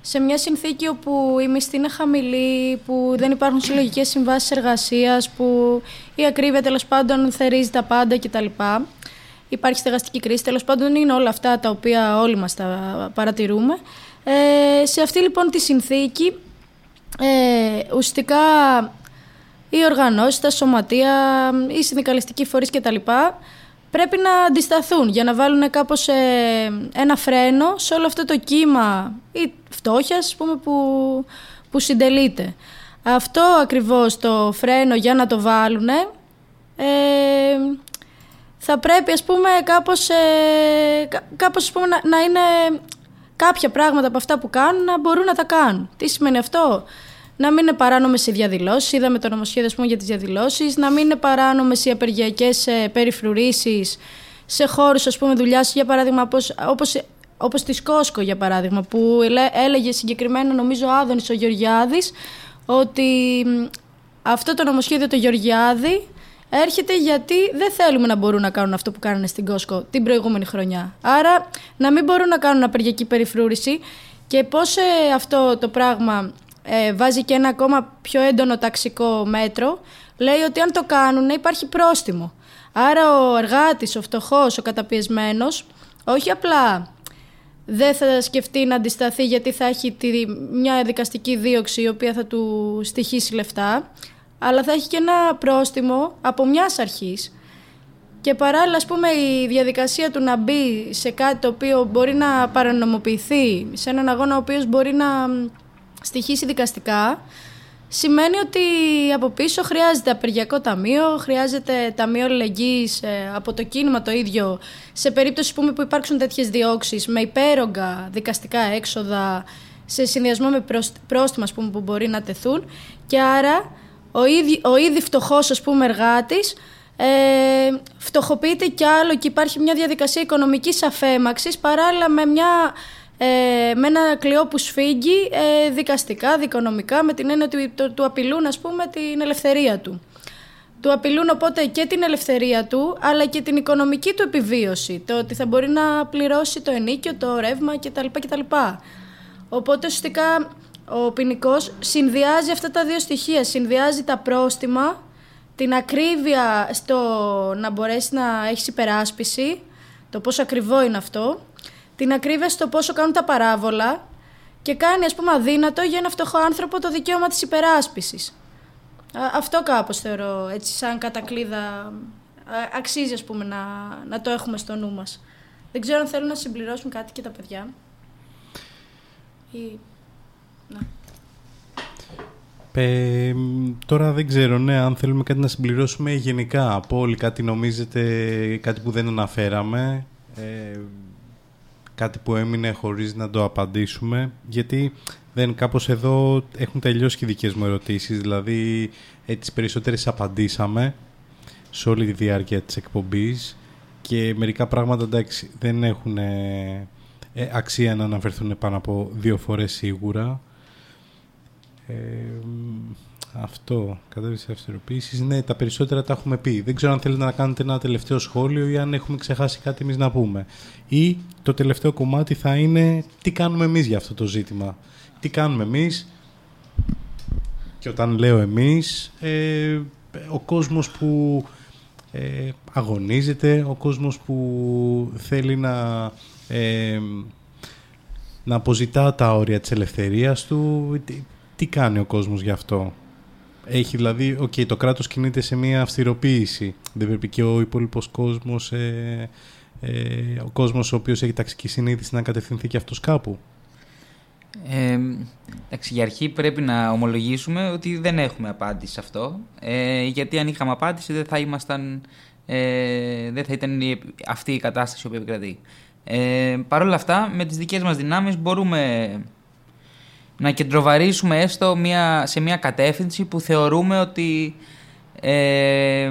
σε μια συνθήκη όπου η μισθή είναι χαμηλή, που δεν υπάρχουν συλλογικές συμβάσεις εργασίας, που η ακρίβεια τέλος πάντων θερίζει τα πάντα κτλ. Υπάρχει στεγαστική κρίση. Τέλος πάντων, είναι όλα αυτά τα οποία όλοι μας τα παρατηρούμε. Ε, σε αυτή λοιπόν τη συνθήκη ε, ουσιαστικά οι οργανώσεις, τα σωματεία, οι συνδικαλιστικοί φορείς κτλ. πρέπει να αντισταθούν για να βάλουν κάπως ε, ένα φρένο σε όλο αυτό το κύμα ή φτώχεια πούμε, που, που συντελείται. Αυτό ακριβώς το φρένο για να το βάλουν ε, θα πρέπει ας πούμε κάπως, ε, κάπως ας πούμε, να, να είναι κάποια πράγματα από αυτά που κάνουν να μπορούν να τα κάνουν. Τι σημαίνει αυτό; Να μην είναι παράνομες οι διαδηλώσεις. Είδαμε το νομοσχέδιο πούμε, για τις διαδηλώσεις. Να μην είναι παράνομες οι απεργιακές ε, περιφρουρήσεις σε χώρους δουλειάς, για παράδειγμα, όπως όπως της Σκόσκο, για παράδειγμα, που έλεγε συγκεκριμένα, νομίζω, ο Άδωνης ο Γεωργιάδης, ότι αυτό το νομοσχέδιο το Γεωργιάδη έρχεται γιατί δεν θέλουμε να μπορούν να κάνουν αυτό που κάνανε στην Κόσκο την προηγούμενη χρονιά. Άρα να μην μπορούν να κάνουν απεργιακή περιφρούρηση και πώς ε, αυτό το πράγμα ε, βάζει και ένα ακόμα πιο έντονο ταξικό μέτρο, λέει ότι αν το κάνουν υπάρχει πρόστιμο. Άρα ο εργάτης, ο φτωχός, ο καταπιεσμένος, όχι απλά δεν θα σκεφτεί να αντισταθεί γιατί θα έχει τη, μια δικαστική δίωξη η οποία θα του στοιχήσει λεφτά, αλλά θα έχει και ένα πρόστιμο από μιας αρχής. Και παράλληλα, ας πούμε, η διαδικασία του να μπει σε κάτι το οποίο μπορεί να παρανομοποιηθεί, σε έναν αγώνα ο οποίος μπορεί να στοιχήσει δικαστικά, σημαίνει ότι από πίσω χρειάζεται απεργιακό ταμείο, χρειάζεται ταμείο αλληλεγγύης ε, από το κίνημα το ίδιο, σε περίπτωση πούμε, που υπάρξουν τέτοιες διώξεις με υπέρογκα δικαστικά έξοδα, σε συνδυασμό με πρόστιμα πούμε, που μπορεί να τεθούν και άρα ο ήδη, ο ήδη φτωχός ας πούμε εργάτης ε, φτωχοποιείται κι άλλο και υπάρχει μια διαδικασία οικονομικής αφέμαξης παράλληλα με, μια, ε, με ένα κλειό που σφίγγει ε, δικαστικά, δικονομικά με την έννοια ότι του απειλούν ας πούμε την ελευθερία του. Του απειλούν οπότε και την ελευθερία του αλλά και την οικονομική του επιβίωση, το ότι θα μπορεί να πληρώσει το ενίκιο, το ρεύμα κτλ. κτλ. Οπότε ουσιαστικά ο ποινικός συνδυάζει αυτά τα δύο στοιχεία. Συνδυάζει τα πρόστιμα, την ακρίβεια στο να μπορέσει να έχεις υπεράσπιση, το πόσο ακριβό είναι αυτό, την ακρίβεια στο πόσο κάνουν τα παράβολα και κάνει ας πούμε αδύνατο για ένα φτωχό άνθρωπο το δικαίωμα της υπεράσπισης. Αυτό κάπως θεωρώ έτσι σαν κατακλίδα αξίζει ας πούμε να, να το έχουμε στο νου μας. Δεν ξέρω αν θέλουν να συμπληρώσουν κάτι και τα παιδιά. Ή... Ναι. Ε, τώρα δεν ξέρω, ναι, αν θέλουμε κάτι να συμπληρώσουμε γενικά από όλοι κάτι νομίζετε, κάτι που δεν αναφέραμε, ε, κάτι που έμεινε χωρίς να το απαντήσουμε, γιατί δεν κάπως εδώ έχουν τελειώσει και οι δικές μου ερωτήσεις, δηλαδή έτσι περισσότερες απαντήσαμε σε όλη τη διάρκεια της εκπομπής και μερικά πράγματα εντάξει δεν έχουν ε, αξία να αναφερθούν πάνω από δύο φορές σίγουρα. Ε, αυτό, κατεύθυνση αυστηροποίηση. Ναι, τα περισσότερα τα έχουμε πει. Δεν ξέρω αν θέλετε να κάνετε ένα τελευταίο σχόλιο ή αν έχουμε ξεχάσει κάτι εμείς να πούμε. Ή το τελευταίο κομμάτι θα είναι τι κάνουμε εμείς για αυτό το ζήτημα. Τι κάνουμε εμείς. Και όταν λέω εμείς, ε, ο κόσμος που ε, αγωνίζεται, ο κόσμος που θέλει να, ε, να αποζητά τα όρια της ελευθερίας του. Τι, τι κάνει ο κόσμος γι' αυτό; Έχει δηλαδή, okay, το κράτος κινείται σε μια αυστηροποίηση. Δεν πρέπει και ο υπόλοιπος κόσμος, ε, ε, ο κόσμος ο οποίος έχει ταξική συνείδηση να κατευθυνθεί και αυτός κάπου; Ε, εντάξει, για αρχή πρέπει να ομολογήσουμε ότι δεν έχουμε απάντηση σε αυτό. Ε, γιατί αν είχαμε απάντηση δεν θα, ήμασταν, ε, δεν θα ήταν αυτή η κατάσταση που επικρατεί. Ε, Παρ' όλα αυτά, με τις δικές μας δυνάμεις μπορούμε να κεντροβαρίσουμε έστω μια, σε μια κατεύθυνση που θεωρούμε ότι ε,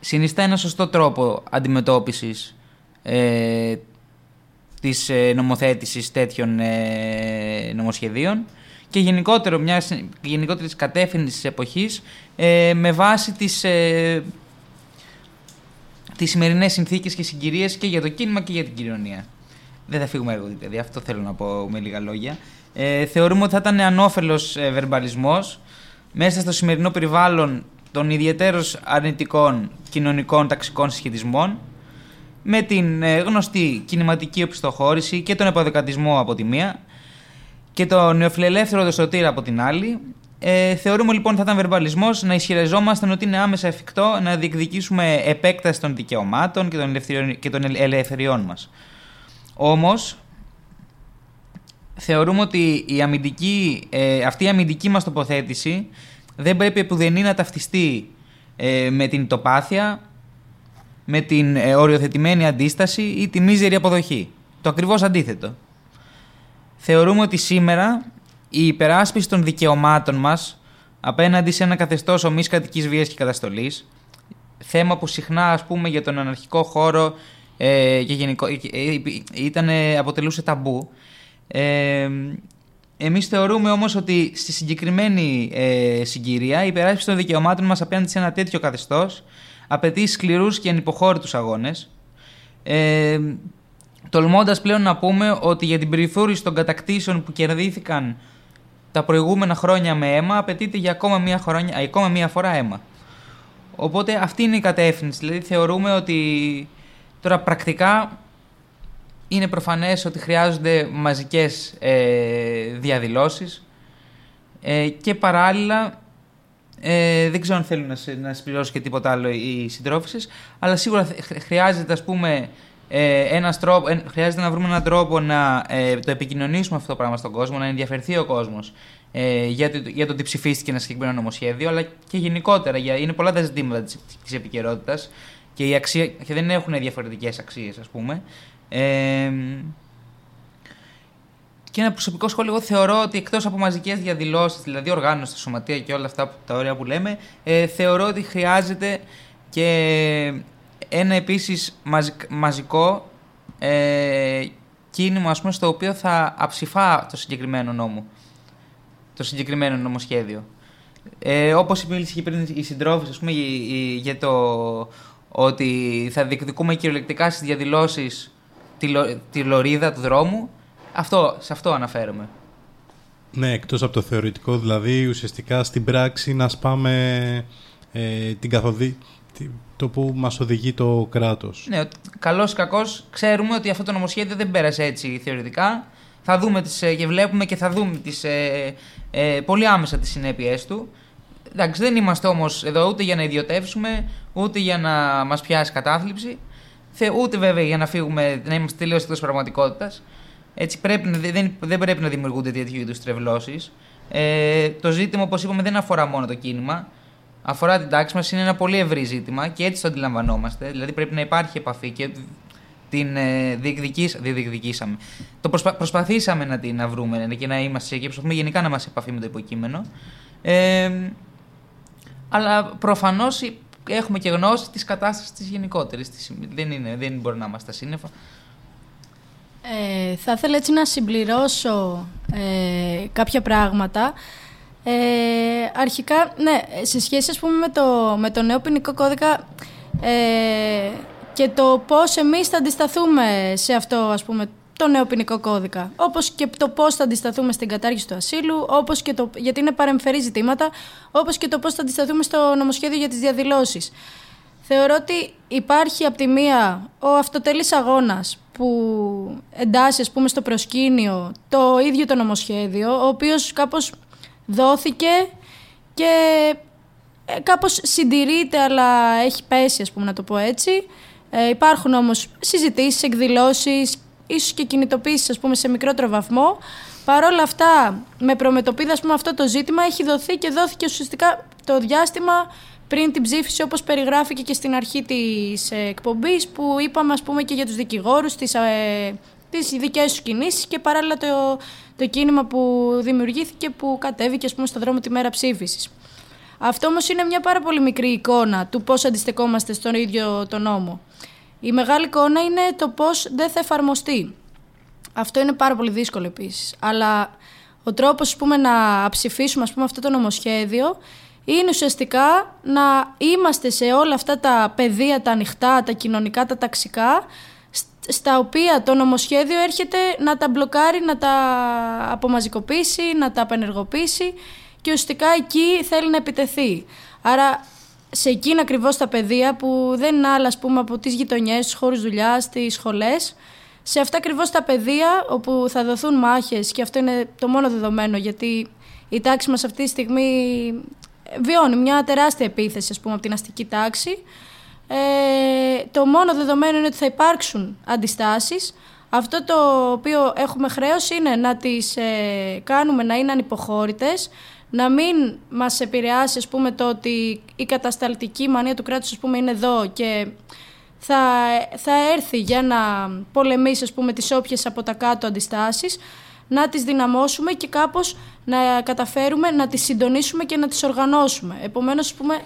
συνιστά ένα σωστό τρόπο αντιμετώπισης ε, της ε, νομοθέτησης τέτοιων ε, νομοσχεδίων και γενικότερο μιας γενικότερης κατεύθυνσης της εποχής ε, με βάση τις, ε, τις σημερινές συνθήκες και συγκυρίες και για το κίνημα και για την κοινωνία. Δεν θα φύγουμε εγώ, δηλαδή, αυτό θέλω να πω με λίγα λόγια. Ε, θεωρούμε ότι θα ήταν ανώφελος ε, βερμπαλισμός μέσα στο σημερινό περιβάλλον των ιδιαίτερως αρνητικών κοινωνικών ταξικών συσχετισμών με την ε, γνωστή κινηματική οπισθοχώρηση και τον επαδεκατισμό από τη μία και το νεοφιλελεύθερο δοσοτήρα από την άλλη. Ε, θεωρούμε λοιπόν ότι θα ήταν βερμπαλισμός να ισχυριζόμαστε ότι είναι άμεσα εφικτό να διεκδικήσουμε επέκταση των δικαιωμάτων και των ελευθεριών, και των ελευθεριών μας. Όμως, θεωρούμε ότι η αμυντική, ε, αυτή η αμυντική μας τοποθέτηση δεν πρέπει επουδενή να ταυτιστεί ε, με την τοπάθεια, με την ε, οριοθετημένη αντίσταση ή τη μίζερη αποδοχή. Το ακριβώς αντίθετο. Θεωρούμε ότι σήμερα η υπεράσπιση των δικαιωμάτων μας απέναντι σε ένα καθεστώς ομής κατοικής βίας και καταστολής, θέμα που συχνά ας πούμε για τον αναρχικό χώρο ε, και γενικό, ε, ήταν, αποτελούσε ταμπού, ε, εμείς θεωρούμε όμως ότι στη συγκεκριμένη ε, συγκυρία η υπεράσπιση των δικαιωμάτων μας απέναντι σε ένα τέτοιο καθεστώς απαιτεί σκληρούς και ανυποχώρητους αγώνες. Ε, τολμώντας πλέον να πούμε ότι για την περιθώριση των κατακτήσεων που κερδίθηκαν τα προηγούμενα χρόνια με αίμα απαιτείται για ακόμα μία, χρόνια, ακόμα μία φορά αίμα. Οπότε αυτή είναι η κατεύθυνση. Δηλαδή θεωρούμε ότι τώρα πρακτικά είναι προφανές ότι χρειάζονται μαζικές ε, διαδηλώσεις ε, και παράλληλα ε, δεν ξέρω αν θέλουν να, να συμπληρώσουν και τίποτα άλλο οι συντρόφισσες αλλά σίγουρα χρειάζεται ας πούμε ε, ένας τρόπο, ε, χρειάζεται να βρούμε έναν τρόπο να ε, το επικοινωνήσουμε αυτό το πράγμα στον κόσμο, να ενδιαφερθεί ο κόσμος ε, για, το, για το ότι ψηφίστηκε ένα συγκεκριμένο νομοσχέδιο, αλλά και γενικότερα. Για, είναι πολλά τα ζητήματα της της επικαιρότητας και, και δεν έχουν διαφορετικές αξίες, ας πούμε και ένα προσωπικό σχόλιο, εγώ θεωρώ ότι εκτός από μαζικές διαδηλώσεις, δηλαδή οργάνωση στα σωματεία και όλα αυτά τα ωραία που λέμε, ε, θεωρώ ότι χρειάζεται και ένα επίσης μαζικό ε, κίνημα ας πούμε, στο οποίο θα αψηφά το συγκεκριμένο νόμο. Το συγκεκριμένο νομοσχέδιο. Ε, Όπως μίλησε και πριν η συντρόφη, για το ότι θα διεκδικούμε κυριολεκτικά στις διαδηλώσεις τη, τη λωρίδα του δρόμου. Αυτό, σε αυτό αναφέρομαι. Ναι, εκτός από το θεωρητικό, δηλαδή ουσιαστικά στην πράξη να σπάμε ε, την καθοδή, το που μας οδηγεί το κράτος. Ναι, καλώς ή κακώς ξέρουμε ότι αυτό το νομοσχέδιο δεν πέρασε έτσι θεωρητικά. Θα δούμε τις, ε, και βλέπουμε και θα δούμε τις, ε, ε, πολύ άμεσα τις συνέπειές του. Εντάξει, δεν είμαστε όμως εδώ ούτε για να ιδιωτεύσουμε, ούτε για να μας πιάσει κατάθλιψη ούτε βέβαια για να φύγουμε, να είμαστε τελείως εκτός πραγματικότητας. Έτσι πρέπει, δεν, δεν πρέπει να δημιουργούνται τέτοιου είδους τρευλώσεις. Ε, το ζήτημα, όπως είπαμε, δεν αφορά μόνο το κίνημα. Αφορά την τάξη μας, είναι ένα πολύ ευρύ ζήτημα και έτσι το αντιλαμβανόμαστε. Δηλαδή πρέπει να υπάρχει επαφή και την ε, διεκδικήσαμε. Το προσπα, προσπαθήσαμε να την να βρούμε και να είμαστε και προσπαθούμε γενικά να είμαστε σε επαφή με το υποκείμενο. Ε, αλλά προφανώς έχουμε και γνώση της κατάστασης της γενικότερης. Δεν, είναι, δεν μπορεί να είμαστε σύννεφα. Ε, θα ήθελα έτσι να συμπληρώσω ε, κάποια πράγματα. Ε, αρχικά, ναι, σε σχέση ας πούμε, με, το, με το νέο ποινικό κώδικα ε, και το πώς εμείς θα αντισταθούμε σε αυτό, ας πούμε, το νέο ποινικό κώδικα. Όπως και το πώς θα αντισταθούμε στην κατάργηση του ασύλου, όπως και το, γιατί είναι παρεμφερή ζητήματα, όπως και το πώς θα αντισταθούμε στο νομοσχέδιο για τις διαδηλώσεις. Θεωρώ ότι υπάρχει από τη μία ο αυτοτελής αγώνας που εντάσσει ας πούμε, στο προσκήνιο το ίδιο το νομοσχέδιο, ο οποίος κάπως δόθηκε και ε, κάπως συντηρείται αλλά έχει πέσει ας πούμε να το πω έτσι. Ε, υπάρχουν όμως συζητήσεις, εκδηλώσεις, ίσως και κινητοποίησεις ας πούμε σε μικρότερο βαθμό. Παρ' όλα αυτά, με προμετωπίδα ας πούμε, αυτό το ζήτημα έχει δοθεί και δόθηκε ουσιαστικά το διάστημα πριν την ψήφιση όπως περιγράφηκε και στην αρχή της ε, εκπομπής που είπαμε ας πούμε και για τους δικηγόρους, τις, ε, τις δικές τους κινήσεις και παράλληλα το, το κίνημα που δημιουργήθηκε που κατέβηκε ας πούμε στο δρόμο τη μέρα ψήφισης. Αυτό όμως είναι μια πάρα πολύ μικρή εικόνα του πώς αντιστεκόμαστε στον ίδιο τον νόμο. Η μεγάλη εικόνα είναι το πώς δεν θα εφαρμοστεί. Αυτό είναι πάρα πολύ δύσκολο επίσης. Αλλά ο τρόπος πούμε, να ψηφίσουμε ας πούμε, αυτό το νομοσχέδιο είναι ουσιαστικά να είμαστε σε όλα αυτά τα πεδία, τα ανοιχτά, τα κοινωνικά, τα ταξικά, στα οποία το νομοσχέδιο έρχεται να τα μπλοκάρει, να τα απομαζικοποιήσει, να τα απενεργοποιήσει και ουσιαστικά εκεί θέλει να επιτεθεί. Άρα σε εκείνα ακριβώς τα πεδία που δεν είναι άλλα ας πούμε, από τις γειτονιές, τους χώρους δουλειάς, τις σχολές, σε αυτά ακριβώς τα πεδία όπου θα δοθούν μάχες και αυτό είναι το μόνο δεδομένο γιατί η τάξη μας αυτή τη στιγμή βιώνει μια τεράστια επίθεση ας πούμε, από την αστική τάξη. Ε, το μόνο δεδομένο είναι ότι θα υπάρξουν αντιστάσεις. Αυτό το οποίο έχουμε χρέος είναι να τις ε, κάνουμε να είναι ανυποχώρητες, να μην μας επηρεάσει ας πούμε, το ότι η κατασταλτική μανία του κράτους ας πούμε, είναι εδώ και θα, θα έρθει για να πολεμήσει ας πούμε, τις όποιες από τα κάτω αντιστάσεις να τις δυναμώσουμε και κάπως να καταφέρουμε να τις συντονίσουμε και να τις οργανώσουμε. Επομένως, πούμε,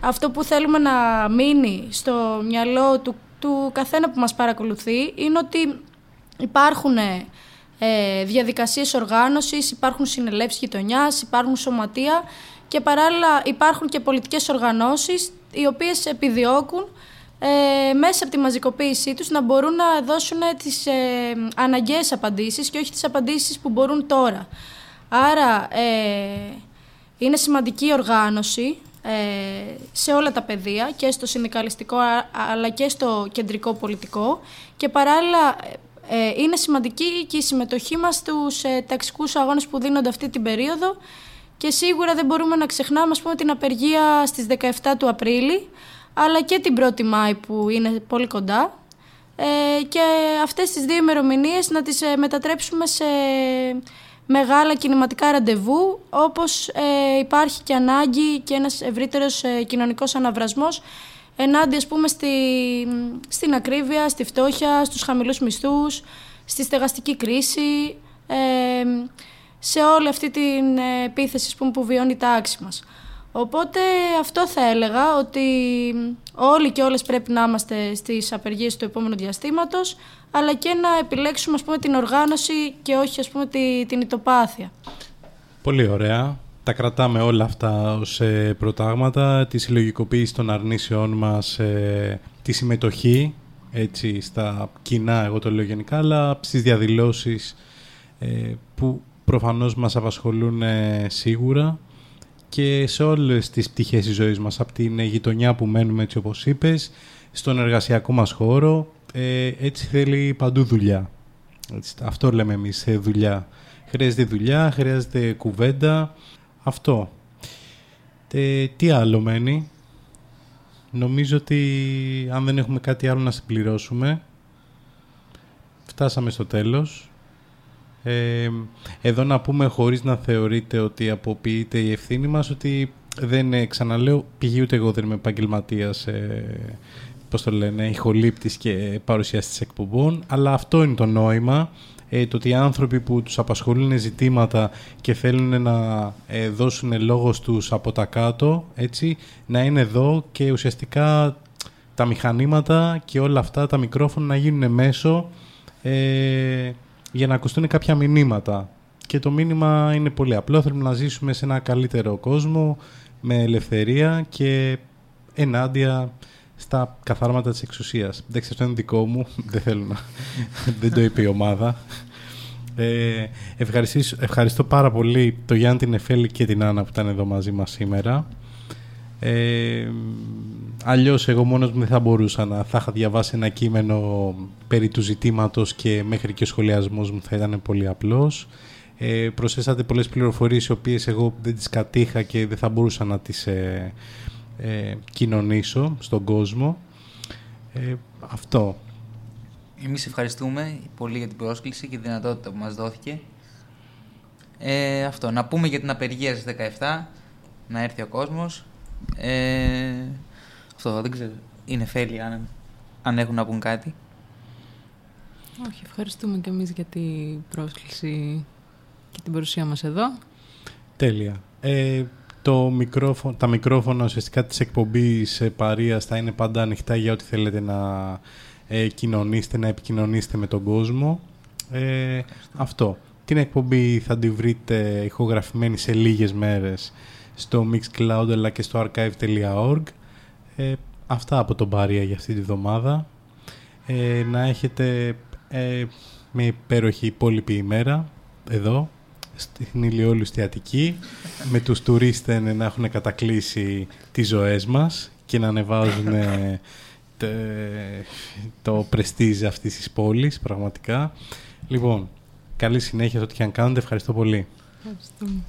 αυτό που θέλουμε να μείνει στο μυαλό του, του καθένα που μας παρακολουθεί είναι ότι υπάρχουν ε, διαδικασίες οργάνωσης, υπάρχουν συνελεύσεις γειτονιάς, υπάρχουν σωματεία και παράλληλα υπάρχουν και πολιτικές οργανώσεις οι οποίες επιδιώκουν ε, μέσα από τη μαζικοποίησή τους να μπορούν να δώσουν τις ε, αναγκαίες απαντήσεις και όχι τις απαντήσεις που μπορούν τώρα. Άρα ε, είναι σημαντική οργάνωση ε, σε όλα τα πεδία και στο συνδικαλιστικό αλλά και στο κεντρικό πολιτικό και παράλληλα ε, είναι σημαντική και η συμμετοχή μας στους ε, ταξικούς αγώνες που δίνονται αυτή την περίοδο. Και σίγουρα δεν μπορούμε να ξεχνάμε ας πούμε, την απεργία στις 17 του Απρίλη αλλά και την 1η Μάη που είναι πολύ κοντά. Ε, και αυτές τις δύο ημερομηνίες να τις ε, μετατρέψουμε σε μεγάλα κινηματικά ραντεβού όπως ε, υπάρχει και ανάγκη και ένας ευρύτερος ε, κοινωνικός αναβρασμός ενάντια ας πούμε στη, στην ακρίβεια, στη φτώχεια, στους χαμηλούς μισθούς, στη στεγαστική κρίση, σε όλη αυτή την επίθεση πούμε, που βιώνει η τάξη μας. Οπότε αυτό θα έλεγα ότι όλοι και όλες πρέπει να είμαστε στις απεργίες του επόμενου διαστήματος αλλά και να επιλέξουμε ας πούμε, την οργάνωση και όχι ας πούμε, τη, την ητοπάθεια. Πολύ ωραία. Τα κρατάμε όλα αυτά ως ε, προτάγματα, τη συλλογικοποίηση των αρνήσεών μας, ε, τη συμμετοχή έτσι, στα κοινά, εγώ το λέω γενικά, αλλά στις διαδηλώσεις ε, που προφανώς μας απασχολούν σίγουρα και σε όλες τις πτυχές της ζωής μας, από την γειτονιά που μένουμε έτσι όπως είπες, στον εργασιακό μας χώρο, ε, έτσι θέλει παντού δουλειά. Έτσι, αυτό λέμε εμείς, ε, δουλειά. Χρειάζεται δουλειά, χρειάζεται κουβέντα, αυτό. Ε, τι άλλο μένει; Νομίζω ότι αν δεν έχουμε κάτι άλλο να συμπληρώσουμε, φτάσαμε στο τέλος. Ε, εδώ να πούμε χωρίς να θεωρείτε ότι αποποιείται η ευθύνη μας ότι δεν ε, ξαναλέω πηγή ούτε εγώ δεν είμαι επαγγελματίας ε, πώς το λένε, ηχολήπτης και παρουσιαστής εκπομπών αλλά αυτό είναι το νόημα ε, το ότι οι άνθρωποι που τους απασχολούν ζητήματα και θέλουν να ε, δώσουν λόγος στους από τα κάτω, έτσι, να είναι εδώ και ουσιαστικά τα μηχανήματα και όλα αυτά, τα μικρόφωνα να γίνουν μέσω ε, για να ακουστούν κάποια μηνύματα. Και το μήνυμα είναι πολύ απλό. Θέλουμε να ζήσουμε σε ένα καλύτερο κόσμο, με ελευθερία και ενάντια στα καθάρματα της εξουσίας. Εντάξει, αυτό είναι δικό μου. Δεν θέλω να... Δεν το είπε η ομάδα. Ε, ευχαριστώ πάρα πολύ το Γιάννη την Εφέλη και την Άννα που ήταν εδώ μαζί μας σήμερα. Ε, αλλιώς εγώ μόνος μου δεν θα μπορούσα να θα είχα διαβάσει ένα κείμενο περί του ζητήματος και μέχρι και ο σχολιασμός μου θα ήταν πολύ απλός. Ε, προσθέσατε πολλές πληροφορίες οι οποίες εγώ δεν τις κατήχα και δεν θα μπορούσα να τις ε, ε κοινωνήσω στον κόσμο. Ε, αυτό. Εμείς ευχαριστούμε πολύ για την πρόσκληση και τη δυνατότητα που μας δόθηκε. Ε, αυτό. Να πούμε για την απεργία στις 17, να έρθει ο κόσμος. Ε, αυτό δεν ξέρω. Είναι φέλη αν, αν έχουν να πούν κάτι. Όχι, ευχαριστούμε και εμείς για την πρόσκληση και την παρουσία μας εδώ. Τέλεια. Ε, το μικρόφωνο, τα μικρόφωνα ουσιαστικά της εκπομπής Παρίας θα είναι πάντα ανοιχτά για ό,τι θέλετε να ε, κοινωνήσετε, να επικοινωνήσετε με τον κόσμο. Ε, αυτό. Την εκπομπή θα τη βρείτε ηχογραφημένη σε λίγες μέρες στο Mixcloud αλλά και στο archive.org. Ε, αυτά από τον Μπάρια για αυτή τη βδομάδα. Ε, να έχετε ε, μια υπέροχη υπόλοιπη ημέρα εδώ στην ηλιόλουστη Αττική με τους τουρίστες να έχουν κατακλείσει τις ζωές μας και να ανεβάζουν το πρεστίζ αυτής της πόλης πραγματικά. Λοιπόν, καλή συνέχεια σε ό,τι και αν κάνετε. Ευχαριστώ πολύ. Ευχαριστούμε.